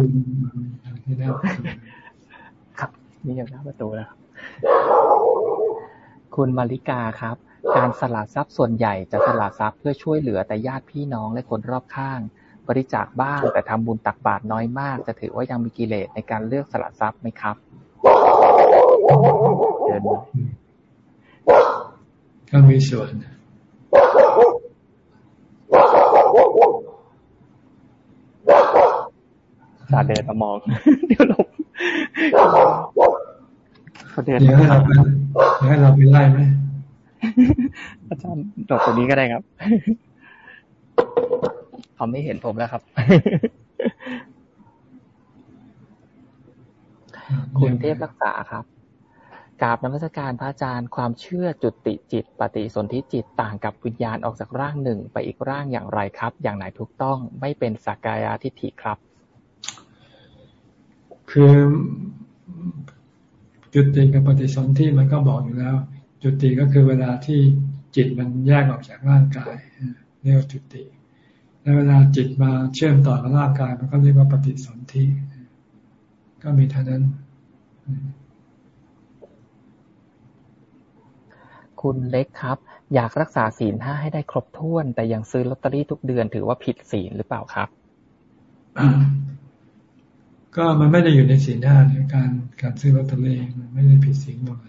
ที่หน้าประตูครับนี่อย่างหน้าประตูแล้วครับคุณมาริกาครับ การสละทรัพย์ส่วนใหญ่จะสละทรัพย์เพื่อช่วยเหลือแต่ญาติพี่น้องและคนรอบข้าง บริจาคบ้างแต่ทำบุญตักบาตรน้อยมาก จะถือว่ายังมีกิเลสในการเลือกสละทรัพย์ไหมครับเดิน ก็มีส่วนสาเดินมามอง เดี๋ยวลบเขาเดินเดี๋ยวให้เราไปเดี๋ยวให้เราไปไล่ไหมอาจารย์จบตรงนี้ก็ได้ครับเขาไม่เห็นผมแล้วครับ คุณเทพรักษาครับ กราบนมัสการพระอาจารย์ความเชื่อจุติจิต ปฏิสนธิจิตต่างกับวิญญาณออกจากร่างหนึ่งไปอีกร่างอย่างไรครับ อย่างไหนถูกต้องไม่เป็นสักกายทิฏฐิครับ คือจุติกับปฏิสนธิมันก็บอกอยู่แล้ว จุติก็คือเวลาที่จิตมันแยกออกจากร่างกายเรียกว่าจุติแล้วเวลาจิตมาเชื่อมต่อกับร่างกาย มันก็เรียกว่าปฏิสนธิก็มีเท่านั้น คุณเล็กครับ อยากรักษาศีลห้าให้ได้ครบถ้วน แต่ยังซื้อลอตเตอรี่ทุกเดือนถือว่าผิดศีลหรือเปล่าครับ ก็มันไม่ได้อยู่ในศีลห้าในการการซื้อลอตเตอรี่มันไม่ได้ผิดศีลอะไร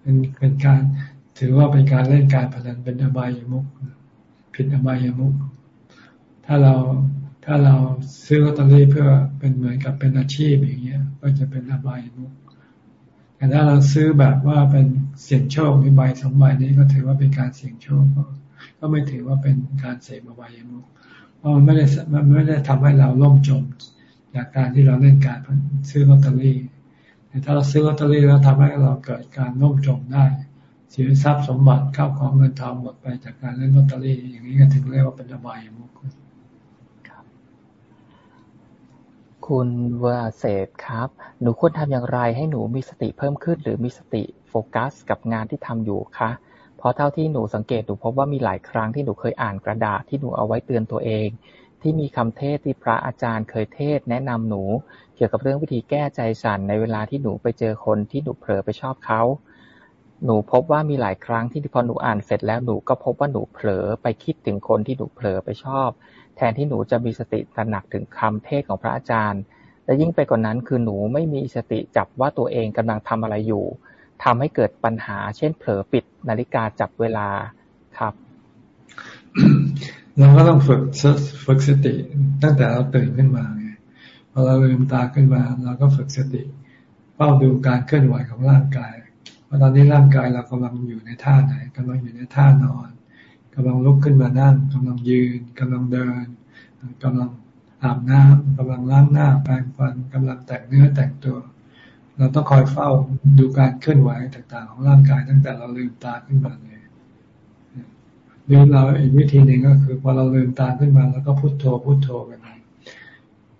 เป็นเป็นการถือว่าเป็นการเล่นการพนันเป็นอบายมุกผิดอบายมุกถ้าเราถ้าเราซื้อลอตเตอรี่เพื่อเป็นเหมือนกับเป็นอาชีพอย่างเงี้ย ก็จะเป็นอบายมุก แต่ถ้าเราซื้อแบบว่าเป็นเสี่ยงโชคมีใบสองใบนี้ก็ถือว่าเป็นการเสี่ยงโชคก็ไม่ถือว่าเป็นการเสพอบายมุกเพราะมันไม่ได้มันไม่ได้ทำให้เราล่มจม จากการที่เราเล่นการซื้อลอตเตอรี่แต่ถ้าเราซื้อลอตเตอรี่แล้วทำให้เราเกิดการล่มจมได้ เสียทรัพย์สมบัติข้าวของเงินทองหมดไปจากการเล่นลอตเตอรี่อย่างนี้ก็ถึงเรียกว่าเป็นอบายมุก คุณเวอร์เศษครับ หนูควรทำอย่างไรให้หนูมีสติเพิ่มขึ้น หรือมีสติโฟกัส กับงานที่ทำอยู่คะ เพราะเท่าที่หนูสังเกตหนูพบว่ามีหลายครั้งที่หนูเคยอ่านกระดาษที่หนูเอาไว้เตือนตัวเอง ที่มีคำเทศที่พระอาจารย์เคยเทศแนะนำหนู เกี่ยวกับเรื่องวิธีแก้ใจสั่นในเวลาที่หนูไปเจอคนที่หนูเผลอไปชอบเขา หนูพบว่ามีหลายครั้งที่พอหนูอ่านเสร็จแล้วหนูก็พบว่าหนูเผลอไปคิดถึงคนที่หนูเผลอไปชอบ แทนที่หนูจะมีสติตระหนักถึงคำเทศของพระอาจารย์ และยิ่งไปกว่านนั้นคือหนูไม่มีสติจับว่าตัวเองกำลังทำอะไรอยู่ทำให้เกิดปัญหา เช่น เผลอปิดนาฬิกาจับเวลาครับเราก็ต้องฝึกฝึกสติ ตั้งแต่เราตื่นขึ้นมาไงพอเราลืมตาขึ้นมาเราก็ฝึกสติเฝ้าดูการเคลื่อนไหวของร่างกายว่าตอนนี้ร่างกายเรากำลังอยู่ในท่าไหนกำลังอยู่ในท่านอน กำลังลุกขึ้นมานั่งกำลังยืนกำลังเดินกำลังอาบน้ำกำลังล้างหน้าแปรงฟันกำลังแต่งเนื้อแต่งตัว เราต้องคอยเฝ้าดูการเคลื่อนไหวต่างๆ ของร่างกายตั้งแต่เราลืมตาขึ้นมาเลยหรือเราอีกวิธีหนึ่งก็คือพอเราลืมตาขึ้นมาแล้วก็พุโทโธพุโทโธไป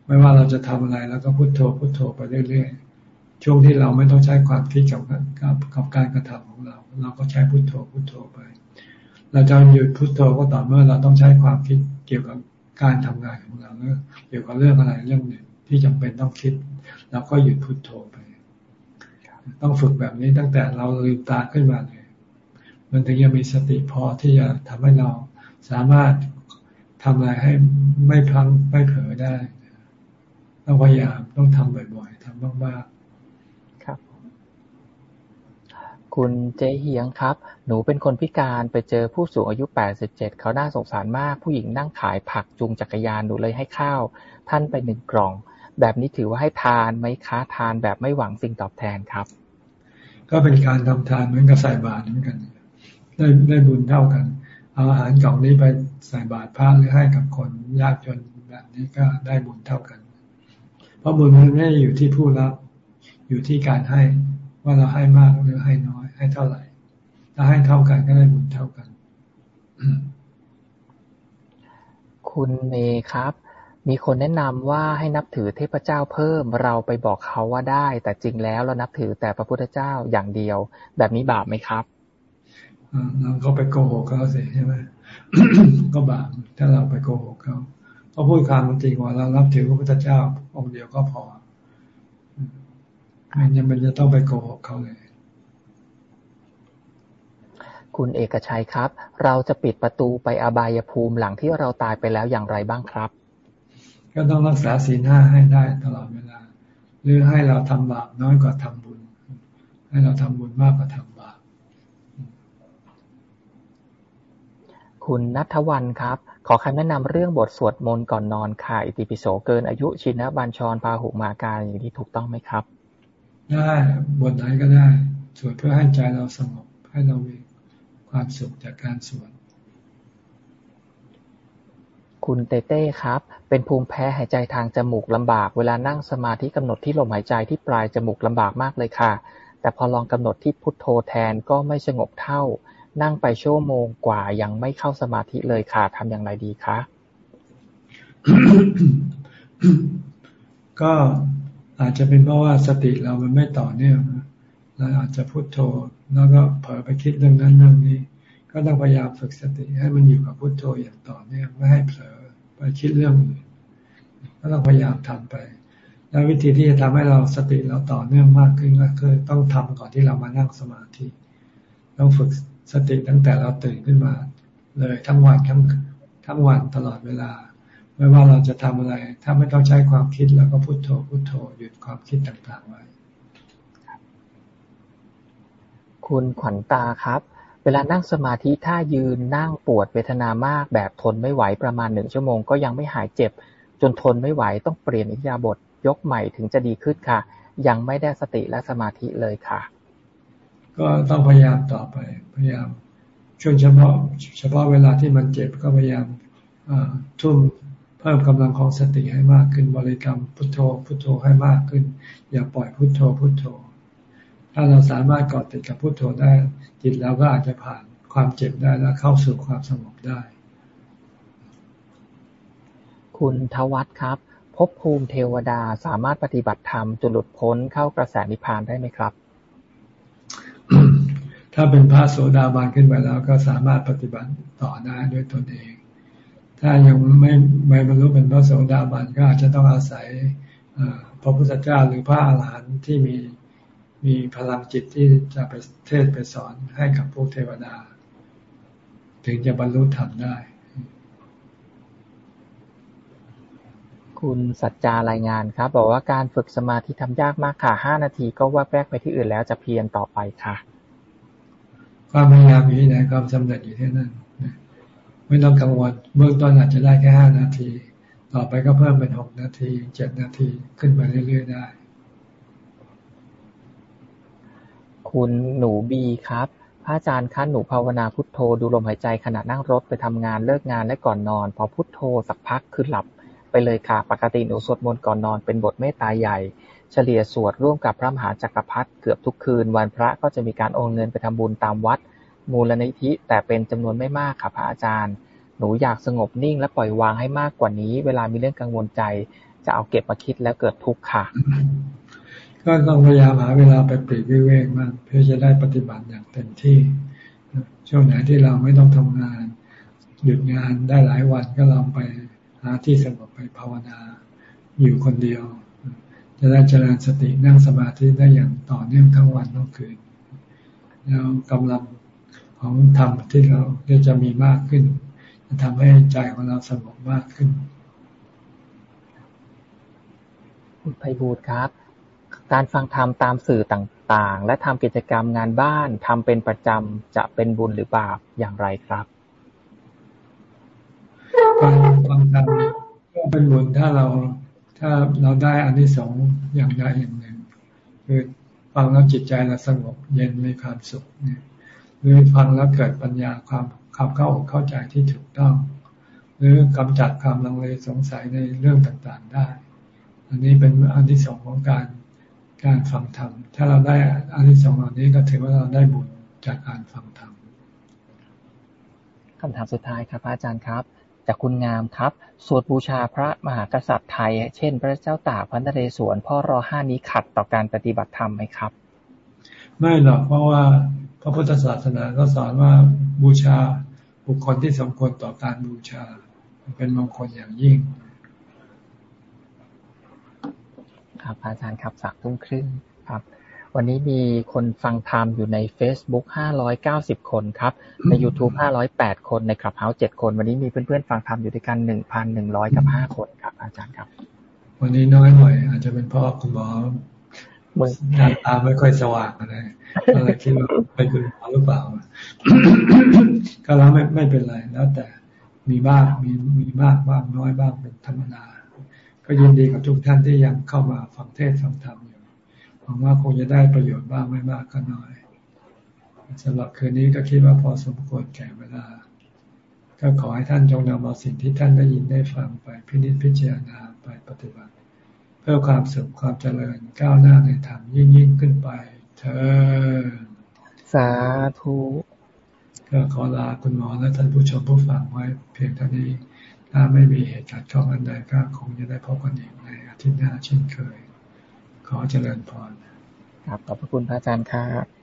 ไม่ว่าเราจะทำอะไรแล้วก็พุโทโธพุโทโธไปเรื่อยๆช่วงที่เราไม่ต้องใช้ความคิดกับกับกับการกระทำของเรา เราก็ใช้พุโทโธพุโทโธไป เราจะหยุดพุโทโธก็ต่อเมื่อเราต้องใช้ความคิดเกี่ยวกับการทำงานของเราเกี่ยวกับเรื่องอะไรเรื่องหนึ่งที่จำเป็นต้องคิดเราก็หยุดพุโทโธไป ต้องฝึกแบบนี้ตั้งแต่เราลืมตาขึ้นมาเลยมันถึงจะมีสติพอที่จะทำให้เราสามารถทำอะไรให้ไม่พังไม่เผลอได้ ต้องพยายามต้องทำบ่อยๆทำบ้างๆครับ คุณเจเฮียงครับ หนูเป็นคนพิการไปเจอผู้สูงอายุ 87 เขาน่าสงสารมาก ผู้หญิงนั่งขายผักจูงจักรยาน หนูเลยให้ข้าว ท่านไปหนึ่งกล่อง แบบนี้ถือว่าให้ทานไหมคะ ทานแบบไม่หวังสิ่งตอบแทนครับ ก็เป็นการทำทานเหมือนกับใส่บาตรเหมือนกัน ได้ได้บุญเท่ากัน เอาอาหารกล่องนี้ไปใส่บาตรพระหรือให้กับคนยากจนแบบนี้ก็ได้บุญเท่ากัน เพราะบุญมันไม่ได้อยู่ที่ผู้รับ อยู่ที่การให้ว่าเราให้มากหรือให้น้อย ให้เท่าไหร่ ถ้าให้เท่ากันก็ได้บุญเท่ากัน คุณเมย์ครับ มีคนแนะนำว่าให้นับถือเทพเจ้าเพิ่ม เราไปบอกเขาว่าได้ แต่จริงแล้วเรานับถือแต่พระพุทธเจ้าอย่างเดียว แบบนี้บาปไหมครับเราก็ไปโกหกเขาสิใช่ไหมก็บาปถ้าเราไปโกหกเขาเขาพูดความจริงว่าเรารับถือพระพุทธเจ้าองค์เดียวก็พอมันยังมันจะต้องไปโกหกเขาเลย คุณเอกชัยครับ เราจะปิดประตูไปอบายภูมิหลังที่เราตายไปแล้วอย่างไรบ้างครับ ก็ต้องรักษาศีลห้าให้ได้ตลอดเวลา หรือให้เราทำบาปน้อยกว่าทำบุญ ให้เราทำบุญมากกว่าทำคุณนัทวันครับ ขอคำแนะนำเรื่องบทสวดมนต์ก่อนนอนค่ะ อิติปิโสเกินอายุชินบัญชรพาหุมาการอย่างนี้ถูกต้องไหมครับ ได้บทไหนก็ได้สวดเพื่อให้ใจเราสงบให้เรามี ความสุขจากการสวดคุณเต้เต้ครับ เป็นภูมิแพ้หายใจทางจมูกลำบาก เวลานั่งสมาธิกำหนดที่ลมหายใจที่ปลายจมูกลำบากมากเลยค่ะ แต่พอลองกำหนดที่พุทโธแทนก็ไม่สงบเท่า นั่งไปชั่วโมงกว่ายังไม่เข้าสมาธิเลยค่ะทำอย่างไรดีคะก็อาจจะเป็นเพราะว่าสติเรามันไม่ต่อเนื่อง เราอาจจะพุโทโธ แล้วก็เผลอไปคิดเรื่องนั้นเรื่องนี้ ก็ต้องพยายามฝึกสติให้มันอยู่กับพุโทโธอย่างต่อเนื่องไม่ให้เผลอไปคิดเรื่องอื่นก็ต้องพยายามทำไป แล้ววิธีที่จะทำให้เราสติเราต่อเนื่องมากขึ้นก็คือต้องทำก่อนที่เรามานั่งสมาธิต้องฝึกสติตั้งแต่เราตื่นขึ้นมา เลยทั้งวันทั้งทั้งวันตลอดเวลา ไม่ว่าเราจะทำอะไร ถ้าไม่ต้องใช้ความคิดเราก็พุโทโธพุโทโธหยุดความคิดต่างๆไว้ คุณขวัญตาครับ เวลานั่งสมาธิถ้ายืนนั่งปวดเวทนามาก แบบทนไม่ไหวประมาณหนึ่งชั่วโมงก็ยังไม่หายเจ็บ จนทนไม่ไหวต้องเปลี่ยนอิริยาบถยกใหม่ถึงจะดีขึ้นค่ะ ยังไม่ได้สติและสมาธิเลยค่ะ ก็ต้องพยายามต่อไป พยายามช่วงเฉพาะเฉพาะเวลาที่มันเจ็บก็พยายามทุ่มเพิ่มกำลังของสติให้มากขึ้นบริกรรมพุทโธพุทโธให้มากขึ้น อย่าปล่อยพุทโธพุทโธ ถ้าเราสามารถกอดติดกับพุทโธได้ จิตเราก็อาจจะผ่านความเจ็บได้แล้วเข้าสู่ความสงบได้ คุณทวัตครับภพภูมิเทวดาสามารถปฏิบัติธรรมจนหลุดพ้นเข้ากระแสนิพพานได้ไหมครับ ถ้าเป็นพระโสดาบันขึ้นไปแล้วก็สามารถปฏิบัติต่อได้ด้วยตนเอง ถ้ายังไม่ไม่บรรลุเป็นพระโสดาบันก็อาจจะต้องอาศัยพระพุทธเจ้าหรือพระอาหารหันต์ที่มี มีพลังจิตที่จะไปเทศไปสอนให้กับพวกเทวดา ถึงจะบรรลุธรรมได้ คุณสัจจารายงานครับ บอกว่าการฝึกสมาธิทำยากมากค่ะห้านาทีก็ว่าแวกไปที่อื่นแล้วจะเพียรต่อไปค่ะ ความพยายามอยู่ที่ไหนความสำเร็จอยู่ที่นั่นไม่ต้องกังวลเบื้องต้นอาจจะได้แค่ห้านาที ต่อไปก็เพิ่มเป็นหกนาทีเจ็ดนาทีขึ้นไปเรื่อยๆได้ คุณหนูบีครับ พระอาจารย์คะ หนูภาวนาพุทโธ ดูลมหายใจขณะนั่งรถไปทำงานเลิกงานและก่อนนอน พอพุทโธสักพักคือหลับไปเลยค่ะ ปกติหนูสวดมนต์ก่อนนอนเป็นบทเมตตาใหญ่ เฉลี่ยสวดร่วมกับพระมหาจักรพรรดิเกือบทุกคืน วันพระก็จะมีการโอนเงินไปทำบุญตามวัด มูลนิธิแต่เป็นจำนวนไม่มากค่ะพระอาจารย์ หนูอยากสงบนิ่งและปล่อยวางให้มากกว่านี้ เวลามีเรื่องกังวลใจ จะเอาเก็บมาคิดแล้วเกิดทุกข์ค่ะ ก็ต้องพยายามหาเวลาไปปลีกวิเวกมากเพื่อจะได้ปฏิบัติอย่างเต็มที่ ช่วงไหนที่เราไม่ต้องทำงาน หยุดงานได้หลายวันก็ลองไปหาที่สงบไปภาวนา อยู่คนเดียว จะได้เจริญสตินั่งสมาธิได้อย่างต่อเนื่องทั้งวันทั้งคืน แล้วกำลังของธรรมที่เราจะมีมากขึ้น จะทำให้ใจของเราสงบมากขึ้นคุณไพบูลครับ การฟังธรรมตามสื่อต่าง ๆ และทำกิจกรรมงานบ้านทำเป็นประจำ จะเป็นบุญหรือบาปอย่างไรครับการฟังธรรมก็เป็นบุญถ้าเราถ้าเราได้อานิสงส์อย่างใดอย่างหนึ่ง คือฟังแล้วจิตใจเราสงบเย็นมีความสุขเนี่ยหรือฟังแล้วเกิดปัญญาความขับเข้าอกเข้าใจที่ถูกต้อง หรือกำจัดความลังเลสงสัยในเรื่องต่างๆได้ อันนี้เป็นอานิสงส์ของการ การฟังธรรม ถ้าเราได้อานิสงส์เหล่านี้ก็ถือว่าเราได้บุญจากการฟังธรรมคำถามสุดท้ายครับอาจารย์ครับ จากคุณงามครับ สวดบูชาพระมหากษัตริย์ไทย เช่น พระเจ้าตากพระนเรศวรพ่อรอห้านี้ขัดต่อการปฏิบัติธรรมไหมครับ ไม่หรอกเพราะว่าพระพุทธศาสนาก็สอนว่าบูชาบุคคลที่สมควรต่อการบูชา เป็นมงคลอย่างยิ่ง ครับอาจารย์ครับสักทุ่มครึ่งครับ วันนี้มีคนฟังธรรมอยู่ใน Facebook 590 คนครับ ใน YouTube 508 คนในคลับเฮาส์7คน วันนี้มีเพื่อนๆฟังธรรมอยู่ด้วยกัน 1,100 กับ 5 คนครับ อาจารย์ครับ วันนี้น้อยหน่อย อาจจะเป็นเพราะคุณหมอหน้าตาไม่ค่อยสว่างอะไรอะไรคิดว่าเป็นคุณหมอหรือเปล่า ก็แล้วไม่ไม่เป็นไรแล้วแต่มีบ้างมีมีมากบ้างน้อยบ้างเป็นธรรมดา ก็ยินดีกับทุกท่านที่ยังเข้ามาฟังเทศฟังธรรมวังว่าคงจะได้ประโยชน์บ้างไม่มากก็น้อยสำหรับคืนนี้ก็คิดว่าพอสมควรแก่เวลา ก็ขอให้ท่านจงนำเอาสิ่งที่ท่านได้ยินได้ฟังไปพินิจพิจารณาไปปฏิบัติ เพื่อความสุขความเจริญก้าวหน้าในธรรมยิ่งยิ่งขึ้นไป เธอ สาธุก็ขอลาคุณหมอและท่านผู้ชมผู้ฟังไว้เพียงเท่านี้ ถ้าไม่มีเหตุการณ์ข้องอันใดก็คงจะได้พบกันอีกในอาทิตย์หน้าเช่นเคย ขอเจริญพรครับขอบพระคุณพระอาจารย์ครับ